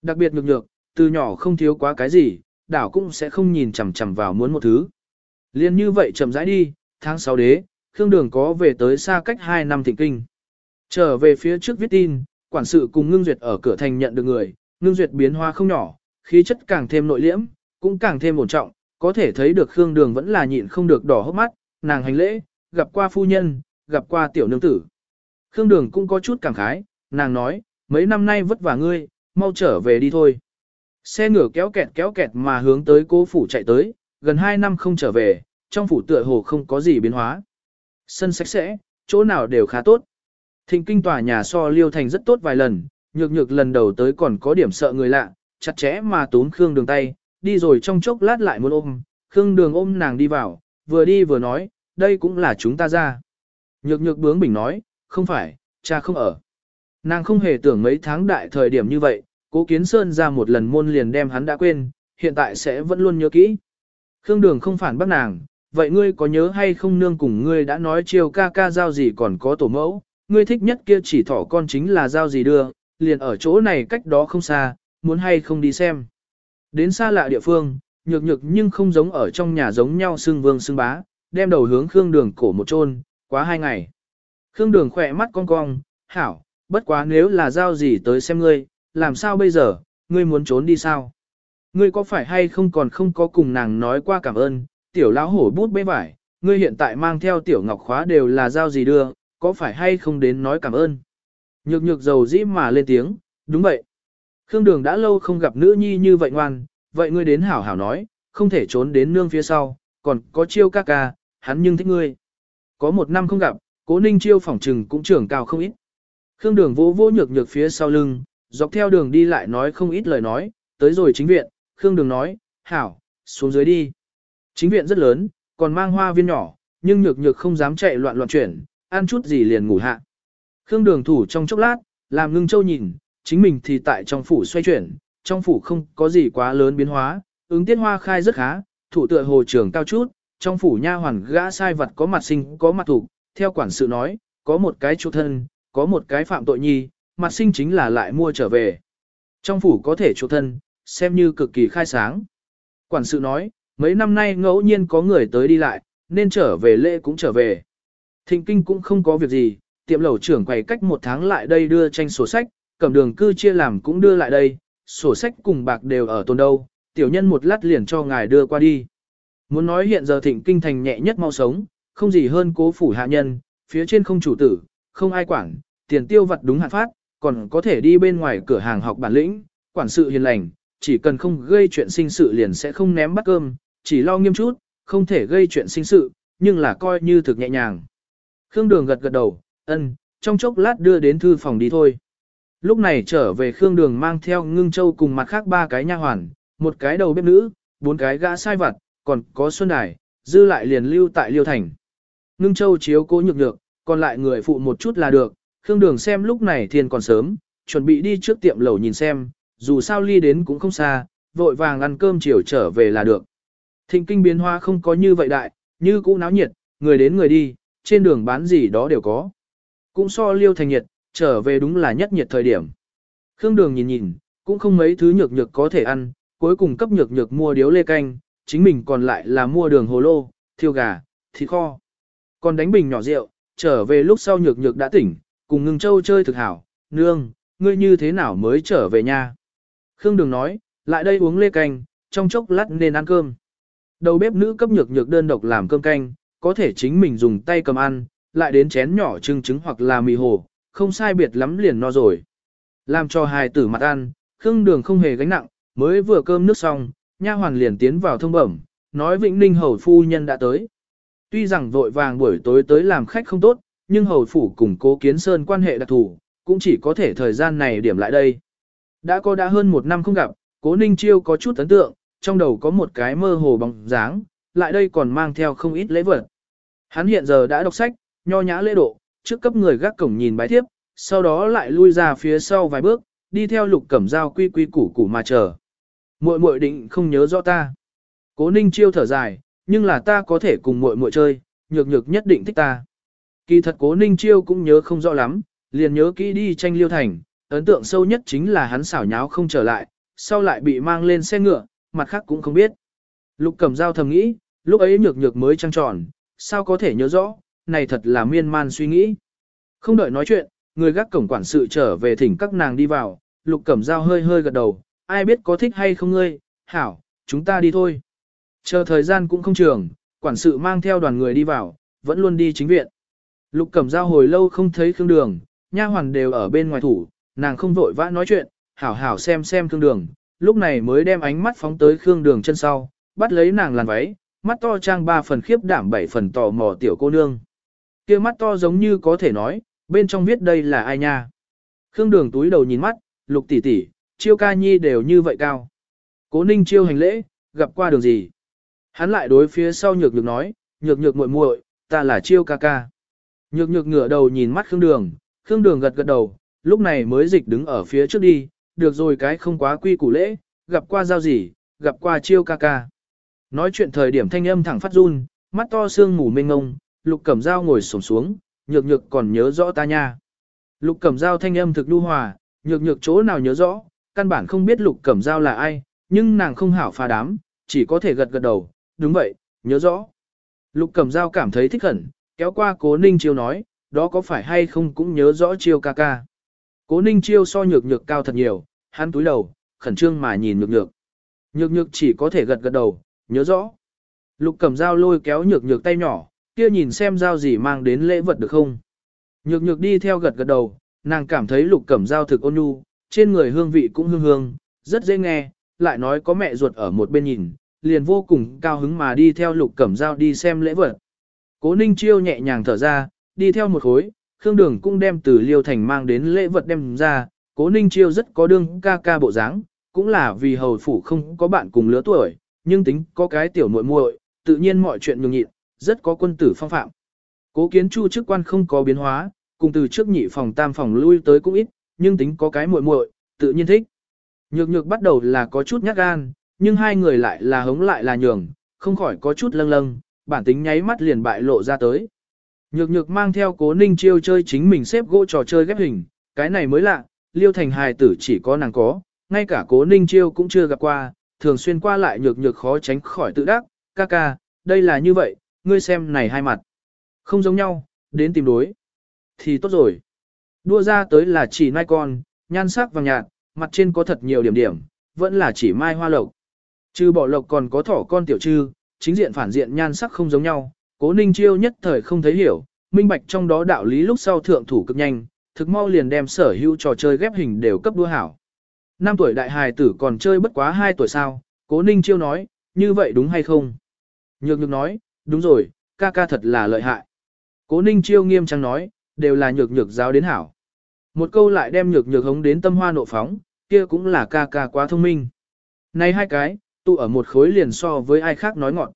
Đặc biệt nhược nhược, từ nhỏ không thiếu quá cái gì, đảo cũng sẽ không nhìn chằm chằm vào muốn một thứ. Liên như vậy chậm rãi đi, tháng 6 đế, Khương Đường có về tới xa cách 2 năm thịnh kinh. Trở về phía trước viết tin, quản sự cùng ngưng duyệt ở cửa thành nhận được người, ngưng duyệt biến hoa không nhỏ, khí chất càng thêm nội liễm, cũng càng thêm ổn trọng, có thể thấy được Khương Đường vẫn là nhịn không được đỏ hốc mắt, nàng hành lễ, gặp qua phu nhân, gặp qua tiểu nương tử. Khương Đường cũng có chút cảm khái, nàng nói, mấy năm nay vất vả ngươi, mau trở về đi thôi. Xe ngựa kéo kẹt kéo kẹt mà hướng tới cố phủ chạy tới, gần 2 năm không trở về, trong phủ tựa hồ không có gì biến hóa. Sân sạch sẽ, chỗ nào đều khá tốt. Thịnh kinh tòa nhà so liêu thành rất tốt vài lần, nhược nhược lần đầu tới còn có điểm sợ người lạ, chặt chẽ mà tốn Khương Đường tay, đi rồi trong chốc lát lại muốn ôm, Khương Đường ôm nàng đi vào, vừa đi vừa nói, đây cũng là chúng ta ra. Nhược nhược bướng bình nói, không phải, cha không ở. Nàng không hề tưởng mấy tháng đại thời điểm như vậy, cố kiến sơn ra một lần môn liền đem hắn đã quên, hiện tại sẽ vẫn luôn nhớ kỹ. Khương Đường không phản bác nàng, vậy ngươi có nhớ hay không nương cùng ngươi đã nói chiều ca ca giao gì còn có tổ mẫu, ngươi thích nhất kia chỉ thỏ con chính là giao gì đưa, liền ở chỗ này cách đó không xa, muốn hay không đi xem. Đến xa lạ địa phương, nhược nhược nhưng không giống ở trong nhà giống nhau xương vương xương bá, đem đầu hướng Khương Đường cổ một chôn, quá hai ngày. Khương Đường khỏe mắt cong cong, hảo, bất quá nếu là giao gì tới xem ngươi, làm sao bây giờ, ngươi muốn trốn đi sao? Ngươi có phải hay không còn không có cùng nàng nói qua cảm ơn, tiểu lão hổ bút bê vải, ngươi hiện tại mang theo tiểu ngọc khóa đều là giao gì đưa, có phải hay không đến nói cảm ơn? Nhược nhược dầu dĩ mà lên tiếng, đúng vậy. Khương Đường đã lâu không gặp nữ nhi như vậy ngoan, vậy ngươi đến hảo hảo nói, không thể trốn đến nương phía sau, còn có chiêu ca ca, hắn nhưng thích ngươi. Có một năm không gặp, cố ninh chiêu phỏng trừng cũng trưởng cao không ít. Khương Đường vô vô nhược nhược phía sau lưng, dọc theo đường đi lại nói không ít lời nói, tới rồi chính viện, Khương Đường nói, hảo, xuống dưới đi. Chính viện rất lớn, còn mang hoa viên nhỏ, nhưng nhược nhược không dám chạy loạn loạn chuyển, ăn chút gì liền ngủ hạ. Khương Đường thủ trong chốc lát, làm ngưng châu nhìn, chính mình thì tại trong phủ xoay chuyển, trong phủ không có gì quá lớn biến hóa, ứng tiết hoa khai rất khá, thủ tựa hồ trưởng cao chút, trong phủ nha hoàn gã sai vật có mặt sinh có mặt thủ, theo quản sự nói, có một cái chủ thân, có một cái phạm tội nhi, mặt sinh chính là lại mua trở về. Trong phủ có thể chủ thân, xem như cực kỳ khai sáng. Quản sự nói, mấy năm nay ngẫu nhiên có người tới đi lại, nên trở về lễ cũng trở về. Thịnh kinh cũng không có việc gì, tiệm lẩu trưởng quầy cách một tháng lại đây đưa tranh sổ sách, cầm đường cư chia làm cũng đưa lại đây, sổ sách cùng bạc đều ở tồn đâu, tiểu nhân một lát liền cho ngài đưa qua đi. Muốn nói hiện giờ thịnh kinh thành nhẹ nhất mau sống, không gì hơn cố phủ hạ nhân, phía trên không chủ tử, không ai quản, tiền tiêu vật đúng hạn phát, còn có thể đi bên ngoài cửa hàng học bản lĩnh, quản sự hiền lành, chỉ cần không gây chuyện sinh sự liền sẽ không ném bắt cơm, chỉ lo nghiêm chút, không thể gây chuyện sinh sự, nhưng là coi như thực nhẹ nhàng. Khương Đường gật gật đầu, ân, trong chốc lát đưa đến thư phòng đi thôi. Lúc này trở về Khương Đường mang theo ngưng châu cùng mặt khác ba cái nha hoàn, một cái đầu bếp nữ, bốn cái gã sai vặt, còn có Xuân Đài, dư lại liền lưu tại Liêu Thành. Ngưng châu chiếu cố nhược nhược, còn lại người phụ một chút là được, Khương Đường xem lúc này thiên còn sớm, chuẩn bị đi trước tiệm lẩu nhìn xem, dù sao ly đến cũng không xa, vội vàng ăn cơm chiều trở về là được. Thịnh kinh biến hoa không có như vậy đại, như cũ náo nhiệt, người đến người đi, trên đường bán gì đó đều có. Cũng so liêu thành nhiệt, trở về đúng là nhất nhiệt thời điểm. Khương đường nhìn nhìn, cũng không mấy thứ nhược nhược có thể ăn, cuối cùng cấp nhược nhược mua điếu lê canh, chính mình còn lại là mua đường hồ lô, thiêu gà, thịt kho. Còn đánh bình nhỏ rượu, trở về lúc sau nhược nhược đã tỉnh, cùng ngưng châu chơi thực hảo, nương, ngươi như thế nào mới trở về nhà. Khương đường nói, lại đây uống lê canh, trong chốc lát nên ăn cơm. Đầu bếp nữ cấp nhược nhược đơn độc làm cơm canh, có thể chính mình dùng tay cầm ăn, lại đến chén nhỏ trưng trứng hoặc là mì hồ, không sai biệt lắm liền no rồi. Làm cho hài tử mặt ăn, khương đường không hề gánh nặng, mới vừa cơm nước xong, nha hoàn liền tiến vào thông bẩm, nói Vĩnh Ninh hầu phu nhân đã tới. Tuy rằng vội vàng buổi tối tới làm khách không tốt, nhưng hầu phủ cùng cố kiến sơn quan hệ đặc thù, cũng chỉ có thể thời gian này điểm lại đây. Đã có đã hơn một năm không gặp, cố ninh chiêu có chút ấn tượng, trong đầu có một cái mơ hồ bóng dáng, lại đây còn mang theo không ít lễ vật. Hắn hiện giờ đã đọc sách, nho nhã lễ độ, trước cấp người gác cổng nhìn bái thiếp, sau đó lại lui ra phía sau vài bước, đi theo lục cẩm dao quy quy củ củ mà chờ. Muội muội định không nhớ rõ ta. Cố ninh chiêu thở dài, nhưng là ta có thể cùng muội muội chơi, nhược nhược nhất định thích ta. Kỳ thật cố ninh chiêu cũng nhớ không rõ lắm, liền nhớ kỹ đi tranh liêu thành, ấn tượng sâu nhất chính là hắn xảo nháo không trở lại, sau lại bị mang lên xe ngựa, mặt khác cũng không biết. Lục cẩm dao thầm nghĩ, lúc ấy nhược nhược mới trăng tròn, sao có thể nhớ rõ, này thật là miên man suy nghĩ. Không đợi nói chuyện, người gác cổng quản sự trở về thỉnh các nàng đi vào, lục cẩm dao hơi hơi gật đầu, ai biết có thích hay không ngươi, hảo, chúng ta đi thôi. Chờ thời gian cũng không trường, quản sự mang theo đoàn người đi vào, vẫn luôn đi chính viện. Lục cẩm dao hồi lâu không thấy khương đường, nha hoàn đều ở bên ngoài thủ, nàng không vội vã nói chuyện, hảo hảo xem xem khương đường, lúc này mới đem ánh mắt phóng tới khương đường chân sau, bắt lấy nàng làn váy, mắt to trang ba phần khiếp đảm bảy phần tò mò tiểu cô nương kia mắt to giống như có thể nói, bên trong viết đây là ai nha. Khương đường túi đầu nhìn mắt, lục tỷ tỷ, chiêu ca nhi đều như vậy cao. Cố ninh chiêu hành lễ, gặp qua đường gì. Hắn lại đối phía sau nhược nhược nói, nhược nhược muội muội, ta là chiêu ca ca. Nhược nhược ngửa đầu nhìn mắt Khương đường, Khương đường gật gật đầu, lúc này mới dịch đứng ở phía trước đi, được rồi cái không quá quy củ lễ, gặp qua giao gì, gặp qua chiêu ca ca. Nói chuyện thời điểm thanh âm thẳng phát run, mắt to sương mù mênh ngông, lục cẩm dao ngồi xổm xuống, nhược nhược còn nhớ rõ ta nha. Lục cẩm dao thanh âm thực nhu hòa, nhược nhược chỗ nào nhớ rõ, căn bản không biết lục cẩm dao là ai, nhưng nàng không hảo pha đám, chỉ có thể gật gật đầu, đúng vậy, nhớ rõ. Lục cẩm dao cảm thấy thích hẳn, kéo qua cố ninh chiêu nói, đó có phải hay không cũng nhớ rõ chiêu ca ca. Cố ninh chiêu so nhược nhược cao thật nhiều, hắn túi đầu, khẩn trương mà nhìn nhược nhược. Nhược nhược chỉ có thể gật gật đầu, nhớ rõ. Lục Cẩm dao lôi kéo nhược nhược tay nhỏ, kia nhìn xem dao gì mang đến lễ vật được không. Nhược nhược đi theo gật gật đầu, nàng cảm thấy lục cẩm dao thực ôn nhu, trên người hương vị cũng hương hương, rất dễ nghe, lại nói có mẹ ruột ở một bên nhìn, liền vô cùng cao hứng mà đi theo lục cẩm dao đi xem lễ vật. Cố ninh chiêu nhẹ nhàng thở ra, đi theo một khối, Khương Đường cũng đem từ Liêu Thành mang đến lễ vật đem ra, Cố Ninh Chiêu rất có đương ca ca bộ dáng, cũng là vì hầu phủ không có bạn cùng lứa tuổi, nhưng tính có cái tiểu muội muội, tự nhiên mọi chuyện nhường nhịn, rất có quân tử phong phạm. Cố Kiến Chu chức quan không có biến hóa, cùng từ trước nhị phòng tam phòng lui tới cũng ít, nhưng tính có cái muội muội, tự nhiên thích. Nhược nhược bắt đầu là có chút nhát gan, nhưng hai người lại là hống lại là nhường, không khỏi có chút lâng lâng, bản tính nháy mắt liền bại lộ ra tới. Nhược nhược mang theo cố ninh chiêu chơi chính mình xếp gỗ trò chơi ghép hình, cái này mới lạ, liêu thành hài tử chỉ có nàng có, ngay cả cố ninh chiêu cũng chưa gặp qua, thường xuyên qua lại nhược nhược khó tránh khỏi tự đắc, ca ca, đây là như vậy, ngươi xem này hai mặt. Không giống nhau, đến tìm đối. Thì tốt rồi. Đua ra tới là chỉ mai con, nhan sắc vàng nhạt, mặt trên có thật nhiều điểm điểm, vẫn là chỉ mai hoa lộc. Trừ bỏ lộc còn có thỏ con tiểu trư, chính diện phản diện nhan sắc không giống nhau, cố ninh chiêu nhất thời không thấy hiểu, minh bạch trong đó đạo lý lúc sau thượng thủ cực nhanh, thực mau liền đem sở hữu trò chơi ghép hình đều cấp đua hảo. Năm tuổi đại hài tử còn chơi bất quá 2 tuổi sao, cố ninh chiêu nói, như vậy đúng hay không? Nhược nhược nói, đúng rồi, ca ca thật là lợi hại. Cố ninh chiêu nghiêm trang nói, đều là nhược nhược giáo đến hảo. Một câu lại đem nhược nhược hống đến tâm hoa nộ phóng, kia cũng là ca ca quá thông minh. Này hai cái, tụ ở một khối liền so với ai khác nói ngọn.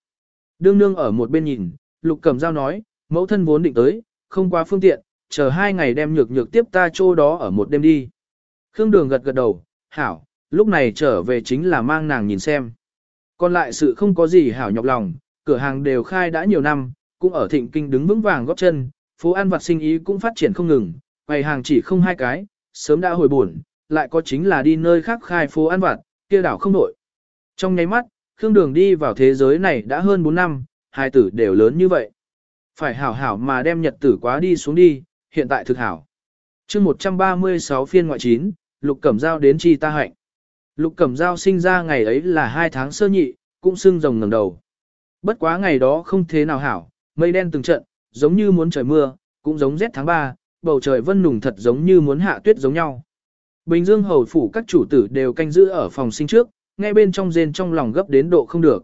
Đương nương ở một bên nhìn, lục cầm dao nói, mẫu thân vốn định tới, không quá phương tiện, chờ hai ngày đem nhược nhược tiếp ta chỗ đó ở một đêm đi. Khương đường gật gật đầu, hảo, lúc này trở về chính là mang nàng nhìn xem. Còn lại sự không có gì hảo nhọc lòng, cửa hàng đều khai đã nhiều năm, cũng ở thịnh kinh đứng vững vàng góp chân, phố ăn vặt sinh ý cũng phát triển không ngừng, quầy hàng chỉ không hai cái, sớm đã hồi buồn, lại có chính là đi nơi khác khai phố ăn vặt, kia đảo không nổi. Trong nháy mắt, Khương Đường đi vào thế giới này đã hơn 4 năm, hai tử đều lớn như vậy. Phải hảo hảo mà đem nhật tử quá đi xuống đi, hiện tại thực hảo. chương 136 phiên ngoại 9, Lục Cẩm Giao đến chi ta hạnh. Lục Cẩm Giao sinh ra ngày ấy là hai tháng sơ nhị, cũng sưng rồng ngẩng đầu. Bất quá ngày đó không thế nào hảo, mây đen từng trận, giống như muốn trời mưa, cũng giống rét tháng 3, bầu trời vân nùng thật giống như muốn hạ tuyết giống nhau. Bình Dương hầu phủ các chủ tử đều canh giữ ở phòng sinh trước, ngay bên trong rên trong lòng gấp đến độ không được.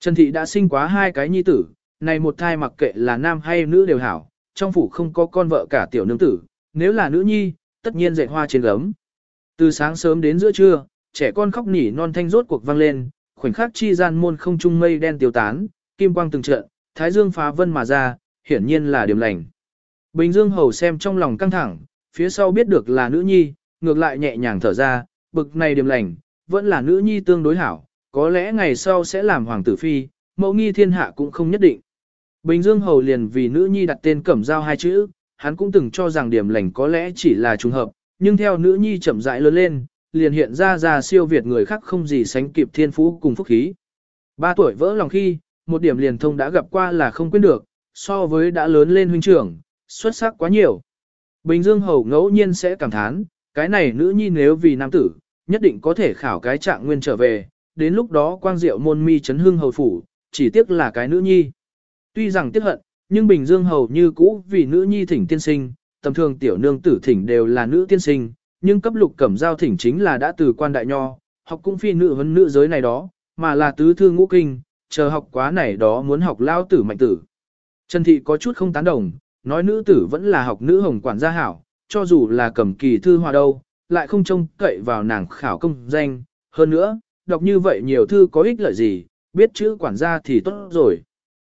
Trần Thị đã sinh quá hai cái nhi tử, này một thai mặc kệ là nam hay nữ đều hảo, trong phủ không có con vợ cả tiểu nương tử, nếu là nữ nhi, tất nhiên dạy hoa trên gấm. Từ sáng sớm đến giữa trưa, trẻ con khóc nỉ non thanh rốt cuộc vang lên, khoảnh khắc chi gian môn không trung mây đen tiêu tán, kim quang từng trận, thái dương phá vân mà ra, hiển nhiên là điểm lành. Bình Dương hầu xem trong lòng căng thẳng, phía sau biết được là nữ nhi, ngược lại nhẹ nhàng thở ra, bực này điểm lành, vẫn là nữ nhi tương đối hảo, có lẽ ngày sau sẽ làm hoàng tử phi, mẫu nghi thiên hạ cũng không nhất định. Bình Dương hầu liền vì nữ nhi đặt tên cẩm giao hai chữ, hắn cũng từng cho rằng điểm lành có lẽ chỉ là trùng hợp, nhưng theo nữ nhi chậm rãi lớn lên, liền hiện ra ra siêu việt người khác không gì sánh kịp thiên phú cùng phúc khí. Ba tuổi vỡ lòng khi, một điểm liền thông đã gặp qua là không quên được, so với đã lớn lên huynh trưởng, xuất sắc quá nhiều. Bình Dương Hầu ngẫu nhiên sẽ cảm thán, cái này nữ nhi nếu vì nam tử, nhất định có thể khảo cái trạng nguyên trở về, đến lúc đó quang diệu môn mi chấn hương hầu phủ, chỉ tiếc là cái nữ nhi. Tuy rằng tiếc hận, nhưng Bình Dương Hầu như cũ vì nữ nhi thỉnh tiên sinh, tầm thường tiểu nương tử thỉnh đều là nữ tiên sinh, nhưng cấp lục cẩm giao thỉnh chính là đã từ quan đại nho, học cung phi nữ vấn nữ giới này đó, mà là tứ thư ngũ kinh, chờ học quá này đó muốn học lao tử mạnh tử. Trần Thị có chút không tán đồng, nói nữ tử vẫn là học nữ hồng quản gia hảo, cho dù là cầm kỳ thư hòa đâu, lại không trông cậy vào nàng khảo công danh. Hơn nữa, đọc như vậy nhiều thư có ích lợi gì, biết chữ quản gia thì tốt rồi.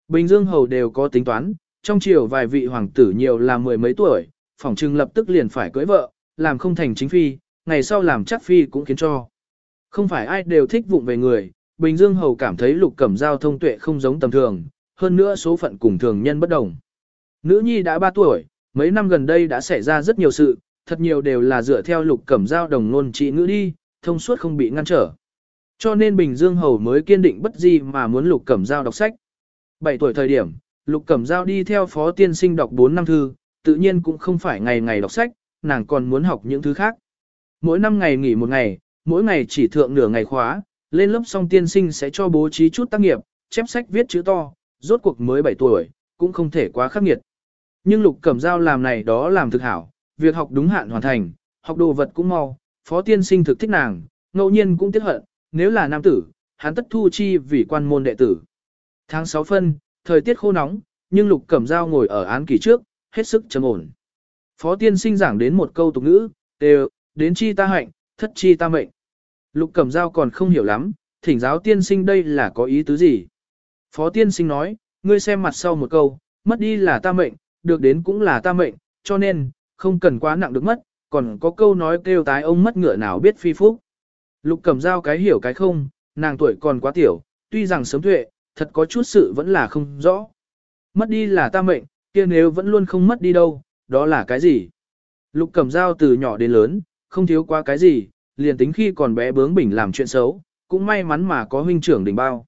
Bình Dương Hầu đều có tính toán, trong triều vài vị hoàng tử nhiều là mười mấy tuổi, phỏng trưng lập tức liền phải cưới vợ, làm không thành chính phi, ngày sau làm chắc phi cũng khiến cho. Không phải ai đều thích vụng về người, Bình Dương Hầu cảm thấy lục cẩm giao thông tuệ không giống tầm thường, hơn nữa số phận cùng thường nhân bất đồng. Nữ nhi đã 3 tuổi, mấy năm gần đây đã xảy ra rất nhiều sự, thật nhiều đều là dựa theo lục cẩm giao đồng ngôn trị ngữ đi, thông suốt không bị ngăn trở. Cho nên Bình Dương Hầu mới kiên định bất gì mà muốn lục cẩm giao đọc sách. 7 tuổi thời điểm, lục cẩm giao đi theo phó tiên sinh đọc 4 năm thư, tự nhiên cũng không phải ngày ngày đọc sách, nàng còn muốn học những thứ khác. Mỗi năm ngày nghỉ một ngày, mỗi ngày chỉ thượng nửa ngày khóa, lên lớp xong tiên sinh sẽ cho bố trí chút tác nghiệp, chép sách viết chữ to, rốt cuộc mới 7 tuổi, cũng không thể quá khắc nghiệt. Nhưng Lục Cẩm Dao làm này đó làm thực hảo, việc học đúng hạn hoàn thành, học đồ vật cũng mau, phó tiên sinh thực thích nàng, ngẫu nhiên cũng tiếc hận, nếu là nam tử, hắn tất thu chi vì quan môn đệ tử. Tháng 6 phân, thời tiết khô nóng, nhưng Lục Cẩm Dao ngồi ở án kỳ trước, hết sức trầm ổn. Phó tiên sinh giảng đến một câu tục ngữ, đều, đến chi ta hạnh, thất chi ta mệnh. Lục Cẩm Dao còn không hiểu lắm, thỉnh giáo tiên sinh đây là có ý tứ gì. Phó tiên sinh nói, ngươi xem mặt sau một câu, mất đi là ta mệnh, được đến cũng là ta mệnh, cho nên, không cần quá nặng được mất, còn có câu nói kêu tái ông mất ngựa nào biết phi phúc. Lục Cẩm Dao cái hiểu cái không, nàng tuổi còn quá tiểu, tuy rằng sớm tuệ, thật có chút sự vẫn là không rõ. Mất đi là ta mệnh, kia nếu vẫn luôn không mất đi đâu, đó là cái gì? Lục Cẩm Dao từ nhỏ đến lớn, không thiếu qua cái gì, liền tính khi còn bé bướng bỉnh làm chuyện xấu, cũng may mắn mà có huynh trưởng đỉnh bao.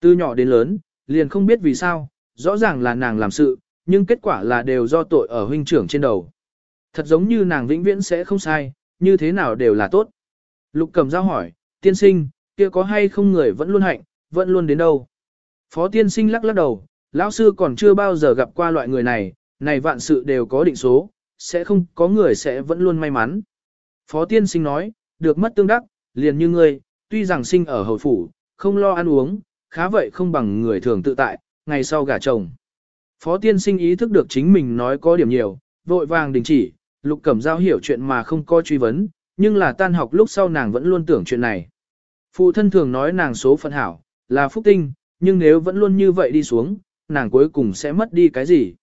Từ nhỏ đến lớn, liền không biết vì sao, rõ ràng là nàng làm sự, nhưng kết quả là đều do tội ở huynh trưởng trên đầu. Thật giống như nàng vĩnh viễn sẽ không sai, như thế nào đều là tốt. Lục cầm dao hỏi, tiên sinh, kia có hay không người vẫn luôn hạnh, vẫn luôn đến đâu. Phó tiên sinh lắc lắc đầu, lão sư còn chưa bao giờ gặp qua loại người này, này vạn sự đều có định số, sẽ không có người sẽ vẫn luôn may mắn. Phó tiên sinh nói, được mất tương đắc, liền như ngươi, tuy rằng sinh ở hầu phủ, không lo ăn uống, khá vậy không bằng người thường tự tại, ngày sau gả chồng. Phó tiên sinh ý thức được chính mình nói có điểm nhiều, vội vàng đình chỉ, lục cẩm giao hiểu chuyện mà không có truy vấn, nhưng là tan học lúc sau nàng vẫn luôn tưởng chuyện này. Phụ thân thường nói nàng số phận hảo, là phúc tinh, nhưng nếu vẫn luôn như vậy đi xuống, nàng cuối cùng sẽ mất đi cái gì?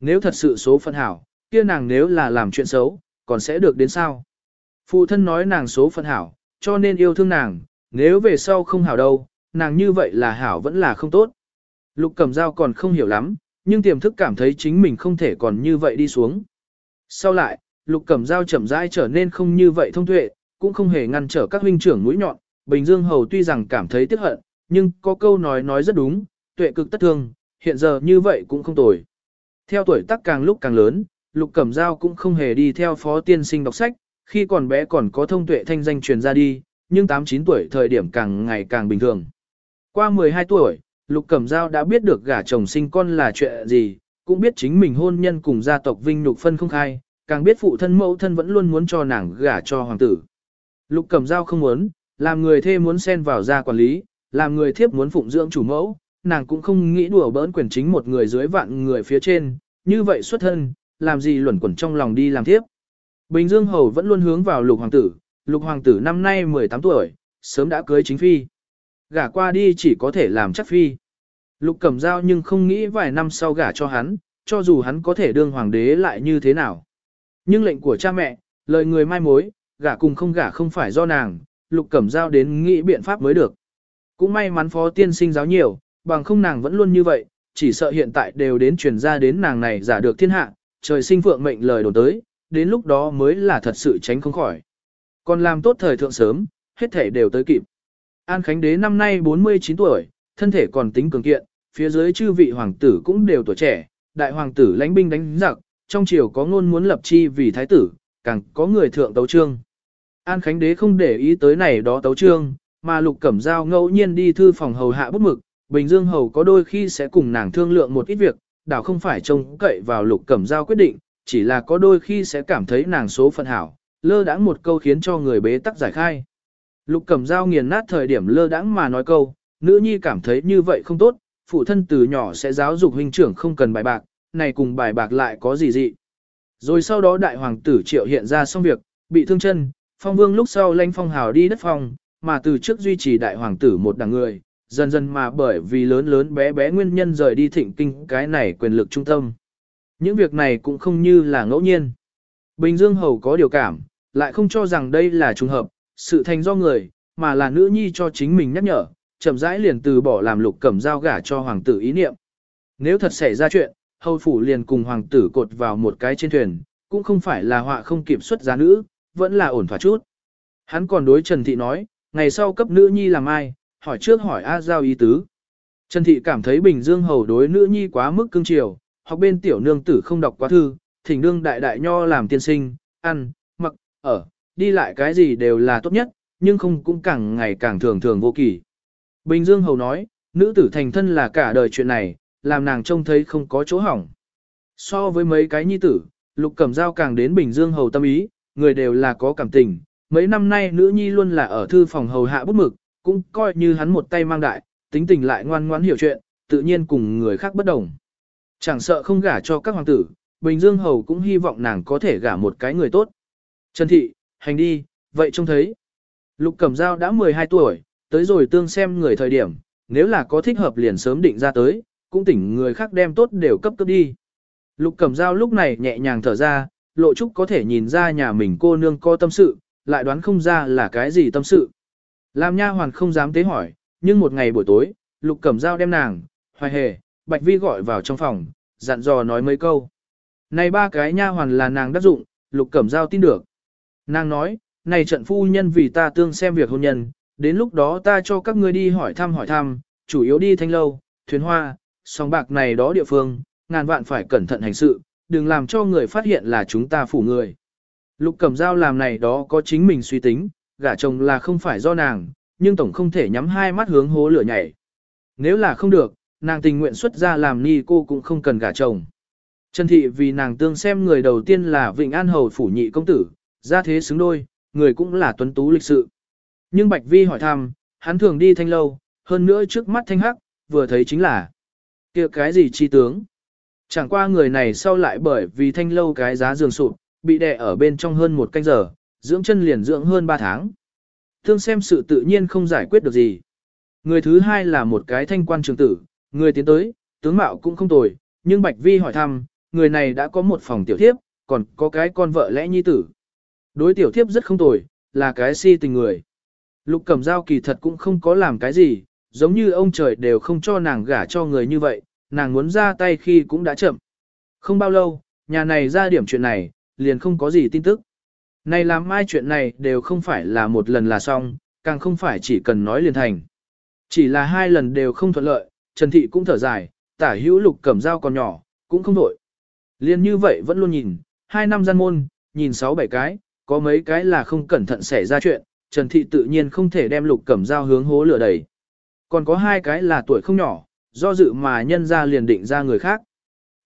Nếu thật sự số phận hảo, kia nàng nếu là làm chuyện xấu, còn sẽ được đến sao? Phụ thân nói nàng số phận hảo, cho nên yêu thương nàng, nếu về sau không hảo đâu, nàng như vậy là hảo vẫn là không tốt. Lục Cẩm Dao còn không hiểu lắm, nhưng tiềm thức cảm thấy chính mình không thể còn như vậy đi xuống. Sau lại, Lục Cẩm Dao chậm rãi trở nên không như vậy thông tuệ, cũng không hề ngăn trở các huynh trưởng mũi nhọn. Bình Dương Hầu tuy rằng cảm thấy tiếc hận, nhưng có câu nói nói rất đúng, tuệ cực tất thương, hiện giờ như vậy cũng không tồi. Theo tuổi tác càng lúc càng lớn, Lục Cẩm Giao cũng không hề đi theo phó tiên sinh đọc sách, khi còn bé còn có thông tuệ thanh danh truyền ra đi, nhưng 8-9 tuổi thời điểm càng ngày càng bình thường. Qua 12 tuổi, Lục Cẩm Giao đã biết được gả chồng sinh con là chuyện gì, cũng biết chính mình hôn nhân cùng gia tộc Vinh Nhục phân không khai, càng biết phụ thân mẫu thân vẫn luôn muốn cho nàng gả cho hoàng tử. Lục Cẩm Giao không muốn, làm người thê muốn xen vào gia quản lý, làm người thiếp muốn phụng dưỡng chủ mẫu, nàng cũng không nghĩ đùa bỡn quyền chính một người dưới vạn người phía trên, như vậy xuất thân, làm gì luẩn quẩn trong lòng đi làm tiếp Bình Dương Hầu vẫn luôn hướng vào lục hoàng tử, lục hoàng tử năm nay 18 tuổi, sớm đã cưới chính phi. Gả qua đi chỉ có thể làm chắc phi. Lục cẩm dao nhưng không nghĩ vài năm sau gả cho hắn, cho dù hắn có thể đương hoàng đế lại như thế nào. Nhưng lệnh của cha mẹ, lời người mai mối, gả cùng không gả không phải do nàng, lục cẩm dao đến nghĩ biện pháp mới được. Cũng may mắn phó tiên sinh giáo nhiều, bằng không nàng vẫn luôn như vậy, chỉ sợ hiện tại đều đến truyền ra đến nàng này giả được thiên hạ, trời sinh phượng mệnh lời đồn tới, đến lúc đó mới là thật sự tránh không khỏi. Còn làm tốt thời thượng sớm, hết thể đều tới kịp. An Khánh Đế năm nay 49 tuổi, thân thể còn tính cường kiện, phía dưới chư vị hoàng tử cũng đều tuổi trẻ, đại hoàng tử lãnh binh đánh giặc, trong triều có ngôn muốn lập chi vì thái tử, càng có người thượng tấu trương. An Khánh Đế không để ý tới này đó tấu trương, mà Lục Cẩm Giao ngẫu nhiên đi thư phòng hầu hạ bút mực, Bình Dương hầu có đôi khi sẽ cùng nàng thương lượng một ít việc, đảo không phải trông cậy vào Lục Cẩm Giao quyết định, chỉ là có đôi khi sẽ cảm thấy nàng số phận hảo, lơ đãng một câu khiến cho người bế tắc giải khai. Lục Cẩm Giao nghiền nát thời điểm lơ đãng mà nói câu, nữ nhi cảm thấy như vậy không tốt, phụ thân từ nhỏ sẽ giáo dục huynh trưởng không cần bài bạc, này cùng bài bạc lại có gì dị. Rồi sau đó đại hoàng tử triệu hiện ra xong việc, bị thương chân, phong vương lúc sau lãnh phong hào đi đất phòng, mà từ trước duy trì đại hoàng tử một đảng người, dần dần mà bởi vì lớn lớn bé bé nguyên nhân rời đi thịnh kinh cái này quyền lực trung tâm. Những việc này cũng không như là ngẫu nhiên. Bình Dương Hầu có điều cảm, lại không cho rằng đây là trùng hợp, sự thành do người, mà là nữ nhi cho chính mình nhắc nhở, chậm rãi liền từ bỏ làm lục cẩm giao gả cho hoàng tử ý niệm. Nếu thật xảy ra chuyện, hầu phủ liền cùng hoàng tử cột vào một cái trên thuyền, cũng không phải là họa không kịp xuất giá nữ, vẫn là ổn thỏa chút. Hắn còn đối Trần Thị nói, ngày sau cấp nữ nhi làm ai, hỏi trước hỏi A Giao ý tứ. Trần Thị cảm thấy Bình Dương hầu đối nữ nhi quá mức cương triều, học bên tiểu nương tử không đọc quá thư, thỉnh đương đại đại nho làm tiên sinh, ăn, mặc, ở, đi lại cái gì đều là tốt nhất, nhưng không cũng càng ngày càng thường thường vô kỳ. Bình Dương Hầu nói, nữ tử thành thân là cả đời chuyện này, làm nàng trông thấy không có chỗ hỏng. So với mấy cái nhi tử, Lục Cẩm Giao càng đến Bình Dương Hầu tâm ý, người đều là có cảm tình. Mấy năm nay nữ nhi luôn là ở thư phòng hầu hạ bút mực, cũng coi như hắn một tay mang đại, tính tình lại ngoan ngoãn hiểu chuyện, tự nhiên cùng người khác bất đồng. Chẳng sợ không gả cho các hoàng tử, Bình Dương Hầu cũng hy vọng nàng có thể gả một cái người tốt. Trần Thị, hành đi, vậy trông thấy. Lục Cẩm Giao đã 12 tuổi, tới rồi tương xem người thời điểm, nếu là có thích hợp liền sớm định ra tới, cũng tỉnh người khác đem tốt đều cấp cấp đi. Lục Cẩm Giao lúc này nhẹ nhàng thở ra, Lộ Trúc có thể nhìn ra nhà mình cô nương có tâm sự, lại đoán không ra là cái gì tâm sự. Làm nha hoàn không dám tế hỏi, nhưng một ngày buổi tối, Lục Cẩm Giao đem nàng, Hoài Hề, Bạch Vi gọi vào trong phòng, dặn dò nói mấy câu. Này ba cái nha hoàn là nàng đắc dụng, Lục Cẩm Giao tin được. Nàng nói, này trận phu nhân vì ta tương xem việc hôn nhân, đến lúc đó ta cho các ngươi đi hỏi thăm hỏi thăm, chủ yếu đi thanh lâu, thuyền hoa, song bạc này đó địa phương, ngàn vạn phải cẩn thận hành sự, đừng làm cho người phát hiện là chúng ta phủ người. Lục Cẩm Giao làm này đó có chính mình suy tính, gả chồng là không phải do nàng, nhưng tổng không thể nhắm hai mắt hướng hố lửa nhảy. Nếu là không được, nàng tình nguyện xuất ra làm ni cô cũng không cần gả chồng. Trần Thị vì nàng tương xem người đầu tiên là Vịnh An Hầu phủ nhị công tử, ra thế xứng đôi, người cũng là tuấn tú lịch sự. Nhưng Bạch Vi hỏi thăm, hắn thường đi thanh lâu, hơn nữa trước mắt thanh hắc, vừa thấy chính là kia cái gì chi tướng. Chẳng qua người này sau lại bởi vì thanh lâu cái giá giường sụp, bị đè ở bên trong hơn một canh giờ, dưỡng chân liền dưỡng hơn ba tháng. Thương xem sự tự nhiên không giải quyết được gì. Người thứ hai là một cái thanh quan trường tử, người tiến tới, tướng mạo cũng không tồi, nhưng Bạch Vi hỏi thăm, người này đã có một phòng tiểu thiếp, còn có cái con vợ lẽ nhi tử. Đối tiểu thiếp rất không tồi, là cái si tình người. Lục cẩm dao kỳ thật cũng không có làm cái gì, giống như ông trời đều không cho nàng gả cho người như vậy, nàng muốn ra tay khi cũng đã chậm. Không bao lâu, nhà này ra điểm chuyện này, liền không có gì tin tức. Này làm mai chuyện này đều không phải là một lần là xong, càng không phải chỉ cần nói liền thành. Chỉ là hai lần đều không thuận lợi, Trần Thị cũng thở dài, tả hữu lục cẩm dao còn nhỏ, cũng không đổi. Liên như vậy vẫn luôn nhìn, hai năm gian môn, nhìn sáu bảy cái, có mấy cái là không cẩn thận xảy ra chuyện, Trần Thị tự nhiên không thể đem lục cẩm dao hướng hố lửa đẩy. Còn có hai cái là tuổi không nhỏ, do dự mà nhân ra liền định ra người khác.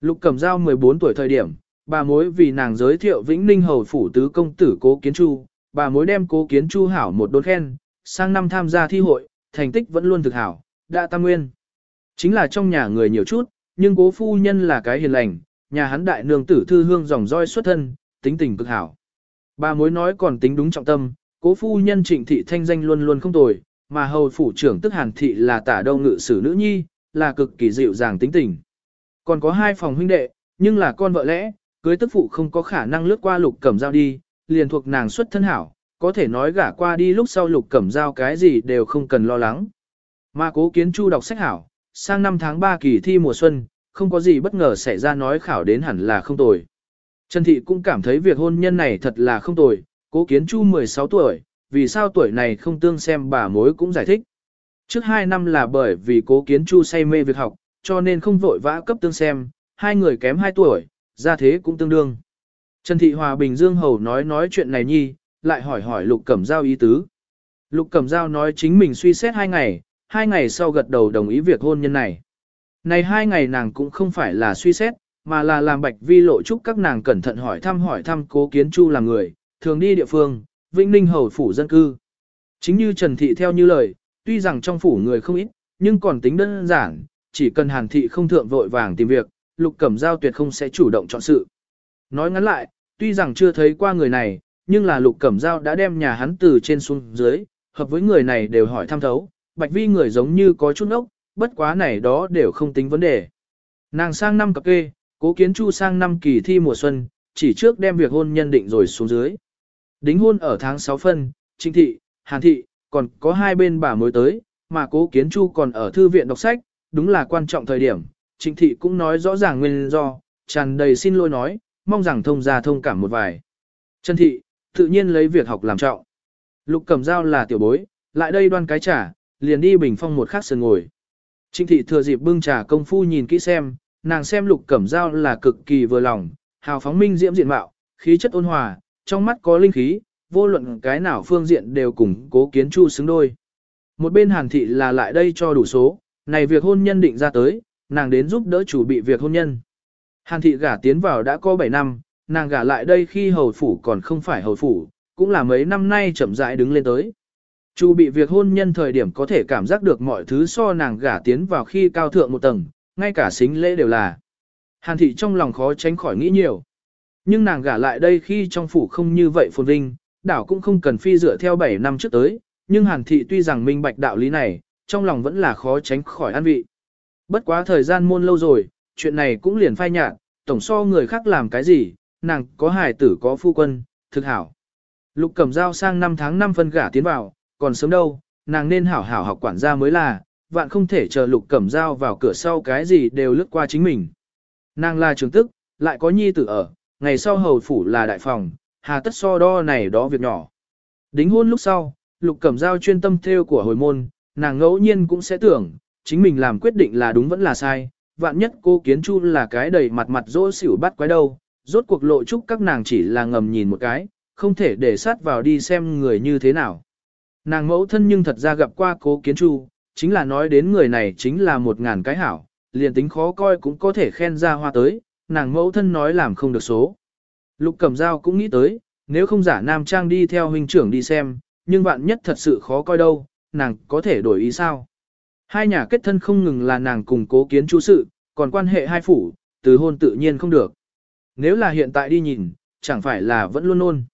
Lục cẩm dao 14 tuổi thời điểm, bà mối vì nàng giới thiệu Vĩnh Ninh Hầu Phủ Tứ Công Tử Cố Kiến Chu, bà mối đem Cố Kiến Chu hảo một đốn khen, sang năm tham gia thi hội, thành tích vẫn luôn thực hảo, đã tam nguyên. Chính là trong nhà người nhiều chút, nhưng cố phu nhân là cái hiền lành, nhà hắn đại nương tử thư hương dòng roi xuất thân, tính tình cực hảo. Bà mối nói còn tính đúng trọng tâm, cố phu nhân trịnh thị thanh danh luôn luôn không tồi, mà hầu phủ trưởng tức hàn thị là tả đông ngự sử nữ nhi, là cực kỳ dịu dàng tính tình. Còn có hai phòng huynh đệ, nhưng là con vợ lẽ, cưới tức phụ không có khả năng lướt qua lục cẩm dao đi, liền thuộc nàng xuất thân hảo, có thể nói gả qua đi lúc sau lục cẩm dao cái gì đều không cần lo lắng. Mà cố kiến chu đọc sách hảo, sang năm tháng 3 kỳ thi mùa xuân, không có gì bất ngờ xảy ra nói khảo đến hẳn là không tồi. Trần Thị cũng cảm thấy việc hôn nhân này thật là không tồi, cố kiến chu 16 tuổi, vì sao tuổi này không tương xem bà mối cũng giải thích. Trước 2 năm là bởi vì cố kiến chu say mê việc học, cho nên không vội vã cấp tương xem, hai người kém 2 tuổi, ra thế cũng tương đương. Trần Thị Hòa Bình Dương Hầu nói nói chuyện này nhi, lại hỏi hỏi Lục Cẩm Giao ý tứ. Lục Cẩm Giao nói chính mình suy xét hai ngày, hai ngày sau gật đầu đồng ý việc hôn nhân này. Này hai ngày nàng cũng không phải là suy xét, mà là làm bạch vi lộ chúc các nàng cẩn thận hỏi thăm hỏi thăm cố kiến chu là người, thường đi địa phương, Vĩnh Ninh Hầu phủ dân cư. Chính như Trần Thị theo như lời, tuy rằng trong phủ người không ít, nhưng còn tính đơn giản, chỉ cần Hàn Thị không thượng vội vàng tìm việc, Lục Cẩm Giao tuyệt không sẽ chủ động chọn sự. Nói ngắn lại, tuy rằng chưa thấy qua người này, nhưng là Lục Cẩm Giao đã đem nhà hắn từ trên xuống dưới, hợp với người này đều hỏi thăm thấu, Bạch Vi người giống như có chút ốc, bất quá này đó đều không tính vấn đề. Nàng sang năm cập kê, cố kiến chu sang năm kỳ thi mùa xuân, chỉ trước đem việc hôn nhân định rồi xuống dưới. Đính hôn ở tháng 6 phân, Trinh Thị, Hàn Thị, còn có hai bên bà mới tới, mà cố kiến chu còn ở thư viện đọc sách, đúng là quan trọng thời điểm. Trịnh Thị cũng nói rõ ràng nguyên do, tràn đầy xin lỗi nói, mong rằng thông gia thông cảm một vài. Trần Thị, tự nhiên lấy việc học làm trọng. Lục cầm dao là tiểu bối, lại đây đoan cái trà, liền đi bình phong một khắc sườn ngồi. Trịnh thị thừa dịp bưng trà công phu nhìn kỹ xem, nàng xem lục cẩm dao là cực kỳ vừa lòng, hào phóng minh diễm diện mạo, khí chất ôn hòa, trong mắt có linh khí, vô luận cái nào phương diện đều cùng cố kiến chu xứng đôi. Một bên hàn thị là lại đây cho đủ số, này việc hôn nhân định ra tới, nàng đến giúp đỡ chủ bị việc hôn nhân. Hàn thị gả tiến vào đã có 7 năm, nàng gả lại đây khi hầu phủ còn không phải hầu phủ, cũng là mấy năm nay chậm rãi đứng lên tới. Chu bị việc hôn nhân thời điểm có thể cảm giác được mọi thứ so nàng gả tiến vào khi cao thượng một tầng, ngay cả xính lễ đều là. Hàn thị trong lòng khó tránh khỏi nghĩ nhiều. Nhưng nàng gả lại đây khi trong phủ không như vậy phồn vinh, đảo cũng không cần phi dựa theo 7 năm trước tới, nhưng hàn thị tuy rằng minh bạch đạo lý này, trong lòng vẫn là khó tránh khỏi an vị. Bất quá thời gian môn lâu rồi, chuyện này cũng liền phai nhạt, tổng so người khác làm cái gì, nàng có hài tử có phu quân, thực hảo. Lục cầm dao sang năm tháng năm phân gả tiến vào, còn sớm đâu, nàng nên hảo hảo học quản gia mới là, vạn không thể chờ lục cẩm dao vào cửa sau cái gì đều lướt qua chính mình. Nàng là trường tức, lại có nhi tử ở, ngày sau hầu phủ là đại phòng, hà tất so đo này đó việc nhỏ. Đính hôn lúc sau, lục cẩm dao chuyên tâm theo của hồi môn, nàng ngẫu nhiên cũng sẽ tưởng, chính mình làm quyết định là đúng vẫn là sai, vạn nhất cô kiến chu là cái đầy mặt mặt dỗ xỉu bắt quái đâu, rốt cuộc lộ chúc các nàng chỉ là ngầm nhìn một cái, không thể để sát vào đi xem người như thế nào. Nàng mẫu thân nhưng thật ra gặp qua cố kiến chu, chính là nói đến người này chính là một ngàn cái hảo, liền tính khó coi cũng có thể khen ra hoa tới, nàng mẫu thân nói làm không được số. Lục cầm dao cũng nghĩ tới, nếu không giả nam trang đi theo huynh trưởng đi xem, nhưng bạn nhất thật sự khó coi đâu, nàng có thể đổi ý sao. Hai nhà kết thân không ngừng là nàng cùng cố kiến chú sự, còn quan hệ hai phủ, từ hôn tự nhiên không được. Nếu là hiện tại đi nhìn, chẳng phải là vẫn luôn luôn.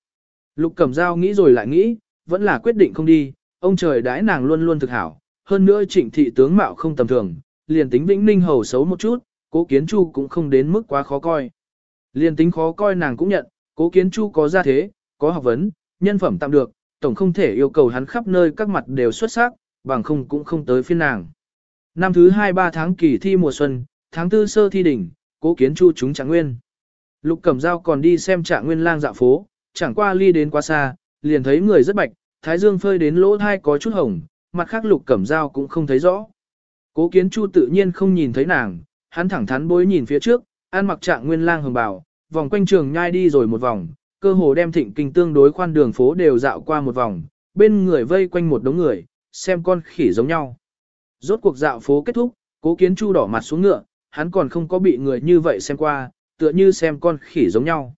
Lục cầm dao nghĩ rồi lại nghĩ, vẫn là quyết định không đi, ông trời đãi nàng luôn luôn thực hảo, hơn nữa trịnh thị tướng mạo không tầm thường, liền tính vĩnh ninh hầu xấu một chút, cố kiến chu cũng không đến mức quá khó coi. Liền tính khó coi nàng cũng nhận, cố kiến chu có gia thế, có học vấn, nhân phẩm tạm được, tổng không thể yêu cầu hắn khắp nơi các mặt đều xuất sắc, bằng không cũng không tới phiên nàng. Năm thứ 2-3 tháng kỳ thi mùa xuân, tháng tư sơ thi đỉnh, cố kiến chu chúng trạng nguyên. Lục Cẩm Dao còn đi xem trạng nguyên lang dạo phố, chẳng qua ly đến quá xa, liền thấy người rất bạch, thái dương phơi đến lỗ thai có chút hồng, mặt khác Lục Cẩm Dao cũng không thấy rõ. Cố kiến chu tự nhiên không nhìn thấy nàng, hắn thẳng thắn bối nhìn phía trước, ăn mặc trạng nguyên lang hồng bào, vòng quanh trường nhai đi rồi một vòng, cơ hồ đem thịnh kinh tương đối khoan đường phố đều dạo qua một vòng, bên người vây quanh một đống người, xem con khỉ giống nhau. Rốt cuộc dạo phố kết thúc, cố kiến chu đỏ mặt xuống ngựa, hắn còn không có bị người như vậy xem qua, tựa như xem con khỉ giống nhau.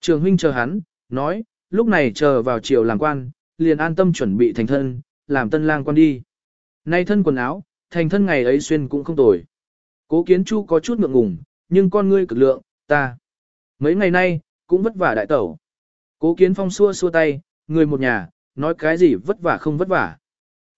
Trường huynh chờ hắn, nói, lúc này chờ vào chiều làm quan, liền an tâm chuẩn bị thành thân, làm tân lang quan đi. Nay thân quần áo, thành thân ngày ấy xuyên cũng không tồi. Cố kiến chu có chút ngượng ngùng, nhưng con ngươi cực lượng, ta. Mấy ngày nay, cũng vất vả đại tẩu. Cố kiến phong xua xua tay, người một nhà, nói cái gì vất vả không vất vả.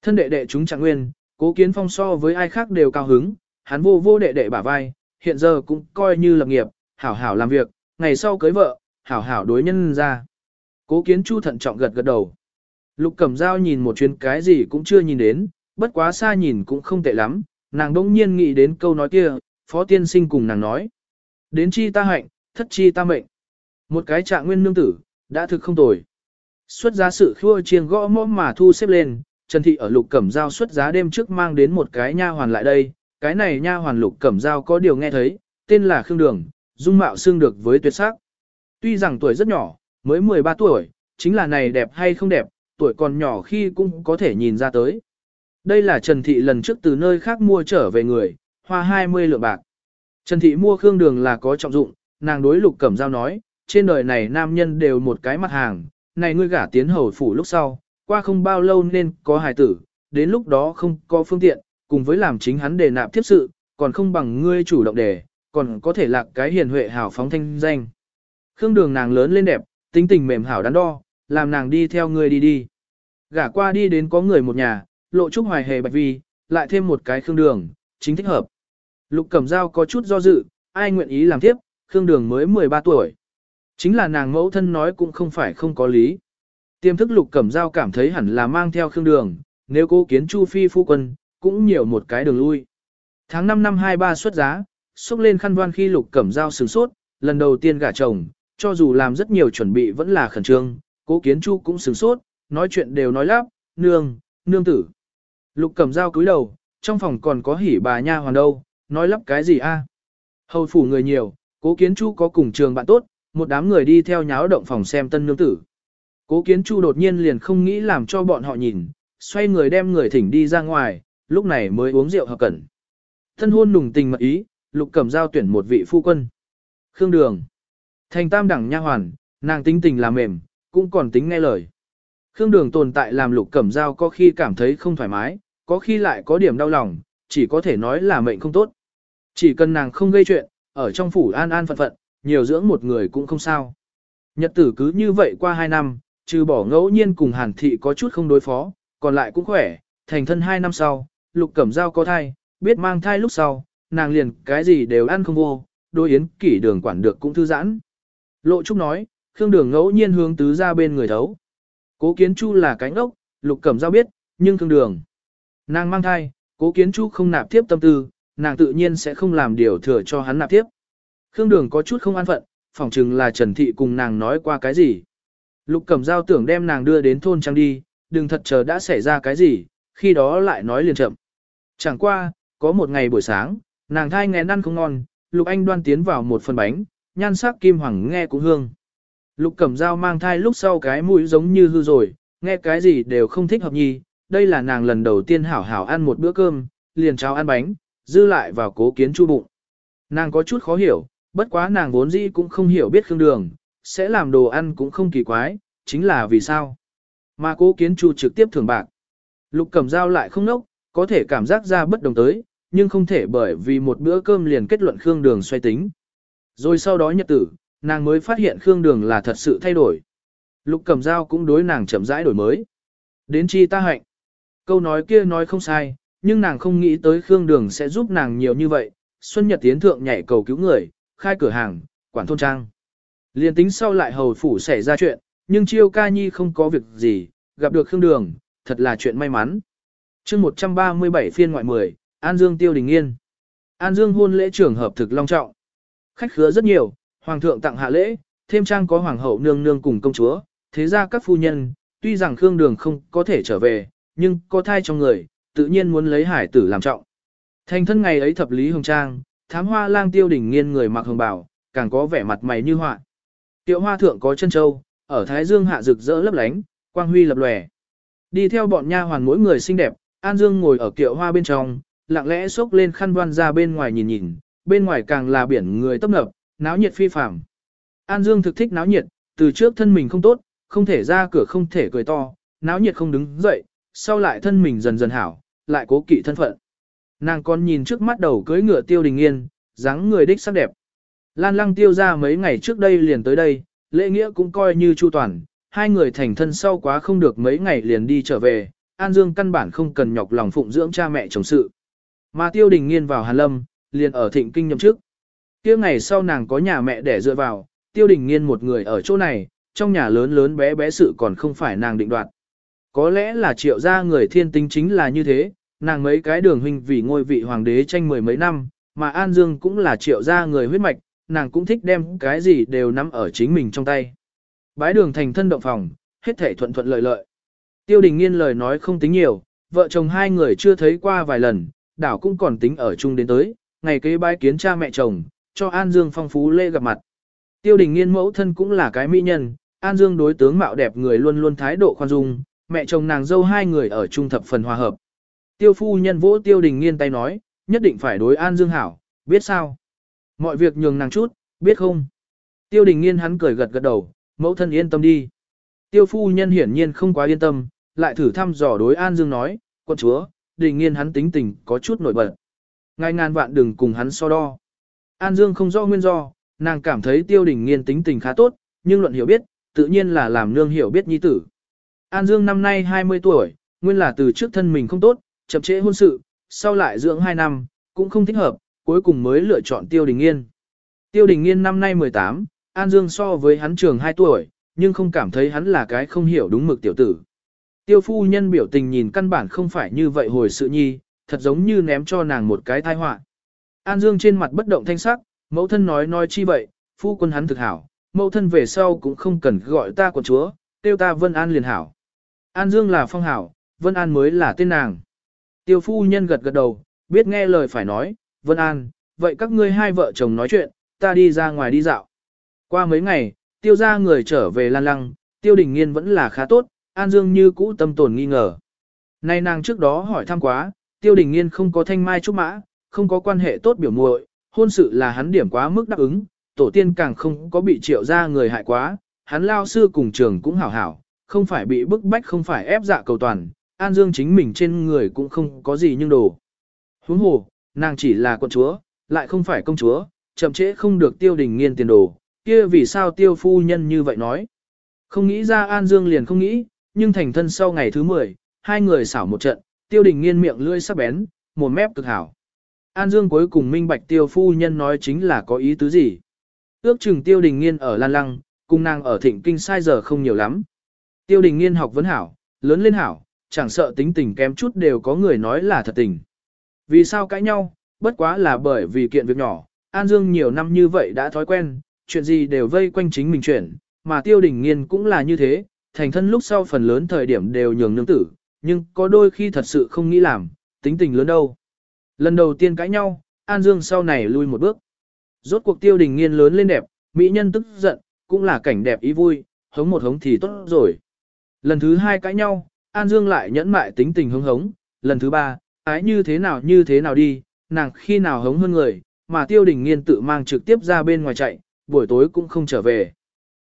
Thân đệ đệ chúng trạng nguyên, cố kiến phong so với ai khác đều cao hứng, hắn vô vô đệ đệ bả vai, hiện giờ cũng coi như lập nghiệp, hảo hảo làm việc, ngày sau cưới vợ, hảo hảo đối nhân ra. Cố kiến chu thận trọng gật gật đầu. Lục cẩm dao nhìn một chuyến cái gì cũng chưa nhìn đến, bất quá xa nhìn cũng không tệ lắm, nàng đông nhiên nghĩ đến câu nói kia, phó tiên sinh cùng nàng nói. Đến chi ta hạnh, thất chi ta mệnh. Một cái trạng nguyên nương tử, đã thực không tồi. Xuất giá sự khua chiêng gõ mõm mà thu xếp lên, Trần Thị ở lục cẩm giao xuất giá đêm trước mang đến một cái nha hoàn lại đây, cái này nha hoàn lục cẩm giao có điều nghe thấy, tên là Khương Đường, dung mạo xương được với tuyệt sắc. Tuy rằng tuổi rất nhỏ, mới 13 tuổi, chính là này đẹp hay không đẹp, tuổi còn nhỏ khi cũng có thể nhìn ra tới. Đây là Trần Thị lần trước từ nơi khác mua trở về người, hoa 20 lượng bạc. Trần Thị mua Khương Đường là có trọng dụng, nàng đối lục cẩm giao nói, trên đời này nam nhân đều một cái mặt hàng, này ngươi gả tiến hầu phủ lúc sau, qua không bao lâu nên có hài tử, đến lúc đó không có phương tiện, cùng với làm chính hắn đề nạp tiếp sự, còn không bằng ngươi chủ động đề, còn có thể lạc cái hiền huệ hảo phóng thanh danh. Khương đường nàng lớn lên đẹp, tính tình mềm hảo đắn đo, làm nàng đi theo ngươi đi đi. Gả qua đi đến có người một nhà, lộ trúc hoài hề bạch vi, lại thêm một cái khương đường, chính thích hợp. Lục cẩm dao có chút do dự, ai nguyện ý làm tiếp, khương đường mới 13 tuổi. Chính là nàng mẫu thân nói cũng không phải không có lý. Tiềm thức lục cẩm dao cảm thấy hẳn là mang theo khương đường, nếu cô kiến chu phi phu quân, cũng nhiều một cái đường lui. Tháng 5 năm 23 xuất giá, xúc lên khăn đoan khi lục cẩm dao sừng sốt, lần đầu tiên gả chồng, cho dù làm rất nhiều chuẩn bị vẫn là khẩn trương, cố kiến chu cũng sừng sốt, nói chuyện đều nói lắp, nương, nương tử. Lục cẩm dao cúi đầu, trong phòng còn có hỉ bà nha hoàn đâu, nói lắp cái gì a? Hầu phủ người nhiều, cố kiến chu có cùng trường bạn tốt, một đám người đi theo nháo động phòng xem tân nương tử. Cố kiến chu đột nhiên liền không nghĩ làm cho bọn họ nhìn, xoay người đem người thỉnh đi ra ngoài, lúc này mới uống rượu hợp cẩn. Thân hôn nùng tình mật ý, lục cẩm giao tuyển một vị phu quân. Khương Đường. Thành tam đẳng nha hoàn, nàng tính tình là mềm, cũng còn tính nghe lời. Khương Đường tồn tại làm lục cẩm giao có khi cảm thấy không thoải mái, có khi lại có điểm đau lòng, chỉ có thể nói là mệnh không tốt. Chỉ cần nàng không gây chuyện, ở trong phủ an an phận phận, nhiều dưỡng một người cũng không sao. Nhật tử cứ như vậy qua hai năm, trừ bỏ ngẫu nhiên cùng hàn thị có chút không đối phó, còn lại cũng khỏe, thành thân hai năm sau, lục cẩm giao có thai, biết mang thai lúc sau, nàng liền cái gì đều ăn không vô, đôi yến kỷ đường quản được cũng thư giãn. Lộ Trúc nói, Khương Đường ngẫu nhiên hướng tứ ra bên người thấu. Cố Kiến Chu là cánh ốc, Lục Cẩm Giao biết, nhưng Khương Đường. Nàng mang thai, Cố Kiến Chu không nạp tiếp tâm tư, nàng tự nhiên sẽ không làm điều thừa cho hắn nạp tiếp. Khương Đường có chút không an phận, phỏng chừng là Trần Thị cùng nàng nói qua cái gì. Lục Cẩm Giao tưởng đem nàng đưa đến thôn trang đi, đừng thật chờ đã xảy ra cái gì, khi đó lại nói liền chậm. Chẳng qua, có một ngày buổi sáng, nàng thai nghe ăn không ngon, Lục Anh đoan tiến vào một phần bánh, nhan sắc kim hoàng nghe cũng hương. Lục Cẩm Giao mang thai lúc sau cái mũi giống như hư rồi, nghe cái gì đều không thích hợp nhì, đây là nàng lần đầu tiên hảo hảo ăn một bữa cơm, liền cháo ăn bánh, dư lại vào cố kiến chu bụng. Nàng có chút khó hiểu, bất quá nàng vốn dĩ cũng không hiểu biết khương đường, sẽ làm đồ ăn cũng không kỳ quái, chính là vì sao. Mà cố kiến chu trực tiếp thưởng bạc. Lục Cẩm Dao lại không nốc, có thể cảm giác ra bất đồng tới, nhưng không thể bởi vì một bữa cơm liền kết luận khương đường xoay tính. Rồi sau đó nhật tử, nàng mới phát hiện Khương Đường là thật sự thay đổi. Lục Cẩm Dao cũng đối nàng chậm rãi đổi mới. Đến chi ta hạnh. Câu nói kia nói không sai, nhưng nàng không nghĩ tới Khương Đường sẽ giúp nàng nhiều như vậy. Xuân Nhật tiến thượng nhảy cầu cứu người, khai cửa hàng, quản thôn trang. Liên tính sau lại hầu phủ xảy ra chuyện, nhưng Chiêu Ca Nhi không có việc gì, gặp được Khương Đường, thật là chuyện may mắn. chương 137 phiên ngoại 10, An Dương Tiêu Đình nghiên An Dương hôn lễ trường hợp thực long trọng. Khách khứa rất nhiều, hoàng thượng tặng hạ lễ, thêm trang có hoàng hậu nương nương cùng công chúa, thế ra các phu nhân, tuy rằng Khương Đường không có thể trở về, nhưng có thai trong người, tự nhiên muốn lấy hải tử làm trọng. Thành thân ngày ấy thập lý hồng trang, thám hoa lang tiêu đỉnh nghiên người mặc hồng bào, càng có vẻ mặt mày như họa. Tiệu hoa thượng có chân châu, ở thái dương hạ rực rỡ lấp lánh, quang huy lập lòe. Đi theo bọn nha hoàn mỗi người xinh đẹp, An Dương ngồi ở kiệu hoa bên trong, lặng lẽ xốc lên khăn đoan ra bên ngoài nhìn nhìn, bên ngoài càng là biển người tấp nập, náo nhiệt phi phàm. An Dương thực thích náo nhiệt, từ trước thân mình không tốt, không thể ra cửa không thể cười to, náo nhiệt không đứng dậy, sau lại thân mình dần dần hảo, lại cố kỵ thân phận. Nàng còn nhìn trước mắt đầu cưới ngựa tiêu đình yên, dáng người đích sắc đẹp. Lan lăng tiêu ra mấy ngày trước đây liền tới đây, lễ nghĩa cũng coi như chu toàn, hai người thành thân sau quá không được mấy ngày liền đi trở về, An Dương căn bản không cần nhọc lòng phụng dưỡng cha mẹ chồng sự. Mà tiêu đình nghiên vào Hàn Lâm, liền ở thịnh kinh nhậm chức. kia ngày sau nàng có nhà mẹ để dựa vào, tiêu đình nghiên một người ở chỗ này, trong nhà lớn lớn bé bé sự còn không phải nàng định đoạt. Có lẽ là triệu gia người thiên tính chính là như thế, nàng mấy cái đường huynh vì ngôi vị hoàng đế tranh mười mấy năm, mà An Dương cũng là triệu gia người huyết mạch, nàng cũng thích đem cái gì đều nắm ở chính mình trong tay. Bái đường thành thân động phòng, hết thể thuận thuận lợi lợi. Tiêu đình nghiên lời nói không tính nhiều, vợ chồng hai người chưa thấy qua vài lần, đảo cũng còn tính ở chung đến tới, ngày kế bái kiến cha mẹ chồng, cho An Dương phong phú lễ gặp mặt. Tiêu đình nghiên mẫu thân cũng là cái mỹ nhân, An Dương đối tướng mạo đẹp người luôn luôn thái độ khoan dung, mẹ chồng nàng dâu hai người ở chung thập phần hòa hợp. Tiêu phu nhân vỗ tiêu đình nghiên tay nói, nhất định phải đối An Dương hảo, biết sao? Mọi việc nhường nàng chút, biết không? Tiêu đình nghiên hắn cười gật gật đầu, mẫu thân yên tâm đi. Tiêu phu nhân hiển nhiên không quá yên tâm, lại thử thăm dò đối An Dương nói, quân chúa, đình nghiên hắn tính tình có chút nổi bật. Ngài ngàn vạn đừng cùng hắn so đo. An Dương không rõ nguyên do, nàng cảm thấy tiêu đình nghiên tính tình khá tốt, nhưng luận hiểu biết, tự nhiên là làm nương hiểu biết nhi tử. An Dương năm nay 20 tuổi, nguyên là từ trước thân mình không tốt, chậm trễ hôn sự, sau lại dưỡng 2 năm, cũng không thích hợp, cuối cùng mới lựa chọn tiêu đình nghiên. Tiêu đình nghiên năm nay 18, An Dương so với hắn trường 2 tuổi, nhưng không cảm thấy hắn là cái không hiểu đúng mực tiểu tử. Tiêu phu nhân biểu tình nhìn căn bản không phải như vậy hồi sự nhi, thật giống như ném cho nàng một cái tai họa. An Dương trên mặt bất động thanh sắc, mẫu thân nói nói chi vậy, phu quân hắn thực hảo, mẫu thân về sau cũng không cần gọi ta quận chúa, tiêu ta Vân An liền hảo. An Dương là phong hảo, Vân An mới là tên nàng. Tiêu phu nhân gật gật đầu, biết nghe lời phải nói, Vân An, vậy các ngươi hai vợ chồng nói chuyện, ta đi ra ngoài đi dạo. Qua mấy ngày, tiêu ra người trở về lan lăng, tiêu đình nghiên vẫn là khá tốt, An Dương như cũ tâm tồn nghi ngờ. Nay nàng trước đó hỏi thăm quá, tiêu đình nghiên không có thanh mai trúc mã, không có quan hệ tốt biểu muội, hôn sự là hắn điểm quá mức đáp ứng, tổ tiên càng không có bị triệu ra người hại quá, hắn lao sư cùng trường cũng hảo hảo, không phải bị bức bách không phải ép dạ cầu toàn, An Dương chính mình trên người cũng không có gì nhưng đồ. Huống hồ, nàng chỉ là quận chúa, lại không phải công chúa, chậm trễ không được tiêu đình nghiên tiền đồ, kia vì sao tiêu phu nhân như vậy nói. Không nghĩ ra An Dương liền không nghĩ, nhưng thành thân sau ngày thứ 10, hai người xảo một trận, tiêu đình nghiên miệng lưỡi sắc bén, một mép cực hảo. An Dương cuối cùng minh bạch tiêu phu nhân nói chính là có ý tứ gì. Ước chừng tiêu đình nghiên ở Lan Lăng, cùng nàng ở thịnh kinh sai giờ không nhiều lắm. Tiêu đình nghiên học vấn hảo, lớn lên hảo, chẳng sợ tính tình kém chút đều có người nói là thật tình. Vì sao cãi nhau, bất quá là bởi vì kiện việc nhỏ, An Dương nhiều năm như vậy đã thói quen, chuyện gì đều vây quanh chính mình chuyển, mà tiêu đình nghiên cũng là như thế, thành thân lúc sau phần lớn thời điểm đều nhường nương tử, nhưng có đôi khi thật sự không nghĩ làm, tính tình lớn đâu. Lần đầu tiên cãi nhau, An Dương sau này lui một bước. Rốt cuộc tiêu đình nghiên lớn lên đẹp, mỹ nhân tức giận, cũng là cảnh đẹp ý vui, hống một hống thì tốt rồi. Lần thứ hai cãi nhau, An Dương lại nhẫn mại tính tình hống hống, lần thứ ba, ái như thế nào như thế nào đi, nàng khi nào hống hơn người, mà tiêu đình nghiên tự mang trực tiếp ra bên ngoài chạy, buổi tối cũng không trở về.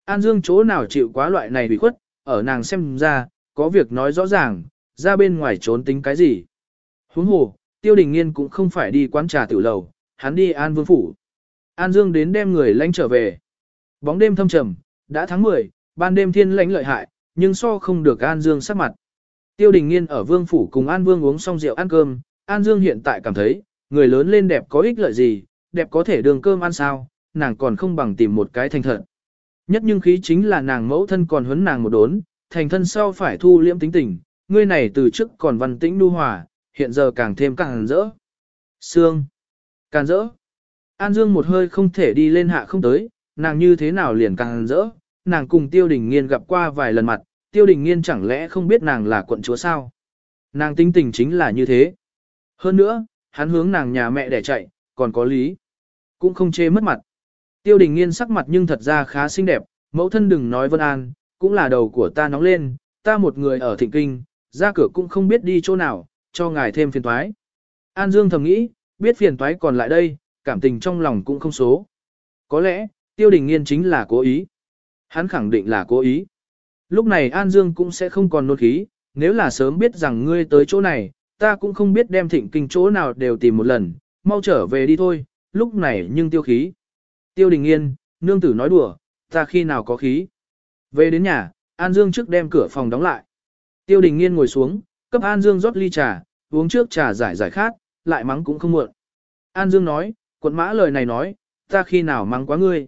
An Dương chỗ nào chịu quá loại này bị khuất, ở nàng xem ra, có việc nói rõ ràng, ra bên ngoài trốn tính cái gì. Huống hồ, tiêu đình nghiên cũng không phải đi quán trà tiểu lầu, hắn đi An Vương Phủ. An Dương đến đem người lánh trở về. Bóng đêm thâm trầm, đã tháng 10, ban đêm thiên lãnh lợi hại, nhưng so không được An Dương sắc mặt. Tiêu đình nghiên ở Vương Phủ cùng An Vương uống xong rượu ăn cơm, An Dương hiện tại cảm thấy, người lớn lên đẹp có ích lợi gì, đẹp có thể đường cơm ăn sao, nàng còn không bằng tìm một cái thành thật. Nhất nhưng khí chính là nàng mẫu thân còn huấn nàng một đốn, thành thân sau phải thu liễm tính tình, ngươi này từ trước còn văn tĩnh nu hòa, hiện giờ càng thêm càng rỡ. Sương. Càng rỡ. An Dương một hơi không thể đi lên hạ không tới, nàng như thế nào liền càng rỡ, nàng cùng Tiêu Đình Nghiên gặp qua vài lần mặt, Tiêu Đình Nghiên chẳng lẽ không biết nàng là quận chúa sao? Nàng tính tình chính là như thế. Hơn nữa, hắn hướng nàng nhà mẹ để chạy, còn có lý. Cũng không chê mất mặt. Tiêu đình nghiên sắc mặt nhưng thật ra khá xinh đẹp, mẫu thân đừng nói vân an, cũng là đầu của ta nóng lên, ta một người ở thịnh kinh, ra cửa cũng không biết đi chỗ nào, cho ngài thêm phiền toái. An Dương thầm nghĩ, biết phiền toái còn lại đây, cảm tình trong lòng cũng không số. Có lẽ, tiêu đình nghiên chính là cố ý. Hắn khẳng định là cố ý. Lúc này An Dương cũng sẽ không còn nôn khí, nếu là sớm biết rằng ngươi tới chỗ này, ta cũng không biết đem thịnh kinh chỗ nào đều tìm một lần, mau trở về đi thôi, lúc này nhưng tiêu khí. Tiêu đình yên, nương tử nói đùa, ta khi nào có khí. Về đến nhà, An Dương trước đem cửa phòng đóng lại. Tiêu đình nghiên ngồi xuống, cấp An Dương rót ly trà, uống trước trà giải giải khát, lại mắng cũng không muộn. An Dương nói, quận mã lời này nói, ta khi nào mắng quá ngươi.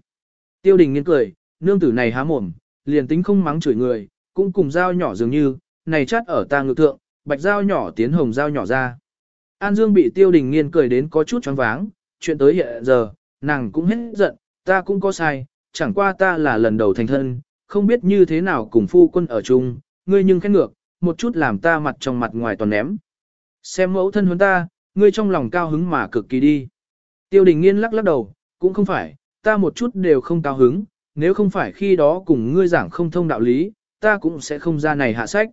Tiêu đình nghiên cười, nương tử này há mồm, liền tính không mắng chửi người, cũng cùng dao nhỏ dường như, này chắt ở ta ngực thượng, bạch dao nhỏ tiến hồng dao nhỏ ra. An Dương bị tiêu đình nghiên cười đến có chút choáng váng, chuyện tới hiện giờ, nàng cũng hết giận, ta cũng có sai, chẳng qua ta là lần đầu thành thân, không biết như thế nào cùng phu quân ở chung, ngươi nhưng khét ngược, một chút làm ta mặt trong mặt ngoài toàn ném. Xem mẫu thân huấn ta, ngươi trong lòng cao hứng mà cực kỳ đi. Tiêu đình nghiên lắc lắc đầu, cũng không phải, ta một chút đều không cao hứng, nếu không phải khi đó cùng ngươi giảng không thông đạo lý, ta cũng sẽ không ra này hạ sách.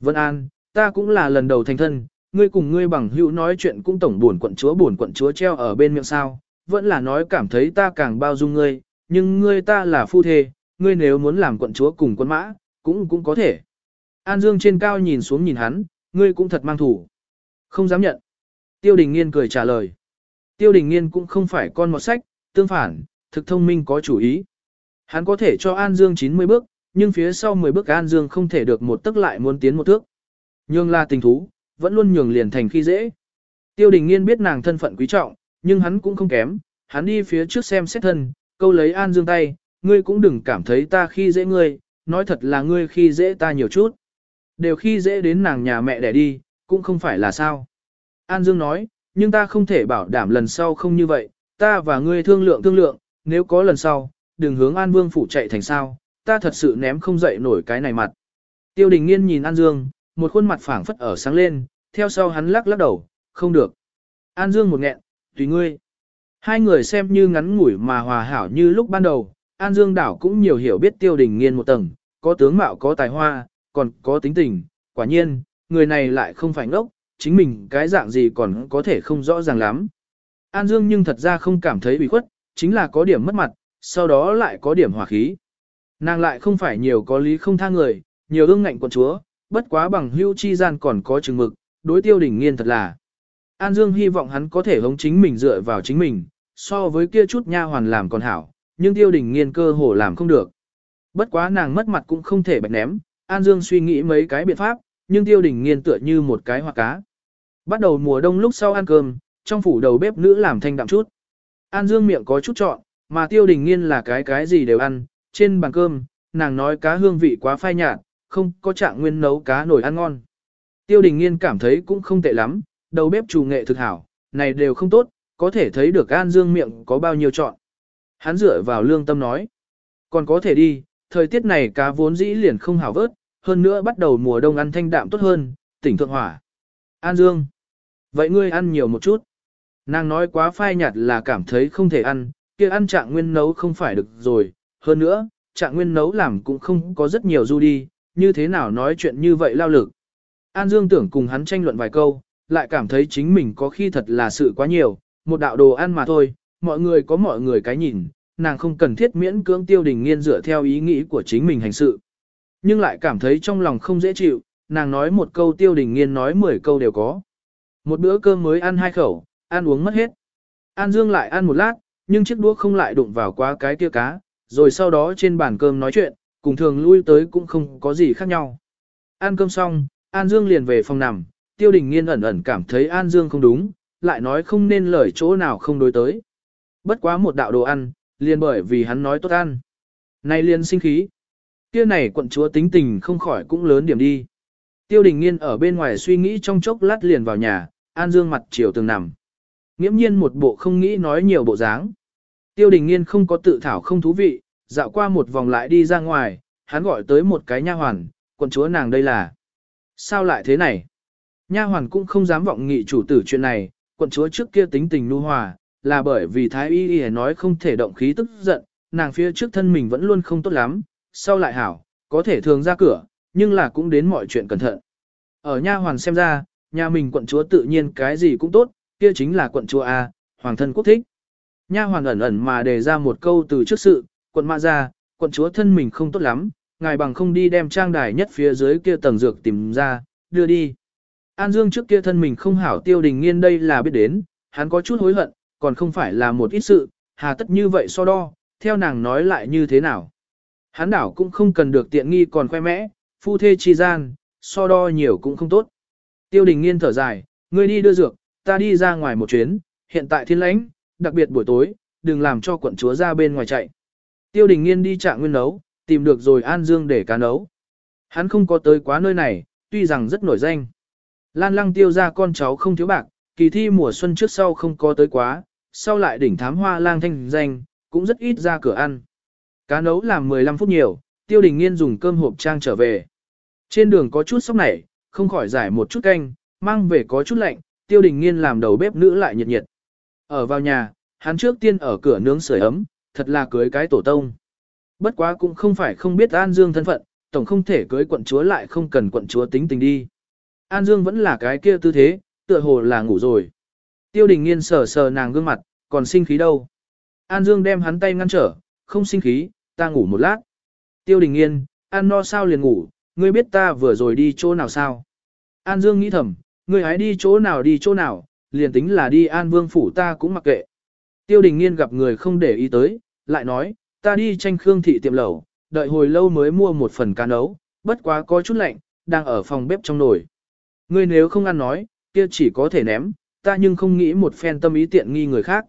Vân An, ta cũng là lần đầu thành thân, ngươi cùng ngươi bằng hữu nói chuyện cũng tổng buồn quận chúa buồn quận chúa treo ở bên miệng sao, vẫn là nói cảm thấy ta càng bao dung ngươi, nhưng ngươi ta là phu thê, ngươi nếu muốn làm quận chúa cùng quân mã, cũng cũng có thể. An Dương trên cao nhìn xuống nhìn hắn, ngươi cũng thật mang thủ. Không dám nhận. Tiêu Đình Nghiên cười trả lời. Tiêu Đình Nghiên cũng không phải con mọt sách, tương phản, thực thông minh có chủ ý. Hắn có thể cho An Dương 90 bước, nhưng phía sau 10 bước An Dương không thể được một tức lại muốn tiến một thước. Nhưng là tình thú, vẫn luôn nhường liền thành khi dễ. Tiêu Đình Nghiên biết nàng thân phận quý trọng, nhưng hắn cũng không kém, hắn đi phía trước xem xét thân, câu lấy An Dương tay, ngươi cũng đừng cảm thấy ta khi dễ ngươi, nói thật là ngươi khi dễ ta nhiều chút. Đều khi dễ đến nàng nhà mẹ đẻ đi, cũng không phải là sao. An Dương nói, nhưng ta không thể bảo đảm lần sau không như vậy, ta và ngươi thương lượng thương lượng, nếu có lần sau, đừng hướng An Vương phủ chạy thành sao, ta thật sự ném không dậy nổi cái này mặt. Tiêu Đình Nghiên nhìn An Dương, một khuôn mặt phảng phất ở sáng lên, theo sau hắn lắc lắc đầu, không được. An Dương một nghẹn, tùy ngươi. Hai người xem như ngắn ngủi mà hòa hảo như lúc ban đầu, An Dương đảo cũng nhiều hiểu biết tiêu đình nghiên một tầng, có tướng mạo có tài hoa, còn có tính tình, quả nhiên, người này lại không phải ngốc, chính mình cái dạng gì còn có thể không rõ ràng lắm. An Dương nhưng thật ra không cảm thấy bị khuất, chính là có điểm mất mặt, sau đó lại có điểm hòa khí. Nàng lại không phải nhiều có lý không tha người, nhiều ương ngạnh quận chúa, bất quá bằng hưu chi gian còn có chừng mực, đối tiêu đỉnh nghiên thật là. An Dương hy vọng hắn có thể hống chính mình dựa vào chính mình, so với kia chút nha hoàn làm còn hảo, nhưng tiêu đỉnh nghiên cơ hồ làm không được. Bất quá nàng mất mặt cũng không thể bạch ném, An Dương suy nghĩ mấy cái biện pháp, nhưng tiêu đỉnh nghiên tựa như một cái hoa cá. Bắt đầu mùa đông lúc sau ăn cơm, trong phủ đầu bếp nữ làm thanh đạm chút. An Dương miệng có chút trọn, mà tiêu đình nghiên là cái cái gì đều ăn, trên bàn cơm, nàng nói cá hương vị quá phai nhạt, không có trạng nguyên nấu cá nổi ăn ngon. Tiêu đình nghiên cảm thấy cũng không tệ lắm, đầu bếp chủ nghệ thực hảo, này đều không tốt, có thể thấy được An Dương miệng có bao nhiêu chọn. Hắn dựa vào lương tâm nói, còn có thể đi, thời tiết này cá vốn dĩ liền không hảo vớt, hơn nữa bắt đầu mùa đông ăn thanh đạm tốt hơn, tỉnh thượng hỏa. An Dương, vậy ngươi ăn nhiều một chút. Nàng nói quá phai nhạt là cảm thấy không thể ăn, kia ăn trạng nguyên nấu không phải được rồi, hơn nữa, trạng nguyên nấu làm cũng không có rất nhiều du đi, như thế nào nói chuyện như vậy lao lực. An Dương tưởng cùng hắn tranh luận vài câu, lại cảm thấy chính mình có khi thật là sự quá nhiều, một đạo đồ ăn mà thôi, mọi người có mọi người cái nhìn, nàng không cần thiết miễn cưỡng tiêu đình nghiên dựa theo ý nghĩ của chính mình hành sự. Nhưng lại cảm thấy trong lòng không dễ chịu, nàng nói một câu tiêu đình nghiên nói 10 câu đều có. Một bữa cơm mới ăn hai khẩu, ăn uống mất hết. An Dương lại ăn một lát, nhưng chiếc đũa không lại đụng vào quá cái kia cá, rồi sau đó trên bàn cơm nói chuyện, cùng thường lui tới cũng không có gì khác nhau. Ăn cơm xong, An Dương liền về phòng nằm, Tiêu Đình Nghiên ẩn ẩn cảm thấy An Dương không đúng, lại nói không nên lời chỗ nào không đối tới. Bất quá một đạo đồ ăn, liền bởi vì hắn nói tốt ăn. Này liền sinh khí. Kia này quận chúa tính tình không khỏi cũng lớn điểm đi. Tiêu Đình Nghiên ở bên ngoài suy nghĩ trong chốc lát liền vào nhà, An Dương mặt chiều tường nằm. Nghiễm nhiên một bộ không nghĩ nói nhiều bộ dáng. Tiêu đình nghiên không có tự thảo không thú vị, dạo qua một vòng lại đi ra ngoài, hắn gọi tới một cái nha hoàn, quận chúa nàng đây là. Sao lại thế này? Nha hoàn cũng không dám vọng nghị chủ tử chuyện này, quận chúa trước kia tính tình nu hòa, là bởi vì thái y y nói không thể động khí tức giận, nàng phía trước thân mình vẫn luôn không tốt lắm, sau lại hảo, có thể thường ra cửa, nhưng là cũng đến mọi chuyện cẩn thận. Ở nha hoàn xem ra, nhà mình quận chúa tự nhiên cái gì cũng tốt, kia chính là quận chúa A, hoàng thân quốc thích. Nha hoàn ẩn ẩn mà đề ra một câu từ trước sự, quận mã ra, quận chúa thân mình không tốt lắm, ngài bằng không đi đem trang đài nhất phía dưới kia tầng dược tìm ra, đưa đi. An Dương trước kia thân mình không hảo tiêu đình nghiên đây là biết đến, hắn có chút hối hận, còn không phải là một ít sự, hà tất như vậy so đo, theo nàng nói lại như thế nào. Hắn đảo cũng không cần được tiện nghi còn khoe mẽ, phu thê chi gian, so đo nhiều cũng không tốt. Tiêu đình nghiên thở dài, ngươi đi đưa dược, ta đi ra ngoài một chuyến, hiện tại thiên lãnh, đặc biệt buổi tối, đừng làm cho quận chúa ra bên ngoài chạy. Tiêu đình nghiên đi trạng nguyên nấu, tìm được rồi An Dương để cá nấu. Hắn không có tới quá nơi này, tuy rằng rất nổi danh. Lan lăng tiêu ra con cháu không thiếu bạc, kỳ thi mùa xuân trước sau không có tới quá, sau lại đỉnh thám hoa lang thanh danh, cũng rất ít ra cửa ăn. Cá nấu làm 15 phút nhiều, tiêu đình nghiên dùng cơm hộp trang trở về. Trên đường có chút sốc nảy, không khỏi giải một chút canh, mang về có chút lạnh, tiêu đình nghiên làm đầu bếp nữ lại nhiệt nhiệt. Ở vào nhà, hắn trước tiên ở cửa nướng sưởi ấm, thật là cưới cái tổ tông. Bất quá cũng không phải không biết An Dương thân phận, tổng không thể cưới quận chúa lại không cần quận chúa tính tình đi. An Dương vẫn là cái kia tư thế, tựa hồ là ngủ rồi. Tiêu đình nghiên sờ sờ nàng gương mặt, còn sinh khí đâu. An Dương đem hắn tay ngăn trở, không sinh khí, ta ngủ một lát. Tiêu đình nghiên, ăn no sao liền ngủ, ngươi biết ta vừa rồi đi chỗ nào sao? An Dương nghĩ thầm, ngươi hãy đi chỗ nào đi chỗ nào, liền tính là đi An Vương phủ ta cũng mặc kệ. Tiêu đình nghiên gặp người không để ý tới, lại nói, ta đi tranh khương thị tiệm lẩu, đợi hồi lâu mới mua một phần cá nấu, bất quá có chút lạnh, đang ở phòng bếp trong nồi. Ngươi nếu không ăn nói, kia chỉ có thể ném, ta nhưng không nghĩ một phen tâm ý tiện nghi người khác.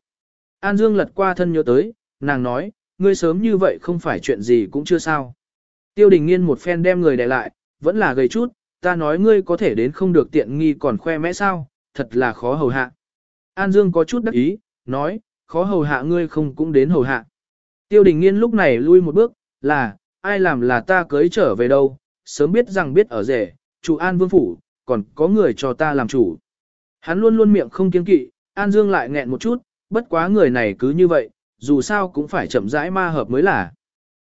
An Dương lật qua thân nhớ tới, nàng nói, ngươi sớm như vậy không phải chuyện gì cũng chưa sao. Tiêu đình nghiên một phen đem người đè lại, vẫn là gầy chút, ta nói ngươi có thể đến không được tiện nghi còn khoe mẽ sao, thật là khó hầu hạ. An Dương có chút đắc ý, nói, khó hầu hạ ngươi không cũng đến hầu hạ. Tiêu đình nghiên lúc này lui một bước, là, ai làm là ta cưới trở về đâu, sớm biết rằng biết ở rể, chủ An Vương Phủ, còn có người cho ta làm chủ. Hắn luôn luôn miệng không kiên kỵ, An Dương lại nghẹn một chút, bất quá người này cứ như vậy, dù sao cũng phải chậm rãi ma hợp mới là.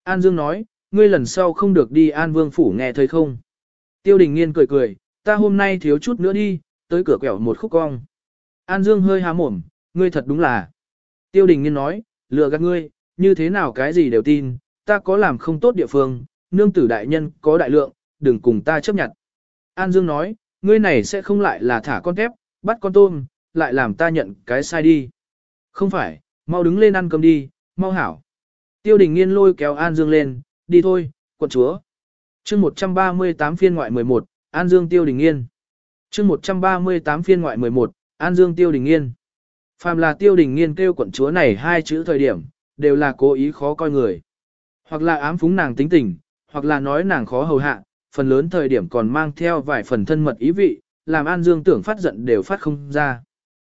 An Dương nói, ngươi lần sau không được đi An Vương Phủ nghe thấy không? Tiêu đình nghiên cười cười, ta hôm nay thiếu chút nữa đi, tới cửa quẹo một khúc cong. An Dương hơi há mồm, ngươi thật đúng là. Tiêu đình nghiên nói, lừa gạt ngươi, như thế nào cái gì đều tin, ta có làm không tốt địa phương, nương tử đại nhân có đại lượng, đừng cùng ta chấp nhận. An Dương nói, ngươi này sẽ không lại là thả con tép, bắt con tôm, lại làm ta nhận cái sai đi. Không phải, mau đứng lên ăn cơm đi, mau hảo. Tiêu đình nghiên lôi kéo An Dương lên, đi thôi, quận chúa chương 138 phiên ngoại 11, An Dương Tiêu Đình Nghiên. chương 138 phiên ngoại 11, An Dương Tiêu Đình Nghiên. Phàm là Tiêu Đình Nghiên kêu quận chúa này hai chữ thời điểm, đều là cố ý khó coi người. Hoặc là ám phúng nàng tính tình, hoặc là nói nàng khó hầu hạ, phần lớn thời điểm còn mang theo vài phần thân mật ý vị, làm An Dương tưởng phát giận đều phát không ra.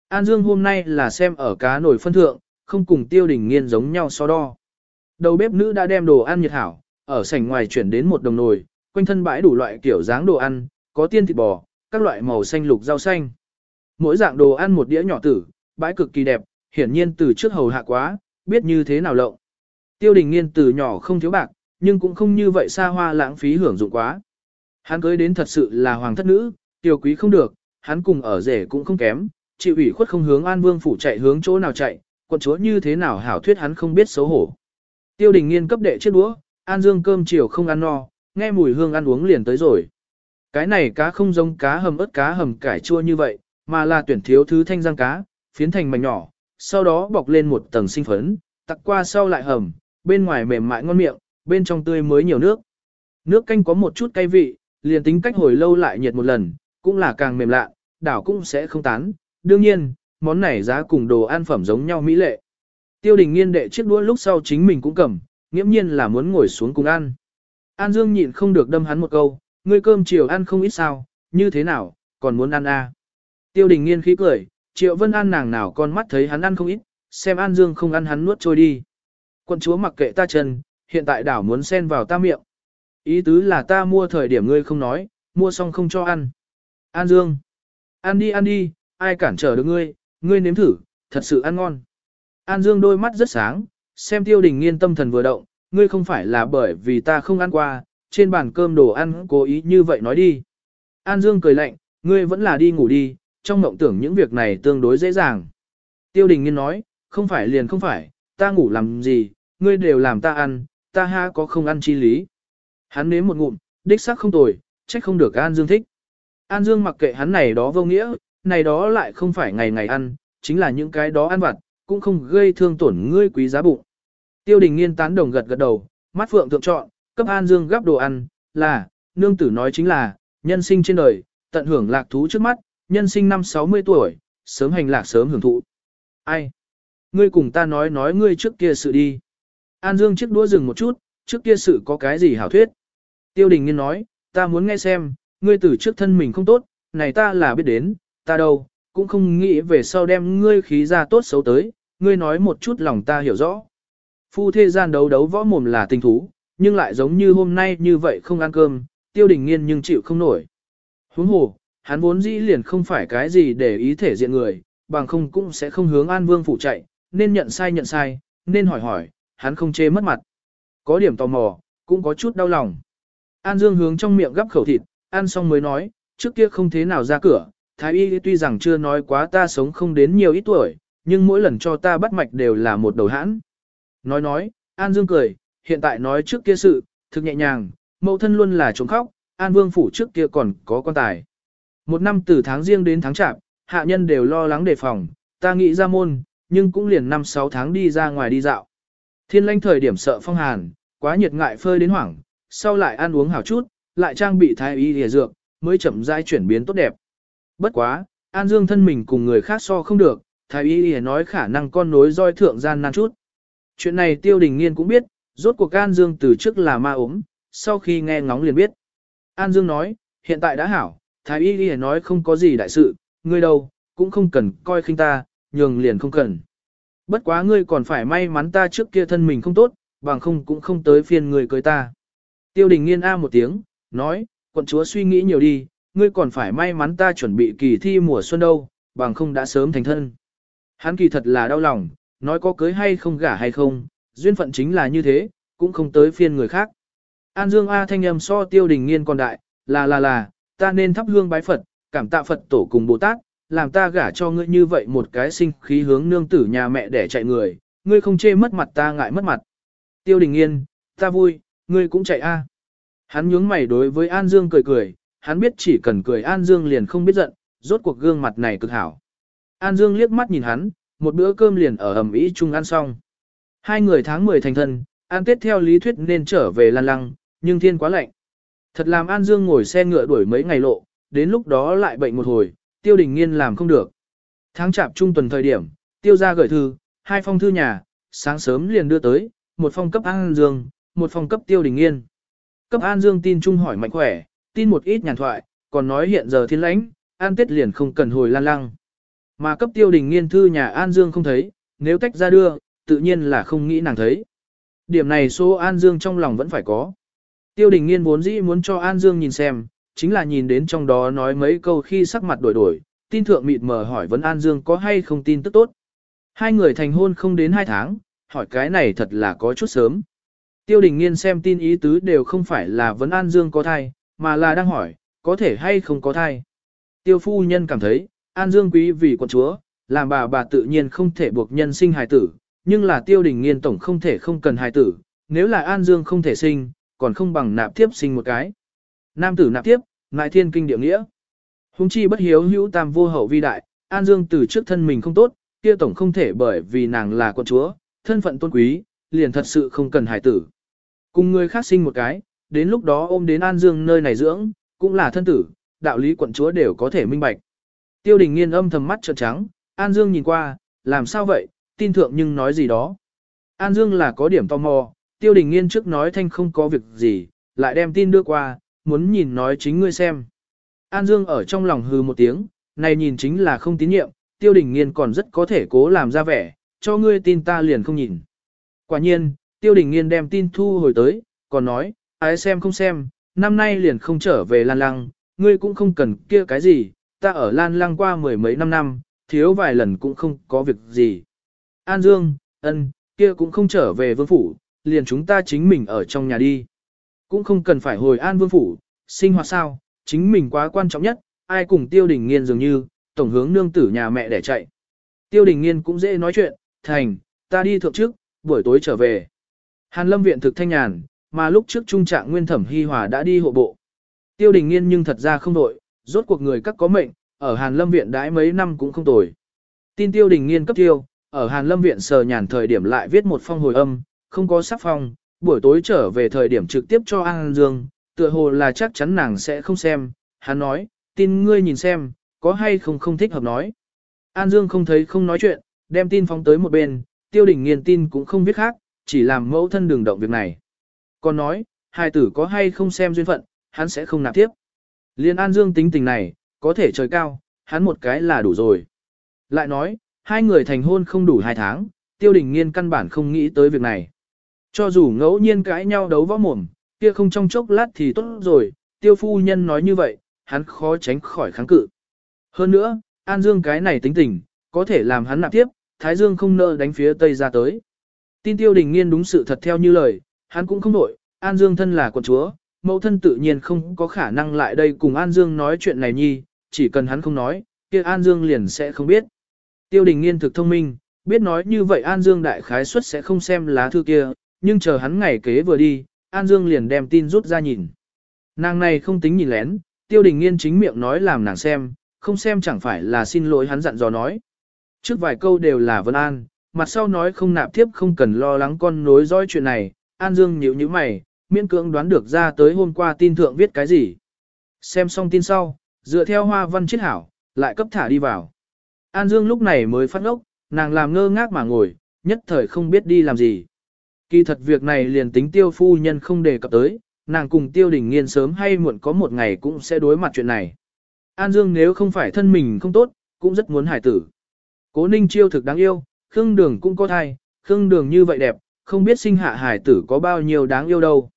An Dương hôm nay là xem ở cá nổi phân thượng, không cùng Tiêu Đình Nghiên giống nhau so đo. Đầu bếp nữ đã đem đồ ăn nhiệt hảo, ở sảnh ngoài chuyển đến một đồng nồi, quanh thân bãi đủ loại kiểu dáng đồ ăn, có tiên thịt bò, các loại màu xanh lục rau xanh. Mỗi dạng đồ ăn một đĩa nhỏ tử, bãi cực kỳ đẹp, hiển nhiên từ trước hầu hạ quá, biết như thế nào lộng. Tiêu đình nghiên từ nhỏ không thiếu bạc, nhưng cũng không như vậy xa hoa lãng phí hưởng dụng quá. Hắn cưới đến thật sự là hoàng thất nữ, tiêu quý không được, hắn cùng ở rể cũng không kém, chịu ủy khuất không hướng an vương phủ chạy hướng chỗ nào chạy, quận chúa như thế nào hảo thuyết hắn không biết xấu hổ. Tiêu đình nghiên cấp đệ chiếc đũa, An Dương cơm chiều không ăn no, nghe mùi hương ăn uống liền tới rồi. Cái này cá không giống cá hầm ớt cá hầm cải chua như vậy, mà là tuyển thiếu thứ thanh răng cá, phiến thành mảnh nhỏ, sau đó bọc lên một tầng sinh phấn, tặc qua sau lại hầm, bên ngoài mềm mại ngon miệng, bên trong tươi mới nhiều nước. Nước canh có một chút cay vị, liền tính cách hồi lâu lại nhiệt một lần, cũng là càng mềm lạ, đảo cũng sẽ không tán. Đương nhiên, món này giá cùng đồ ăn phẩm giống nhau mỹ lệ. Tiêu đình nghiên đệ chiếc đũa lúc sau chính mình cũng cầm, nghiễm nhiên là muốn ngồi xuống cùng ăn. An Dương nhịn không được đâm hắn một câu, ngươi cơm chiều ăn không ít sao, như thế nào, còn muốn ăn à. Tiêu đình nghiên khí cười, triệu vân ăn nàng nào con mắt thấy hắn ăn không ít, xem An Dương không ăn hắn nuốt trôi đi. Quân chúa mặc kệ ta chân, hiện tại đảo muốn xen vào ta miệng. Ý tứ là ta mua thời điểm ngươi không nói, mua xong không cho ăn. An Dương, ăn đi ăn đi, ai cản trở được ngươi, ngươi nếm thử, thật sự ăn ngon. An Dương đôi mắt rất sáng, xem tiêu đình nghiên tâm thần vừa động, ngươi không phải là bởi vì ta không ăn qua, trên bàn cơm đồ ăn cố ý như vậy nói đi. An Dương cười lạnh, ngươi vẫn là đi ngủ đi, trong mộng tưởng những việc này tương đối dễ dàng. Tiêu đình nghiên nói, không phải liền không phải, ta ngủ làm gì, ngươi đều làm ta ăn, ta ha có không ăn chi lý. Hắn nếm một ngụm, đích xác không tồi, trách không được An Dương thích. An Dương mặc kệ hắn này đó vô nghĩa, này đó lại không phải ngày ngày ăn, chính là những cái đó ăn vặt, cũng không gây thương tổn ngươi quý giá bụng. Tiêu đình nghiên tán đồng gật gật đầu, mắt phượng thượng chọn, cấp An Dương gắp đồ ăn, là, nương tử nói chính là, nhân sinh trên đời, tận hưởng lạc thú trước mắt, nhân sinh năm 60 tuổi, sớm hành lạc sớm hưởng thụ. Ai? Ngươi cùng ta nói nói ngươi trước kia sự đi. An Dương chiếc đũa dừng một chút, trước kia sự có cái gì hảo thuyết. Tiêu đình nghiên nói, ta muốn nghe xem, ngươi từ trước thân mình không tốt, này ta là biết đến, ta đâu, cũng không nghĩ về sau đem ngươi khí ra tốt xấu tới, ngươi nói một chút lòng ta hiểu rõ. Phu thế gian đấu đấu võ mồm là tình thú, nhưng lại giống như hôm nay như vậy không ăn cơm, tiêu đình nghiên nhưng chịu không nổi. Huống hồ, hắn vốn dĩ liền không phải cái gì để ý thể diện người, bằng không cũng sẽ không hướng an vương phủ chạy, nên nhận sai nhận sai, nên hỏi hỏi, hắn không chê mất mặt. Có điểm tò mò, cũng có chút đau lòng. An Dương hướng trong miệng gắp khẩu thịt, ăn xong mới nói, trước kia không thế nào ra cửa, Thái Y tuy rằng chưa nói quá ta sống không đến nhiều ít tuổi, nhưng mỗi lần cho ta bắt mạch đều là một đầu hãn. Nói nói, An Dương cười, hiện tại nói trước kia sự, thực nhẹ nhàng, mẫu thân luôn là trống khóc, An Vương phủ trước kia còn có quan tài. Một năm từ tháng riêng đến tháng chạp, hạ nhân đều lo lắng đề phòng, ta nghĩ ra môn, nhưng cũng liền năm sáu tháng đi ra ngoài đi dạo. Thiên lãnh thời điểm sợ phong hàn, quá nhiệt ngại phơi đến hoảng, sau lại ăn uống hảo chút, lại trang bị thái y lìa dược, mới chậm rãi chuyển biến tốt đẹp. Bất quá, An Dương thân mình cùng người khác so không được, thái y lìa nói khả năng con nối roi thượng gian nan chút. Chuyện này tiêu đình nghiên cũng biết, rốt cuộc An Dương từ trước là ma ốm, sau khi nghe ngóng liền biết. An Dương nói, hiện tại đã hảo, thái y lìa nói không có gì đại sự, ngươi đâu, cũng không cần coi khinh ta, nhường liền không cần. Bất quá ngươi còn phải may mắn ta trước kia thân mình không tốt, bằng không cũng không tới phiên người cưới ta. Tiêu đình nghiên a một tiếng, nói, quận chúa suy nghĩ nhiều đi, ngươi còn phải may mắn ta chuẩn bị kỳ thi mùa xuân đâu, bằng không đã sớm thành thân. Hắn kỳ thật là đau lòng, nói có cưới hay không gả hay không, duyên phận chính là như thế, cũng không tới phiên người khác. An Dương A thanh âm so tiêu đình nghiên còn đại, là là là, ta nên thắp hương bái Phật, cảm tạ Phật tổ cùng Bồ Tát, làm ta gả cho ngươi như vậy một cái sinh khí hướng nương tử nhà mẹ để chạy người, ngươi không chê mất mặt ta ngại mất mặt. Tiêu đình nghiên, ta vui, ngươi cũng chạy a. Hắn nhướng mày đối với An Dương cười cười, hắn biết chỉ cần cười An Dương liền không biết giận, rốt cuộc gương mặt này cực hảo. An Dương liếc mắt nhìn hắn, một bữa cơm liền ở ẩm ý chung ăn xong. Hai người tháng 10 thành thân, ăn tết theo lý thuyết nên trở về lan lăng, nhưng thiên quá lạnh. Thật làm An Dương ngồi xe ngựa đuổi mấy ngày lộ, đến lúc đó lại bệnh một hồi, tiêu đình nghiên làm không được. Tháng chạp trung tuần thời điểm, tiêu ra gửi thư, hai phong thư nhà, sáng sớm liền đưa tới, một phong cấp An Dương, một phong cấp tiêu đình nghiên. Cấp An Dương tin trung hỏi mạnh khỏe, tin một ít nhàn thoại, còn nói hiện giờ thiên lãnh, an tết liền không cần hồi lan lăng. Mà cấp tiêu đình nghiên thư nhà An Dương không thấy, nếu tách ra đưa, tự nhiên là không nghĩ nàng thấy. Điểm này số An Dương trong lòng vẫn phải có. Tiêu đình nghiên vốn dĩ muốn cho An Dương nhìn xem, chính là nhìn đến trong đó nói mấy câu khi sắc mặt đổi đổi, tin thượng mịt mờ hỏi vấn An Dương có hay không tin tức tốt. Hai người thành hôn không đến hai tháng, hỏi cái này thật là có chút sớm. Tiêu đình nghiên xem tin ý tứ đều không phải là vấn An Dương có thai, mà là đang hỏi, có thể hay không có thai. Tiêu phu nhân cảm thấy, An Dương quý vì quận chúa, làm bà bà tự nhiên không thể buộc nhân sinh hài tử, nhưng là tiêu đình nghiên tổng không thể không cần hài tử, nếu là An Dương không thể sinh, còn không bằng nạp tiếp sinh một cái. Nam tử nạp tiếp, ngại thiên kinh địa nghĩa. Hùng chi bất hiếu hữu tam vô hậu vi đại, An Dương từ trước thân mình không tốt, kia tổng không thể bởi vì nàng là quận chúa, thân phận tôn quý, liền thật sự không cần hài tử. Cùng người khác sinh một cái, đến lúc đó ôm đến An Dương nơi này dưỡng, cũng là thân tử, đạo lý quận chúa đều có thể minh bạch. Tiêu đình nghiên âm thầm mắt trợn trắng, An Dương nhìn qua, làm sao vậy, tin thượng nhưng nói gì đó. An Dương là có điểm tò mò, tiêu đình nghiên trước nói thanh không có việc gì, lại đem tin đưa qua, muốn nhìn nói chính ngươi xem. An Dương ở trong lòng hư một tiếng, này nhìn chính là không tín nhiệm, tiêu đình nghiên còn rất có thể cố làm ra vẻ, cho ngươi tin ta liền không nhìn. Quả nhiên, tiêu đình nghiên đem tin thu hồi tới, còn nói, ai xem không xem, năm nay liền không trở về Lan Lăng, ngươi cũng không cần kia cái gì, ta ở Lan Lăng qua mười mấy năm năm, thiếu vài lần cũng không có việc gì. An Dương, ân, kia cũng không trở về vương phủ, liền chúng ta chính mình ở trong nhà đi. Cũng không cần phải hồi an vương phủ, sinh hoạt sao, chính mình quá quan trọng nhất, ai cùng tiêu đình nghiên dường như, tổng hướng nương tử nhà mẹ để chạy. Tiêu đình nghiên cũng dễ nói chuyện, thành, ta đi thượng trước, buổi tối trở về. Hàn lâm viện thực thanh nhàn, mà lúc trước trung trạng nguyên thẩm hy hòa đã đi hộ bộ. Tiêu đình nghiên nhưng thật ra không đội, rốt cuộc người các có mệnh, ở Hàn lâm viện đãi mấy năm cũng không tồi. Tin tiêu đình nghiên cấp tiêu, ở Hàn lâm viện sờ nhàn thời điểm lại viết một phong hồi âm, không có sắp phong, buổi tối trở về thời điểm trực tiếp cho An Dương, tựa hồ là chắc chắn nàng sẽ không xem, hắn nói, tin ngươi nhìn xem, có hay không không thích hợp nói. An Dương không thấy không nói chuyện, đem tin phóng tới một bên, tiêu đình nghiên tin cũng không viết khác, chỉ làm mẫu thân đường động việc này. Còn nói, hai tử có hay không xem duyên phận, hắn sẽ không nạp tiếp. Liên An Dương tính tình này, có thể trời cao, hắn một cái là đủ rồi. Lại nói, hai người thành hôn không đủ hai tháng, tiêu đình nghiên căn bản không nghĩ tới việc này. Cho dù ngẫu nhiên cãi nhau đấu võ mồm, kia không trong chốc lát thì tốt rồi, tiêu phu nhân nói như vậy, hắn khó tránh khỏi kháng cự. Hơn nữa, An Dương cái này tính tình, có thể làm hắn nạp tiếp, Thái Dương không nợ đánh phía Tây ra tới. Tin tiêu đình nghiên đúng sự thật theo như lời, hắn cũng không nổi An Dương thân là quận chúa, mẫu thân tự nhiên không có khả năng lại đây cùng An Dương nói chuyện này nhi, chỉ cần hắn không nói, kia An Dương liền sẽ không biết. Tiêu đình nghiên thực thông minh, biết nói như vậy An Dương đại khái suất sẽ không xem lá thư kia, nhưng chờ hắn ngày kế vừa đi, An Dương liền đem tin rút ra nhìn. Nàng này không tính nhìn lén, tiêu đình nghiên chính miệng nói làm nàng xem, không xem chẳng phải là xin lỗi hắn dặn dò nói. Trước vài câu đều là Vân An, mặt sau nói không nạp tiếp không cần lo lắng con nối dõi chuyện này, An Dương nhíu nhíu mày, miễn cưỡng đoán được ra tới hôm qua tin thượng viết cái gì. Xem xong tin sau, dựa theo hoa văn chiết hảo, lại cấp thả đi vào. An Dương lúc này mới phát ốc, nàng làm ngơ ngác mà ngồi, nhất thời không biết đi làm gì. Kỳ thật việc này liền tính tiêu phu nhân không đề cập tới, nàng cùng tiêu đình nghiên sớm hay muộn có một ngày cũng sẽ đối mặt chuyện này. An Dương nếu không phải thân mình không tốt, cũng rất muốn hải tử. Cố ninh chiêu thực đáng yêu, Khương Đường cũng có thai, Khương Đường như vậy đẹp, không biết sinh hạ hải tử có bao nhiêu đáng yêu đâu.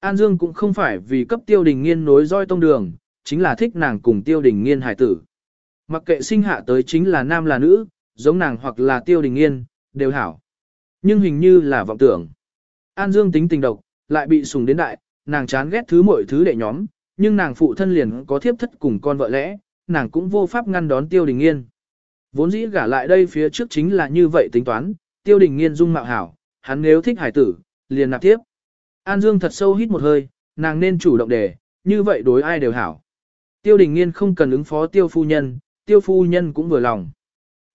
An Dương cũng không phải vì cấp tiêu đình nghiên nối roi tông đường, chính là thích nàng cùng tiêu đình nghiên hải tử. Mặc kệ sinh hạ tới chính là nam là nữ, giống nàng hoặc là tiêu đình nghiên, đều hảo. Nhưng hình như là vọng tưởng. An Dương tính tình độc, lại bị sùng đến đại, nàng chán ghét thứ mọi thứ đệ nhóm, nhưng nàng phụ thân liền có thiếp thất cùng con vợ lẽ, nàng cũng vô pháp ngăn đón Tiêu Đình Nghiên. Vốn dĩ gả lại đây phía trước chính là như vậy tính toán, Tiêu Đình Nghiên dung mạo hảo, hắn nếu thích hải tử, liền nạp tiếp. An Dương thật sâu hít một hơi, nàng nên chủ động để, như vậy đối ai đều hảo. Tiêu Đình Nghiên không cần ứng phó Tiêu Phu Nhân, Tiêu Phu Nhân cũng vừa lòng.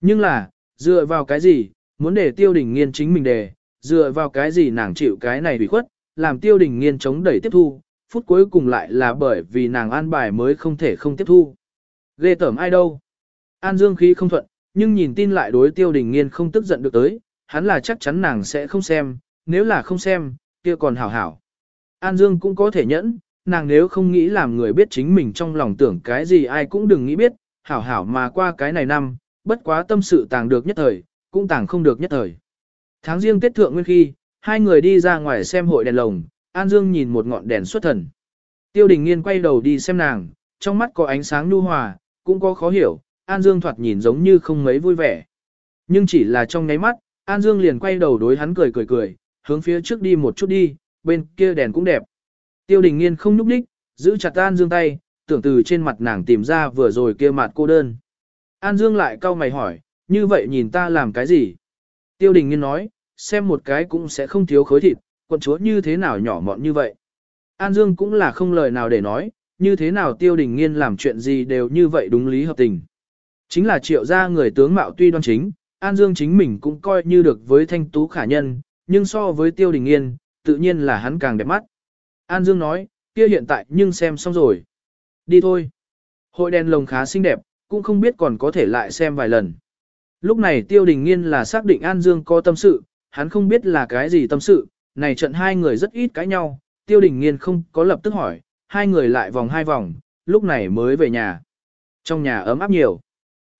Nhưng là, dựa vào cái gì, muốn để Tiêu Đình Nghiên chính mình đề, dựa vào cái gì nàng chịu cái này bị khuất, làm Tiêu Đình Nghiên chống đẩy tiếp thu, phút cuối cùng lại là bởi vì nàng an bài mới không thể không tiếp thu. Ghê tởm ai đâu. An Dương khí không thuận, nhưng nhìn tin lại đối Tiêu Đình Nghiên không tức giận được tới, hắn là chắc chắn nàng sẽ không xem, nếu là không xem, kia còn hảo hảo. An Dương cũng có thể nhẫn, nàng nếu không nghĩ làm người biết chính mình trong lòng tưởng cái gì ai cũng đừng nghĩ biết, hảo hảo mà qua cái này năm, bất quá tâm sự tàng được nhất thời, cũng tàng không được nhất thời. Tháng riêng Tết Thượng Nguyên khi, hai người đi ra ngoài xem hội đèn lồng, An Dương nhìn một ngọn đèn xuất thần. Tiêu Đình Nghiên quay đầu đi xem nàng, trong mắt có ánh sáng nhu hòa, cũng có khó hiểu, An Dương thoạt nhìn giống như không mấy vui vẻ. Nhưng chỉ là trong nháy mắt, An Dương liền quay đầu đối hắn cười cười cười, hướng phía trước đi một chút đi, bên kia đèn cũng đẹp. Tiêu Đình Nghiên không nhúc đích giữ chặt An Dương tay, tưởng từ trên mặt nàng tìm ra vừa rồi kia mặt cô đơn. An Dương lại cau mày hỏi, như vậy nhìn ta làm cái gì? Tiêu Đình Nghiên nói, xem một cái cũng sẽ không thiếu khối thịt, quận chúa như thế nào nhỏ mọn như vậy. An Dương cũng là không lời nào để nói, như thế nào Tiêu Đình Nghiên làm chuyện gì đều như vậy đúng lý hợp tình. Chính là triệu gia người tướng mạo tuy đoan chính, An Dương chính mình cũng coi như được với thanh tú khả nhân, nhưng so với Tiêu Đình Nghiên, tự nhiên là hắn càng đẹp mắt. An Dương nói, kia hiện tại nhưng xem xong rồi. Đi thôi. Hội đèn lồng khá xinh đẹp, cũng không biết còn có thể lại xem vài lần. Lúc này Tiêu Đình Nghiên là xác định An Dương có tâm sự, hắn không biết là cái gì tâm sự, này trận hai người rất ít cãi nhau, Tiêu Đình Nghiên không có lập tức hỏi, hai người lại vòng hai vòng, lúc này mới về nhà. Trong nhà ấm áp nhiều.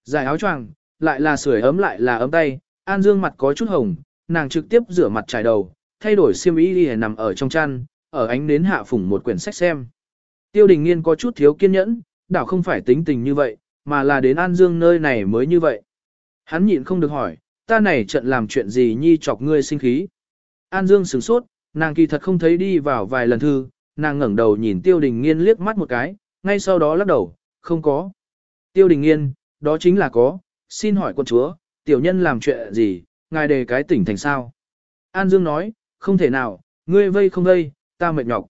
Giải áo choàng, lại là sưởi ấm lại là ấm tay, An Dương mặt có chút hồng, nàng trực tiếp rửa mặt trải đầu, thay đổi xiêm y đi nằm ở trong chăn, ở ánh nến hạ phủng một quyển sách xem. Tiêu Đình Nghiên có chút thiếu kiên nhẫn, đảo không phải tính tình như vậy, mà là đến An Dương nơi này mới như vậy. Hắn nhịn không được hỏi, ta này trận làm chuyện gì nhi chọc ngươi sinh khí. An Dương sửng sốt, nàng kỳ thật không thấy đi vào vài lần thư, nàng ngẩng đầu nhìn Tiêu Đình Nghiên liếc mắt một cái, ngay sau đó lắc đầu, không có. Tiêu Đình Nghiên, đó chính là có, xin hỏi quân chúa, tiểu nhân làm chuyện gì, ngài đề cái tỉnh thành sao. An Dương nói, không thể nào, ngươi vây không vây, ta mệt nhọc.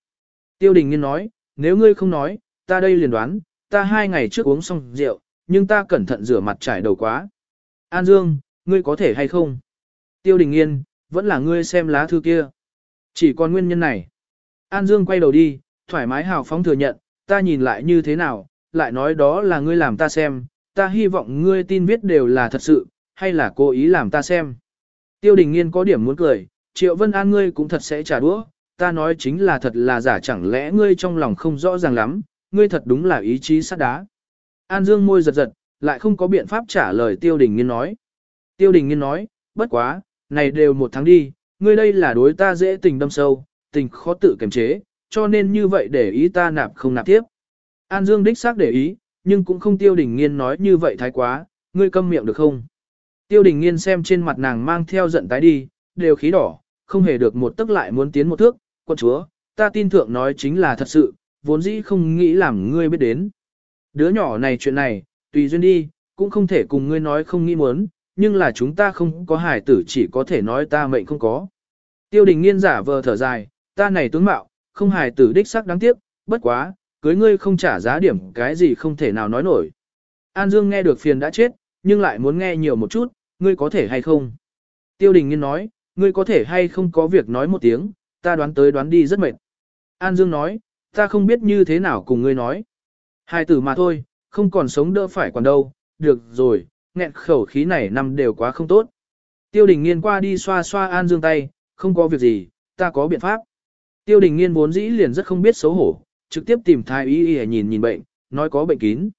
Tiêu Đình Nghiên nói, nếu ngươi không nói, ta đây liền đoán, ta hai ngày trước uống xong rượu, nhưng ta cẩn thận rửa mặt trải đầu quá. An Dương, ngươi có thể hay không? Tiêu Đình Nghiên, vẫn là ngươi xem lá thư kia. Chỉ còn nguyên nhân này. An Dương quay đầu đi, thoải mái hào phóng thừa nhận, ta nhìn lại như thế nào, lại nói đó là ngươi làm ta xem, ta hy vọng ngươi tin viết đều là thật sự, hay là cố ý làm ta xem. Tiêu Đình Nghiên có điểm muốn cười, Triệu Vân An ngươi cũng thật sẽ trả đũa, ta nói chính là thật là giả chẳng lẽ ngươi trong lòng không rõ ràng lắm, ngươi thật đúng là ý chí sắt đá. An Dương môi giật giật, lại không có biện pháp trả lời Tiêu Đình Nghiên nói. Tiêu Đình Nghiên nói, bất quá, này đều một tháng đi, ngươi đây là đối ta dễ tình đâm sâu, tình khó tự kiềm chế, cho nên như vậy để ý ta nạp không nạp tiếp. An Dương đích xác để ý, nhưng cũng không Tiêu Đình Nghiên nói như vậy thái quá, ngươi câm miệng được không? Tiêu Đình Nghiên xem trên mặt nàng mang theo giận tái đi, đều khí đỏ, không hề được một tức lại muốn tiến một thước, quân chúa, ta tin thượng nói chính là thật sự, vốn dĩ không nghĩ làm ngươi biết đến. Đứa nhỏ này chuyện này, tùy duyên đi, cũng không thể cùng ngươi nói không nghĩ muốn, nhưng là chúng ta không có hài tử chỉ có thể nói ta mệnh không có. Tiêu đình nghiên giả vờ thở dài, ta này tướng mạo, không hài tử đích sắc đáng tiếc, bất quá, cưới ngươi không trả giá điểm cái gì không thể nào nói nổi. An Dương nghe được phiền đã chết, nhưng lại muốn nghe nhiều một chút, ngươi có thể hay không? Tiêu đình nghiên nói, ngươi có thể hay không có việc nói một tiếng, ta đoán tới đoán đi rất mệt. An Dương nói, ta không biết như thế nào cùng ngươi nói. Hai tử mà thôi, không còn sống đỡ phải còn đâu, được rồi, nghẹn khẩu khí này năm đều quá không tốt. Tiêu đình nghiên qua đi xoa xoa An Dương tay, không có việc gì, ta có biện pháp. Tiêu đình nghiên vốn dĩ liền rất không biết xấu hổ, trực tiếp tìm thái y y nhìn nhìn bệnh, nói có bệnh kín.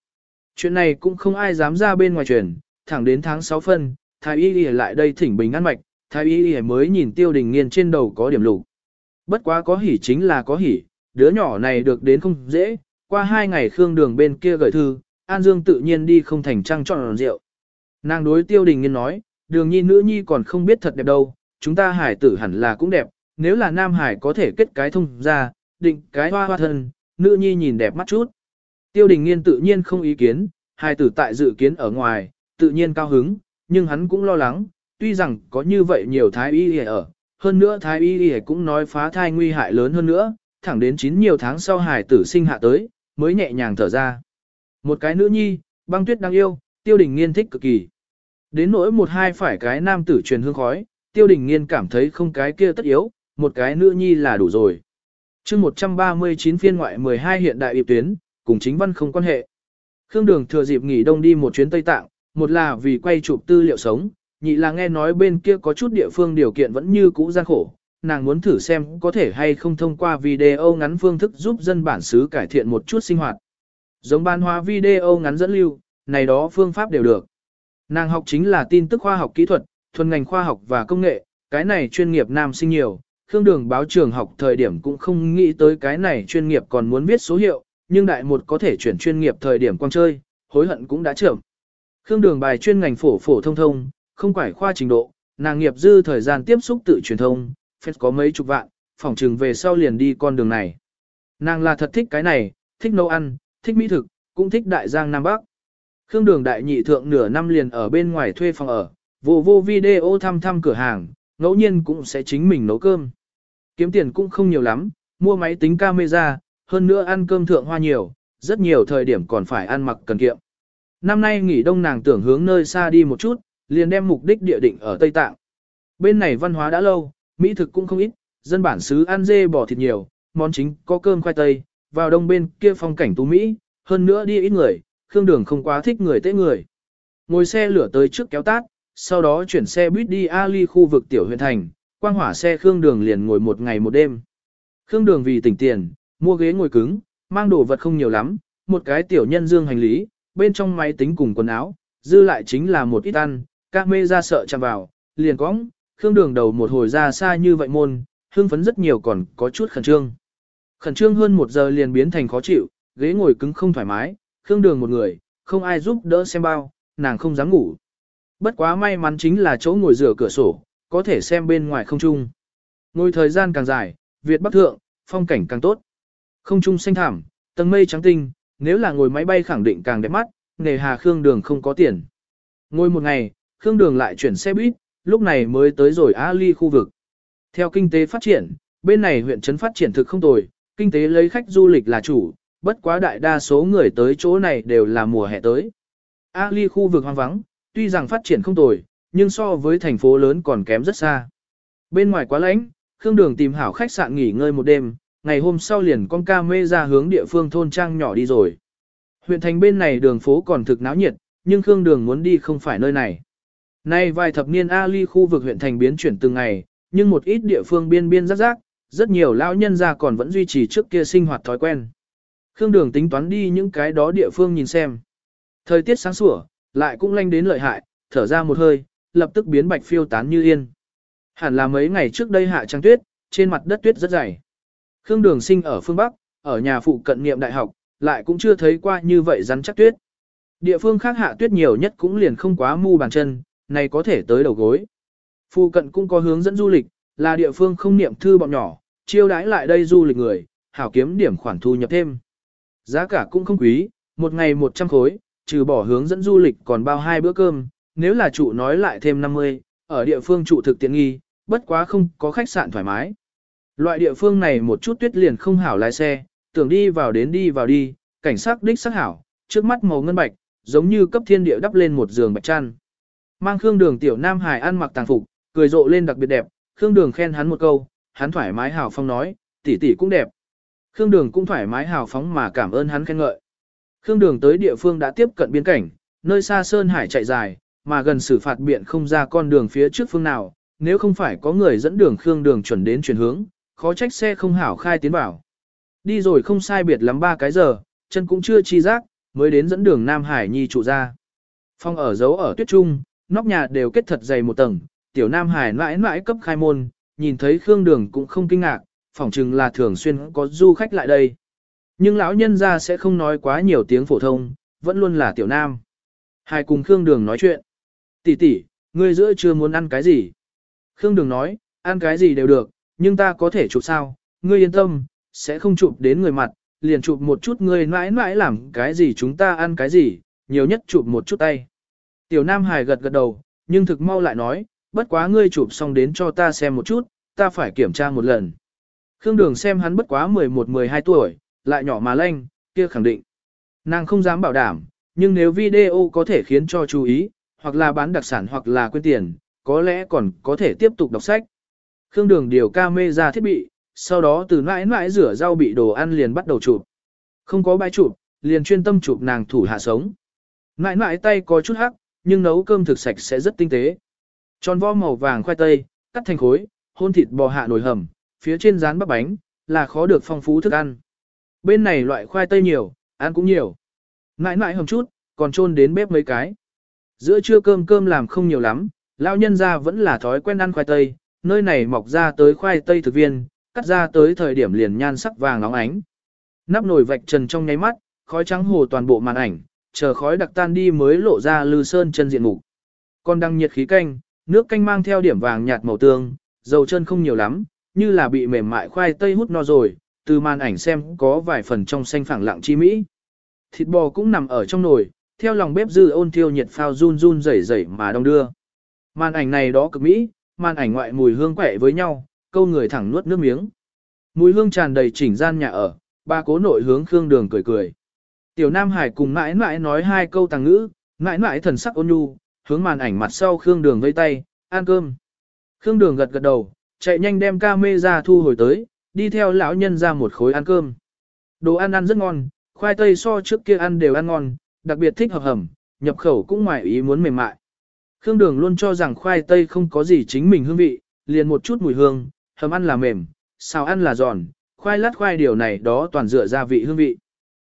Chuyện này cũng không ai dám ra bên ngoài truyền, thẳng đến tháng 6 phân, thái y y lại đây thỉnh bình ăn mạch, thái y y mới nhìn tiêu đình nghiên trên đầu có điểm lục. Bất quá có hỉ chính là có hỉ, đứa nhỏ này được đến không dễ, qua hai ngày Khương Đường bên kia gửi thư, An Dương tự nhiên đi không thành trăng trọn rượu. Nàng đối tiêu đình nghiên nói, đường nhi nữ nhi còn không biết thật đẹp đâu, chúng ta hải tử hẳn là cũng đẹp, nếu là nam hải có thể kết cái thông ra, định cái hoa hoa thân, nữ nhi nhìn đẹp mắt chút. Tiêu đình nghiên tự nhiên không ý kiến, hải tử tại dự kiến ở ngoài, tự nhiên cao hứng, nhưng hắn cũng lo lắng, tuy rằng có như vậy nhiều thái y ở, hơn nữa thái y cũng nói phá thai nguy hại lớn hơn nữa, thẳng đến chín nhiều tháng sau hải tử sinh hạ tới, mới nhẹ nhàng thở ra. Một cái nữ nhi, băng tuyết đang yêu, tiêu đình nghiên thích cực kỳ. Đến nỗi một hai phải cái nam tử truyền hương khói, tiêu đình nghiên cảm thấy không cái kia tất yếu, một cái nữ nhi là đủ rồi. chương 139 phiên ngoại 12 hiện đại yệp tuyến, cùng chính văn không quan hệ. Khương Đường thừa dịp nghỉ đông đi một chuyến Tây Tạng, một là vì quay chụp tư liệu sống, nhị là nghe nói bên kia có chút địa phương điều kiện vẫn như cũ gian khổ, nàng muốn thử xem có thể hay không thông qua video ngắn phương thức giúp dân bản xứ cải thiện một chút sinh hoạt. Giống ban hóa video ngắn dẫn lưu, này đó phương pháp đều được. Nàng học chính là tin tức khoa học kỹ thuật, thuần ngành khoa học và công nghệ, cái này chuyên nghiệp nam sinh nhiều. Khương Đường báo trường học thời điểm cũng không nghĩ tới cái này chuyên nghiệp còn muốn viết số hiệu, nhưng đại một có thể chuyển chuyên nghiệp thời điểm quang chơi, hối hận cũng đã trưởng. Khương Đường bài chuyên ngành phổ phổ thông thông, không quải khoa trình độ, nàng nghiệp dư thời gian tiếp xúc tự truyền thông, phép có mấy chục vạn, phòng trừng về sau liền đi con đường này. Nàng là thật thích cái này, thích nấu ăn, thích mỹ thực, cũng thích đại giang Nam Bắc. Khương đường đại nhị thượng nửa năm liền ở bên ngoài thuê phòng ở, vô vô video thăm thăm cửa hàng, ngẫu nhiên cũng sẽ chính mình nấu cơm. Kiếm tiền cũng không nhiều lắm, mua máy tính camera, hơn nữa ăn cơm thượng hoa nhiều, rất nhiều thời điểm còn phải ăn mặc cần kiệm. Năm nay nghỉ đông nàng tưởng hướng nơi xa đi một chút, liền đem mục đích địa định ở Tây Tạng. Bên này văn hóa đã lâu, mỹ thực cũng không ít, dân bản xứ ăn dê bò thịt nhiều, món chính có cơm khoai tây, vào đông bên kia phong cảnh tú Mỹ, hơn nữa đi ít người, Khương Đường không quá thích người tế người. Ngồi xe lửa tới trước kéo tát, sau đó chuyển xe buýt đi Ali khu vực tiểu huyện thành, quang hỏa xe Khương Đường liền ngồi một ngày một đêm. Khương Đường vì tỉnh tiền, mua ghế ngồi cứng, mang đồ vật không nhiều lắm, một cái tiểu nhân dương hành lý, bên trong máy tính cùng quần áo, dư lại chính là một ít ăn, các mê ra sợ chạm vào, liền cóng, Khương Đường đầu một hồi ra xa như vậy môn, hương phấn rất nhiều còn có chút khẩn trương. Khẩn trương hơn một giờ liền biến thành khó chịu, ghế ngồi cứng không thoải mái, Khương Đường một người, không ai giúp đỡ xem bao, nàng không dám ngủ. Bất quá may mắn chính là chỗ ngồi rửa cửa sổ, có thể xem bên ngoài không trung. Ngồi thời gian càng dài, Việt Bắc Thượng, phong cảnh càng tốt. Không trung xanh thảm, tầng mây trắng tinh, nếu là ngồi máy bay khẳng định càng đẹp mắt, nề hà Khương Đường không có tiền. Ngồi một ngày, Khương Đường lại chuyển xe buýt, lúc này mới tới rồi Ali khu vực. Theo kinh tế phát triển, bên này huyện trấn phát triển thực không tồi, kinh tế lấy khách du lịch là chủ, bất quá đại đa số người tới chỗ này đều là mùa hè tới. Ali khu vực hoang vắng, tuy rằng phát triển không tồi, nhưng so với thành phố lớn còn kém rất xa. Bên ngoài quá lạnh, Khương Đường tìm hảo khách sạn nghỉ ngơi một đêm, ngày hôm sau liền con ca mê ra hướng địa phương thôn trang nhỏ đi rồi. Huyện thành bên này đường phố còn thực náo nhiệt, nhưng Khương Đường muốn đi không phải nơi này. Nay vài thập niên Ali khu vực huyện thành biến chuyển từng ngày, nhưng một ít địa phương biên biên rắc rác, rất nhiều lão nhân gia còn vẫn duy trì trước kia sinh hoạt thói quen. Khương Đường tính toán đi những cái đó địa phương nhìn xem. Thời tiết sáng sủa, lại cũng lanh đến lợi hại, thở ra một hơi, lập tức biến bạch phiêu tán như yên. Hẳn là mấy ngày trước đây hạ trăng tuyết, trên mặt đất tuyết rất dày. Khương Đường sinh ở phương Bắc, ở nhà phụ cận niệm đại học, lại cũng chưa thấy qua như vậy rắn chắc tuyết. Địa phương khác hạ tuyết nhiều nhất cũng liền không quá mu bàn chân, này có thể tới đầu gối. Phụ cận cũng có hướng dẫn du lịch, là địa phương không niệm thư bọn nhỏ, chiêu đãi lại đây du lịch người, hảo kiếm điểm khoản thu nhập thêm. Giá cả cũng không quý, một ngày 100 khối, trừ bỏ hướng dẫn du lịch còn bao hai bữa cơm, nếu là chủ nói lại thêm 50, ở địa phương trụ thực tiện nghi, bất quá không có khách sạn thoải mái. Loại địa phương này một chút tuyết liền không hảo lái xe, tưởng đi vào đến đi vào đi, cảnh sát đích sắc hảo, trước mắt màu ngân bạch, giống như cấp thiên địa đắp lên một giường bạch chăn. Mang Khương Đường tiểu Nam Hải ăn mặc tàng phục, cười rộ lên đặc biệt đẹp, Khương Đường khen hắn một câu, hắn thoải mái hào phong nói, tỷ tỷ cũng đẹp. Khương Đường cũng thoải mái hào phóng mà cảm ơn hắn khen ngợi. Khương Đường tới địa phương đã tiếp cận biên cảnh, nơi xa sơn hải chạy dài, mà gần xử phạt biện không ra con đường phía trước phương nào, nếu không phải có người dẫn đường Khương Đường chuẩn đến chuyển hướng, khó trách xe không hảo khai tiến vào. Đi rồi không sai biệt lắm ba cái giờ, chân cũng chưa chi giác, mới đến dẫn đường Nam Hải Nhi trụ ra. Phong ở giấu ở tuyết trung, nóc nhà đều kết thật dày một tầng, tiểu Nam Hải mãi mãi cấp khai môn, nhìn thấy Khương Đường cũng không kinh ngạc, phỏng chừng là thường xuyên có du khách lại đây. Nhưng lão nhân ra sẽ không nói quá nhiều tiếng phổ thông, vẫn luôn là tiểu Nam. Hai cùng Khương Đường nói chuyện. Tỷ tỷ, ngươi giữa chưa muốn ăn cái gì? Khương Đường nói, ăn cái gì đều được, nhưng ta có thể chụp sao, ngươi yên tâm, sẽ không chụp đến người mặt, liền chụp một chút ngươi mãi mãi làm cái gì chúng ta ăn cái gì, nhiều nhất chụp một chút tay. Tiểu Nam Hải gật gật đầu, nhưng thực mau lại nói, bất quá ngươi chụp xong đến cho ta xem một chút, ta phải kiểm tra một lần. Khương Đường xem hắn bất quá 11-12 tuổi, lại nhỏ mà lanh, kia khẳng định. Nàng không dám bảo đảm, nhưng nếu video có thể khiến cho chú ý, hoặc là bán đặc sản hoặc là quên tiền, có lẽ còn có thể tiếp tục đọc sách. Khương Đường điều ca mê ra thiết bị, sau đó từ mãi mãi rửa rau bị đồ ăn liền bắt đầu chụp. Không có bãi chụp, liền chuyên tâm chụp nàng thủ hạ sống. Mãi mãi tay có chút hắc, nhưng nấu cơm thực sạch sẽ rất tinh tế. Tròn vo màu vàng khoai tây, cắt thành khối, hôn thịt bò hạ nồi hầm, phía trên rán bắp bánh, là khó được phong phú thức ăn. Bên này loại khoai tây nhiều, ăn cũng nhiều. Mãi mãi hầm chút, còn trôn đến bếp mấy cái. Giữa trưa cơm cơm làm không nhiều lắm, lão nhân ra vẫn là thói quen ăn khoai tây, nơi này mọc ra tới khoai tây thực viên, cắt ra tới thời điểm liền nhan sắc vàng nóng ánh. Nắp nồi vạch trần trong nháy mắt, khói trắng hồ toàn bộ màn ảnh, chờ khói đặc tan đi mới lộ ra lư sơn chân diện mục. Còn đang nhiệt khí canh, nước canh mang theo điểm vàng nhạt màu tương, dầu chân không nhiều lắm, như là bị mềm mại khoai tây hút no rồi, từ màn ảnh xem có vài phần trong xanh phẳng lặng chi mỹ. Thịt bò cũng nằm ở trong nồi, theo lòng bếp dư ôn thiêu nhiệt phao run run rẩy rẩy mà đông đưa. Màn ảnh này đó cực mỹ, màn ảnh ngoại mùi hương quẹ với nhau, câu người thẳng nuốt nước miếng. Mùi hương tràn đầy chỉnh gian nhà ở, ba cố nội hướng Khương Đường cười cười. Tiểu Nam Hải cùng mãi mãi nói hai câu tàng ngữ, mãi mãi thần sắc ôn nhu, hướng màn ảnh mặt sau Khương Đường vây tay, ăn cơm. Khương Đường gật gật đầu, chạy nhanh đem ca mê ra thu hồi tới, đi theo lão nhân ra một khối ăn cơm. Đồ ăn ăn rất ngon, khoai tây so trước kia ăn đều ăn ngon, đặc biệt thích hợp hầm, nhập khẩu cũng ngoài ý muốn mềm mại. Khương Đường luôn cho rằng khoai tây không có gì chính mình hương vị, liền một chút mùi hương, hầm ăn là mềm, xào ăn là giòn, khoai lát khoai điều này đó toàn dựa gia vị hương vị.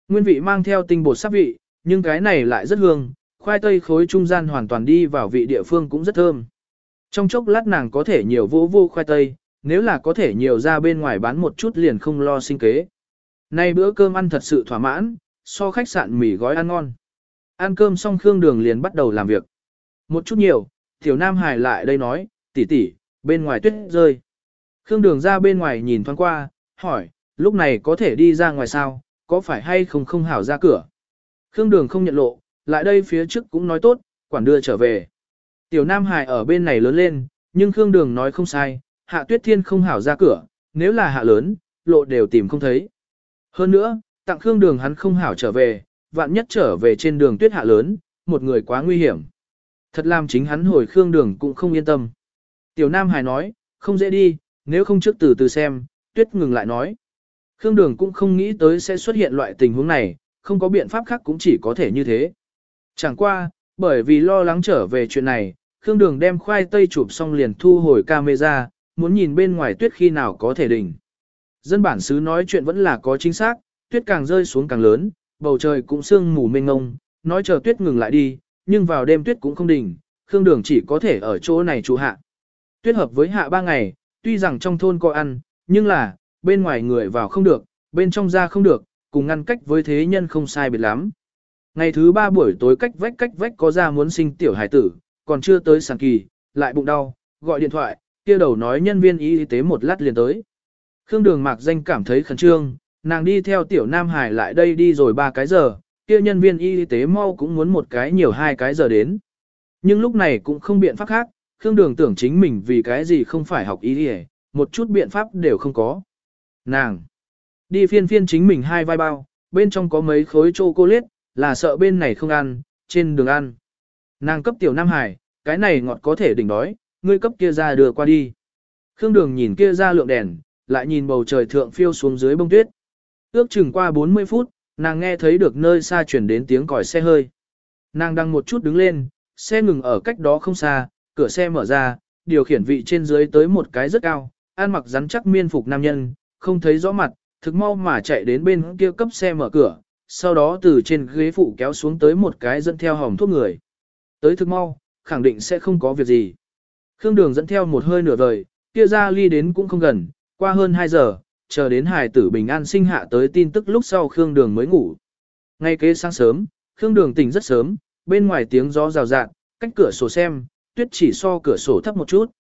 Nguyên vị mang theo tinh bột sắc vị, nhưng cái này lại rất hương, khoai tây khối trung gian hoàn toàn đi vào vị địa phương cũng rất thơm. Trong chốc lát nàng có thể nhiều vô vô khoai tây, nếu là có thể nhiều ra bên ngoài bán một chút liền không lo sinh kế. Nay bữa cơm ăn thật sự thỏa mãn, so khách sạn mì gói ăn ngon. Ăn cơm xong Khương Đường liền bắt đầu làm việc. Một chút nhiều, Tiểu Nam Hải lại đây nói, tỷ tỷ, bên ngoài tuyết rơi. Khương Đường ra bên ngoài nhìn thoáng qua, hỏi, lúc này có thể đi ra ngoài sao, có phải hay không không hảo ra cửa. Khương Đường không nhận lộ, lại đây phía trước cũng nói tốt, quản đưa trở về. Tiểu Nam Hải ở bên này lớn lên, nhưng Khương Đường nói không sai, hạ tuyết thiên không hảo ra cửa, nếu là hạ lớn, lộ đều tìm không thấy. Hơn nữa, tặng Khương Đường hắn không hảo trở về, vạn nhất trở về trên đường tuyết hạ lớn, một người quá nguy hiểm. Thật làm chính hắn hồi Khương Đường cũng không yên tâm. Tiểu Nam Hải nói, không dễ đi, nếu không trước từ từ xem, tuyết ngừng lại nói. Khương Đường cũng không nghĩ tới sẽ xuất hiện loại tình huống này, không có biện pháp khác cũng chỉ có thể như thế. Chẳng qua, bởi vì lo lắng trở về chuyện này, Khương Đường đem khoai tây chụp xong liền thu hồi camera, muốn nhìn bên ngoài tuyết khi nào có thể đỉnh. Dân bản xứ nói chuyện vẫn là có chính xác, tuyết càng rơi xuống càng lớn, bầu trời cũng sương mù mênh ngông, nói chờ tuyết ngừng lại đi, nhưng vào đêm tuyết cũng không đỉnh, Khương Đường chỉ có thể ở chỗ này trụ hạ. Tuyết hợp với hạ ba ngày, tuy rằng trong thôn có ăn, nhưng là, bên ngoài người vào không được, bên trong ra không được, cùng ngăn cách với thế nhân không sai biệt lắm. Ngày thứ ba buổi tối cách vách cách vách có ra muốn sinh tiểu hải tử, còn chưa tới sàn kỳ, lại bụng đau, gọi điện thoại, kia đầu nói nhân viên y tế một lát liền tới. Khương Đường Mạc Danh cảm thấy khẩn trương, nàng đi theo tiểu Nam Hải lại đây đi rồi ba cái giờ, kia nhân viên y tế mau cũng muốn một cái nhiều hai cái giờ đến. Nhưng lúc này cũng không biện pháp khác, Khương Đường tưởng chính mình vì cái gì không phải học y y, một chút biện pháp đều không có. Nàng đi phiên phiên chính mình hai vai bao, bên trong có mấy khối chocolate, là sợ bên này không ăn, trên đường ăn. Nàng cấp tiểu Nam Hải, cái này ngọt có thể đỉnh đói, ngươi cấp kia ra đưa qua đi. Khương Đường nhìn kia ra lượng đèn, lại nhìn bầu trời thượng phiêu xuống dưới bông tuyết. Ước chừng qua 40 phút, nàng nghe thấy được nơi xa chuyển đến tiếng còi xe hơi. Nàng đang một chút đứng lên, xe ngừng ở cách đó không xa, cửa xe mở ra, điều khiển vị trên dưới tới một cái rất cao, ăn mặc rắn chắc miên phục nam nhân, không thấy rõ mặt, thực mau mà chạy đến bên kia cấp xe mở cửa, sau đó từ trên ghế phụ kéo xuống tới một cái dẫn theo hỏng thuốc người. Tới thực mau, khẳng định sẽ không có việc gì. Khương Đường dẫn theo một hơi nửa vời, kia ra ly đến cũng không gần, qua hơn 2 giờ, chờ đến hài tử bình an sinh hạ tới tin tức lúc sau Khương Đường mới ngủ. Ngay kế sáng sớm, Khương Đường tỉnh rất sớm, bên ngoài tiếng gió rào rạt, cách cửa sổ xem, tuyết chỉ so cửa sổ thấp một chút.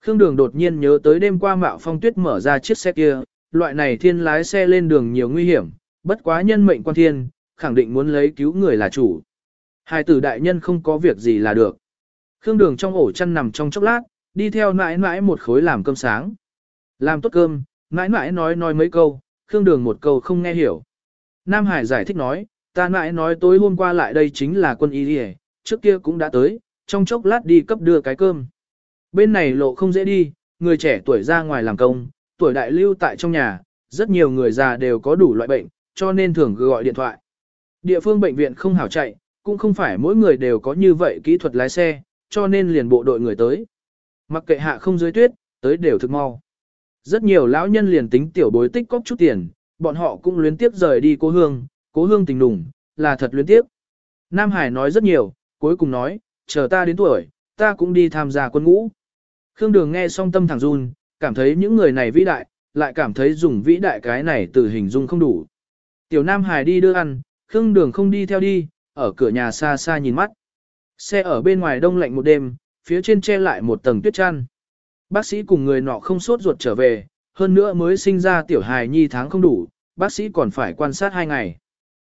Khương Đường đột nhiên nhớ tới đêm qua Mạo Phong Tuyết mở ra chiếc xe kia, loại này thiên lái xe lên đường nhiều nguy hiểm, bất quá nhân mệnh quan thiên, khẳng định muốn lấy cứu người là chủ. Hai tử đại nhân không có việc gì là được. Khương Đường trong ổ chăn nằm trong chốc lát, đi theo nãi nãi một khối làm cơm sáng. Làm tốt cơm, Mãi mãi nói nói mấy câu, Khương Đường một câu không nghe hiểu. Nam Hải giải thích nói, ta mãi nói tối hôm qua lại đây chính là quân y đi trước kia cũng đã tới, trong chốc lát đi cấp đưa cái cơm. Bên này lộ không dễ đi, người trẻ tuổi ra ngoài làm công, tuổi đại lưu tại trong nhà, rất nhiều người già đều có đủ loại bệnh, cho nên thường gọi điện thoại. Địa phương bệnh viện không hảo chạy, cũng không phải mỗi người đều có như vậy kỹ thuật lái xe, cho nên liền bộ đội người tới. Mặc kệ hạ không dưới tuyết, tới đều thực mau. Rất nhiều lão nhân liền tính tiểu bối tích cóp chút tiền, bọn họ cũng luyến tiếp rời đi cố hương, cố hương tình đùng, là thật luyến tiếp. Nam Hải nói rất nhiều, cuối cùng nói, chờ ta đến tuổi, ta cũng đi tham gia quân ngũ. Khương Đường nghe xong tâm thẳng run, cảm thấy những người này vĩ đại, lại cảm thấy dùng vĩ đại cái này từ hình dung không đủ. Tiểu Nam Hải đi đưa ăn, Khương Đường không đi theo đi, ở cửa nhà xa xa nhìn mắt. Xe ở bên ngoài đông lạnh một đêm, phía trên che lại một tầng tuyết chăn. Bác sĩ cùng người nọ không sốt ruột trở về, hơn nữa mới sinh ra tiểu hài nhi tháng không đủ, bác sĩ còn phải quan sát hai ngày.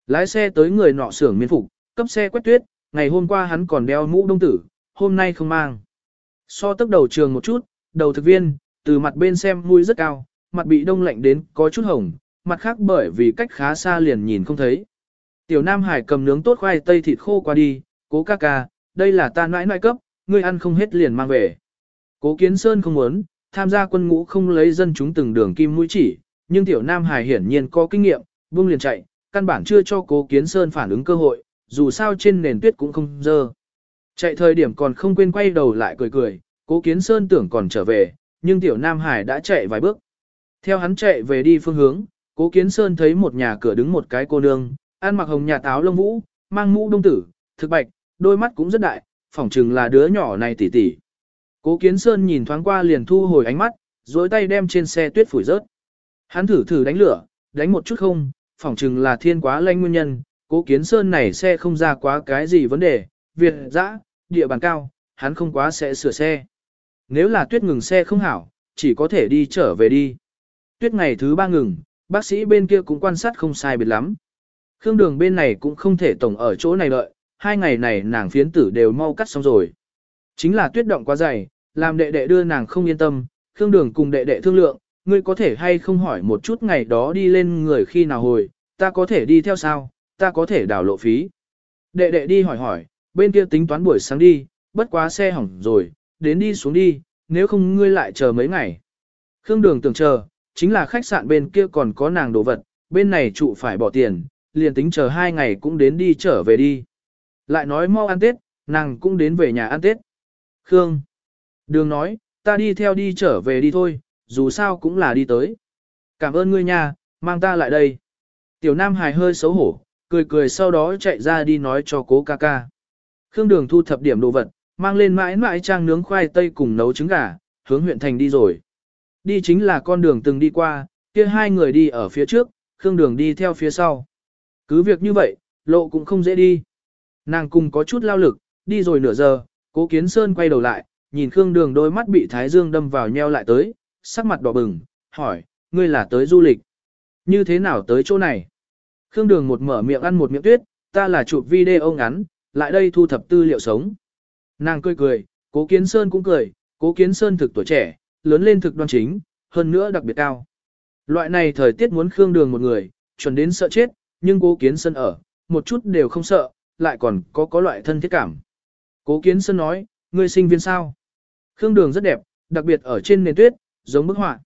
Lái xe tới người nọ xưởng miên phục, cấp xe quét tuyết, ngày hôm qua hắn còn đeo mũ đông tử, hôm nay không mang. So tức đầu trường một chút, đầu thực viên, từ mặt bên xem mũi rất cao, mặt bị đông lạnh đến có chút hồng, mặt khác bởi vì cách khá xa liền nhìn không thấy. Tiểu Nam Hải cầm nướng tốt khoai tây thịt khô qua đi, cố ca ca, đây là ta nãi nãi cấp, ngươi ăn không hết liền mang về. Cố Kiến Sơn không muốn, tham gia quân ngũ không lấy dân chúng từng đường kim mũi chỉ, nhưng Tiểu Nam Hải hiển nhiên có kinh nghiệm, buông liền chạy, căn bản chưa cho Cố Kiến Sơn phản ứng cơ hội, dù sao trên nền tuyết cũng không dơ. Chạy thời điểm còn không quên quay đầu lại cười cười, Cố Kiến Sơn tưởng còn trở về, nhưng Tiểu Nam Hải đã chạy vài bước. Theo hắn chạy về đi phương hướng, Cố Kiến Sơn thấy một nhà cửa đứng một cái cô nương, ăn mặc hồng nhà táo lông vũ, mang mũ đông tử, thực bạch, đôi mắt cũng rất đại, phỏng chừng là đứa nhỏ này tỉ tỉ. Cố Kiến Sơn nhìn thoáng qua liền thu hồi ánh mắt, dối tay đem trên xe tuyết phủi rớt. Hắn thử thử đánh lửa, đánh một chút không, phỏng chừng là thiên quá lanh nguyên nhân, Cố Kiến Sơn này xe không ra quá cái gì vấn đề, Việt dã, địa bàn cao, hắn không quá sẽ sửa xe. Nếu là tuyết ngừng xe không hảo, chỉ có thể đi trở về đi. Tuyết ngày thứ ba ngừng, bác sĩ bên kia cũng quan sát không sai biệt lắm. Khương đường bên này cũng không thể tổng ở chỗ này đợi, hai ngày này nàng phiến tử đều mau cắt xong rồi. Chính là tuyết động quá dày, làm đệ đệ đưa nàng không yên tâm, Khương đường cùng đệ đệ thương lượng, ngươi có thể hay không hỏi một chút ngày đó đi lên người khi nào hồi, ta có thể đi theo sao, ta có thể đảo lộ phí. Đệ đệ đi hỏi hỏi, bên kia tính toán buổi sáng đi, bất quá xe hỏng rồi, đến đi xuống đi, nếu không ngươi lại chờ mấy ngày. Khương đường tưởng chờ, chính là khách sạn bên kia còn có nàng đồ vật, bên này trụ phải bỏ tiền, liền tính chờ hai ngày cũng đến đi trở về đi. Lại nói mau ăn Tết, nàng cũng đến về nhà ăn Tết. Khương. Đường nói, ta đi theo đi trở về đi thôi, dù sao cũng là đi tới. Cảm ơn ngươi nha, mang ta lại đây. Tiểu Nam hài hơi xấu hổ, cười cười sau đó chạy ra đi nói cho cố ca ca. Khương Đường thu thập điểm đồ vật, mang lên mãi mãi trang nướng khoai tây cùng nấu trứng gà, hướng huyện thành đi rồi. Đi chính là con đường từng đi qua, kia hai người đi ở phía trước, Khương Đường đi theo phía sau. Cứ việc như vậy, lộ cũng không dễ đi. Nàng cùng có chút lao lực, đi rồi nửa giờ, cố kiến sơn quay đầu lại, nhìn Khương Đường đôi mắt bị Thái Dương đâm vào nheo lại tới, sắc mặt đỏ bừng, hỏi, ngươi là tới du lịch. Như thế nào tới chỗ này? Khương Đường một mở miệng ăn một miệng tuyết, ta là chụp video ngắn, lại đây thu thập tư liệu sống. Nàng cười cười, cố kiến sơn cũng cười, cố kiến sơn thực tuổi trẻ, lớn lên thực đoan chính, hơn nữa đặc biệt cao. Loại này thời tiết muốn Khương Đường một người, chuẩn đến sợ chết, nhưng cố kiến sơn ở, một chút đều không sợ, lại còn có có loại thân thiết cảm. Cố kiến sơn nói, ngươi sinh viên sao? Khương Đường rất đẹp, đặc biệt ở trên nền tuyết, giống bức họa.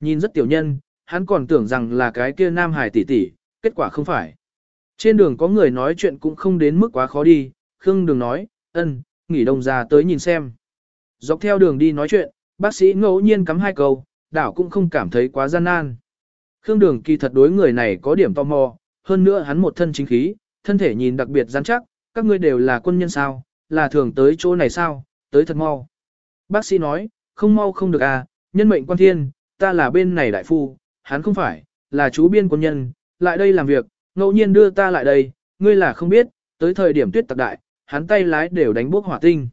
Nhìn rất tiểu nhân, hắn còn tưởng rằng là cái kia nam hải tỷ tỷ, kết quả không phải. Trên đường có người nói chuyện cũng không đến mức quá khó đi, Khương Đường nói, ân, nghỉ đông ra tới nhìn xem. Dọc theo đường đi nói chuyện, bác sĩ ngẫu nhiên cắm hai câu, đảo cũng không cảm thấy quá gian nan. Khương Đường kỳ thật đối người này có điểm tò mò, hơn nữa hắn một thân chính khí, thân thể nhìn đặc biệt rắn chắc, các ngươi đều là quân nhân sao, là thường tới chỗ này sao, tới thật mau. Bác sĩ nói, không mau không được à, nhân mệnh quan thiên, ta là bên này đại phu, hắn không phải, là chú biên quân nhân, lại đây làm việc, ngẫu nhiên đưa ta lại đây, ngươi là không biết, tới thời điểm tuyết tặc đại, hắn tay lái đều đánh bốc hỏa tinh.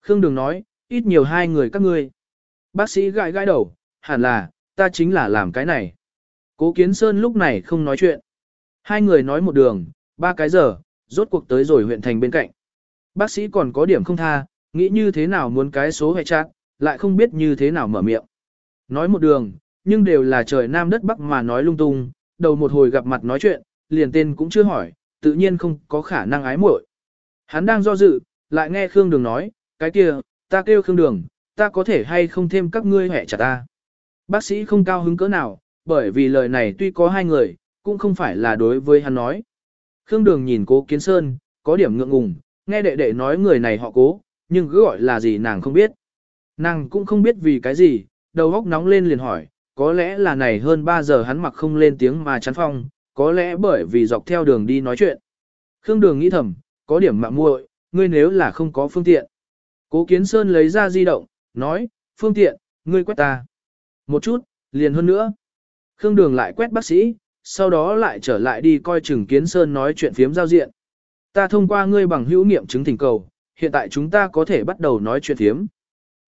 Khương Đường nói, ít nhiều hai người các ngươi. Bác sĩ gãi gãi đầu, hẳn là, ta chính là làm cái này. Cố Kiến Sơn lúc này không nói chuyện. Hai người nói một đường, ba cái giờ, rốt cuộc tới rồi huyện thành bên cạnh. Bác sĩ còn có điểm không tha, nghĩ như thế nào muốn cái số hệ chát, lại không biết như thế nào mở miệng. Nói một đường, nhưng đều là trời nam đất bắc mà nói lung tung, đầu một hồi gặp mặt nói chuyện, liền tên cũng chưa hỏi, tự nhiên không có khả năng ái muội. Hắn đang do dự, lại nghe Khương Đường nói, cái kia, ta kêu Khương Đường, ta có thể hay không thêm các ngươi hẹ chặt ta. Bác sĩ không cao hứng cỡ nào, bởi vì lời này tuy có hai người, cũng không phải là đối với hắn nói. Khương Đường nhìn cố Kiến Sơn, có điểm ngượng ngùng, nghe đệ đệ nói người này họ cố, nhưng cứ gọi là gì nàng không biết. Nàng cũng không biết vì cái gì, đầu óc nóng lên liền hỏi, có lẽ là này hơn 3 giờ hắn mặc không lên tiếng mà chắn phong, có lẽ bởi vì dọc theo đường đi nói chuyện. Khương Đường nghĩ thầm, có điểm mạng muội, ngươi nếu là không có phương tiện. Cố Kiến Sơn lấy ra di động, nói, phương tiện, ngươi quét ta. Một chút, liền hơn nữa. Khương Đường lại quét bác sĩ, sau đó lại trở lại đi coi chừng Kiến Sơn nói chuyện phiếm giao diện. Ta thông qua ngươi bằng hữu nghiệm chứng thỉnh cầu, hiện tại chúng ta có thể bắt đầu nói chuyện thiếm.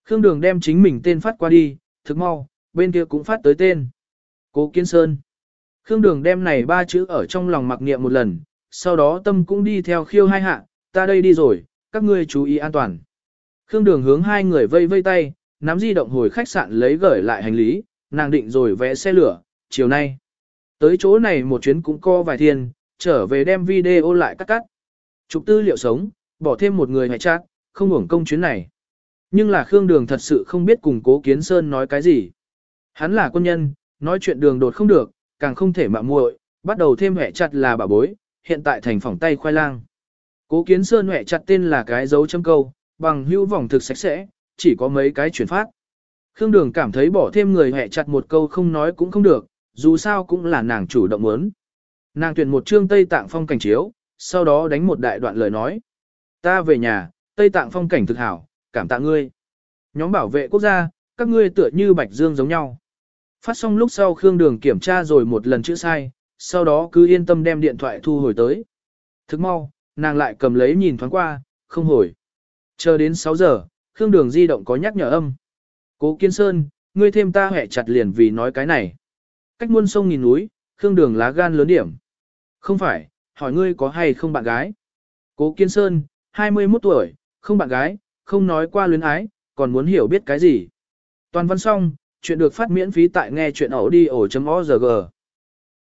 Khương Đường đem chính mình tên phát qua đi, thực mau, bên kia cũng phát tới tên. Cố Kiến Sơn. Khương Đường đem này ba chữ ở trong lòng mặc niệm một lần, sau đó tâm cũng đi theo khiêu hai hạ, ta đây đi rồi, các ngươi chú ý an toàn. Khương Đường hướng hai người vây vây tay, nắm di động hồi khách sạn lấy gửi lại hành lý, nàng định rồi vẽ xe lửa, chiều nay. Tới chỗ này một chuyến cũng co vài thiên, trở về đem video lại cắt cắt. Chụp tư liệu sống, bỏ thêm một người hãy chat, không hưởng công chuyến này. Nhưng là Khương Đường thật sự không biết cùng Cố Kiến Sơn nói cái gì. Hắn là quân nhân, nói chuyện đường đột không được, càng không thể mạo muội, bắt đầu thêm hẹ chặt là bà bối, hiện tại thành phòng tay khoai lang. Cố Kiến Sơn hẹ chặt tên là cái dấu châm câu, bằng hữu vòng thực sạch sẽ, chỉ có mấy cái chuyển phát. Khương Đường cảm thấy bỏ thêm người hẹ chặt một câu không nói cũng không được, dù sao cũng là nàng chủ động muốn. Nàng tuyển một chương Tây Tạng phong cảnh chiếu, sau đó đánh một đại đoạn lời nói. Ta về nhà, Tây Tạng phong cảnh thực hảo, cảm tạ ngươi. Nhóm bảo vệ quốc gia, các ngươi tựa như Bạch Dương giống nhau. Phát xong lúc sau Khương Đường kiểm tra rồi một lần chữ sai, sau đó cứ yên tâm đem điện thoại thu hồi tới. Thức mau, nàng lại cầm lấy nhìn thoáng qua, không hồi. Chờ đến 6 giờ, Khương Đường di động có nhắc nhở âm. Cố Kiên Sơn, ngươi thêm ta hẹ chặt liền vì nói cái này. Cách muôn sông nghìn núi, Khương Đường lá gan lớn điểm. Không phải, hỏi ngươi có hay không bạn gái. Cố Kiên Sơn, 21 tuổi, không bạn gái, không nói qua luyến ái, còn muốn hiểu biết cái gì. Toàn văn xong, chuyện được phát miễn phí tại nghe chuyện audio.org.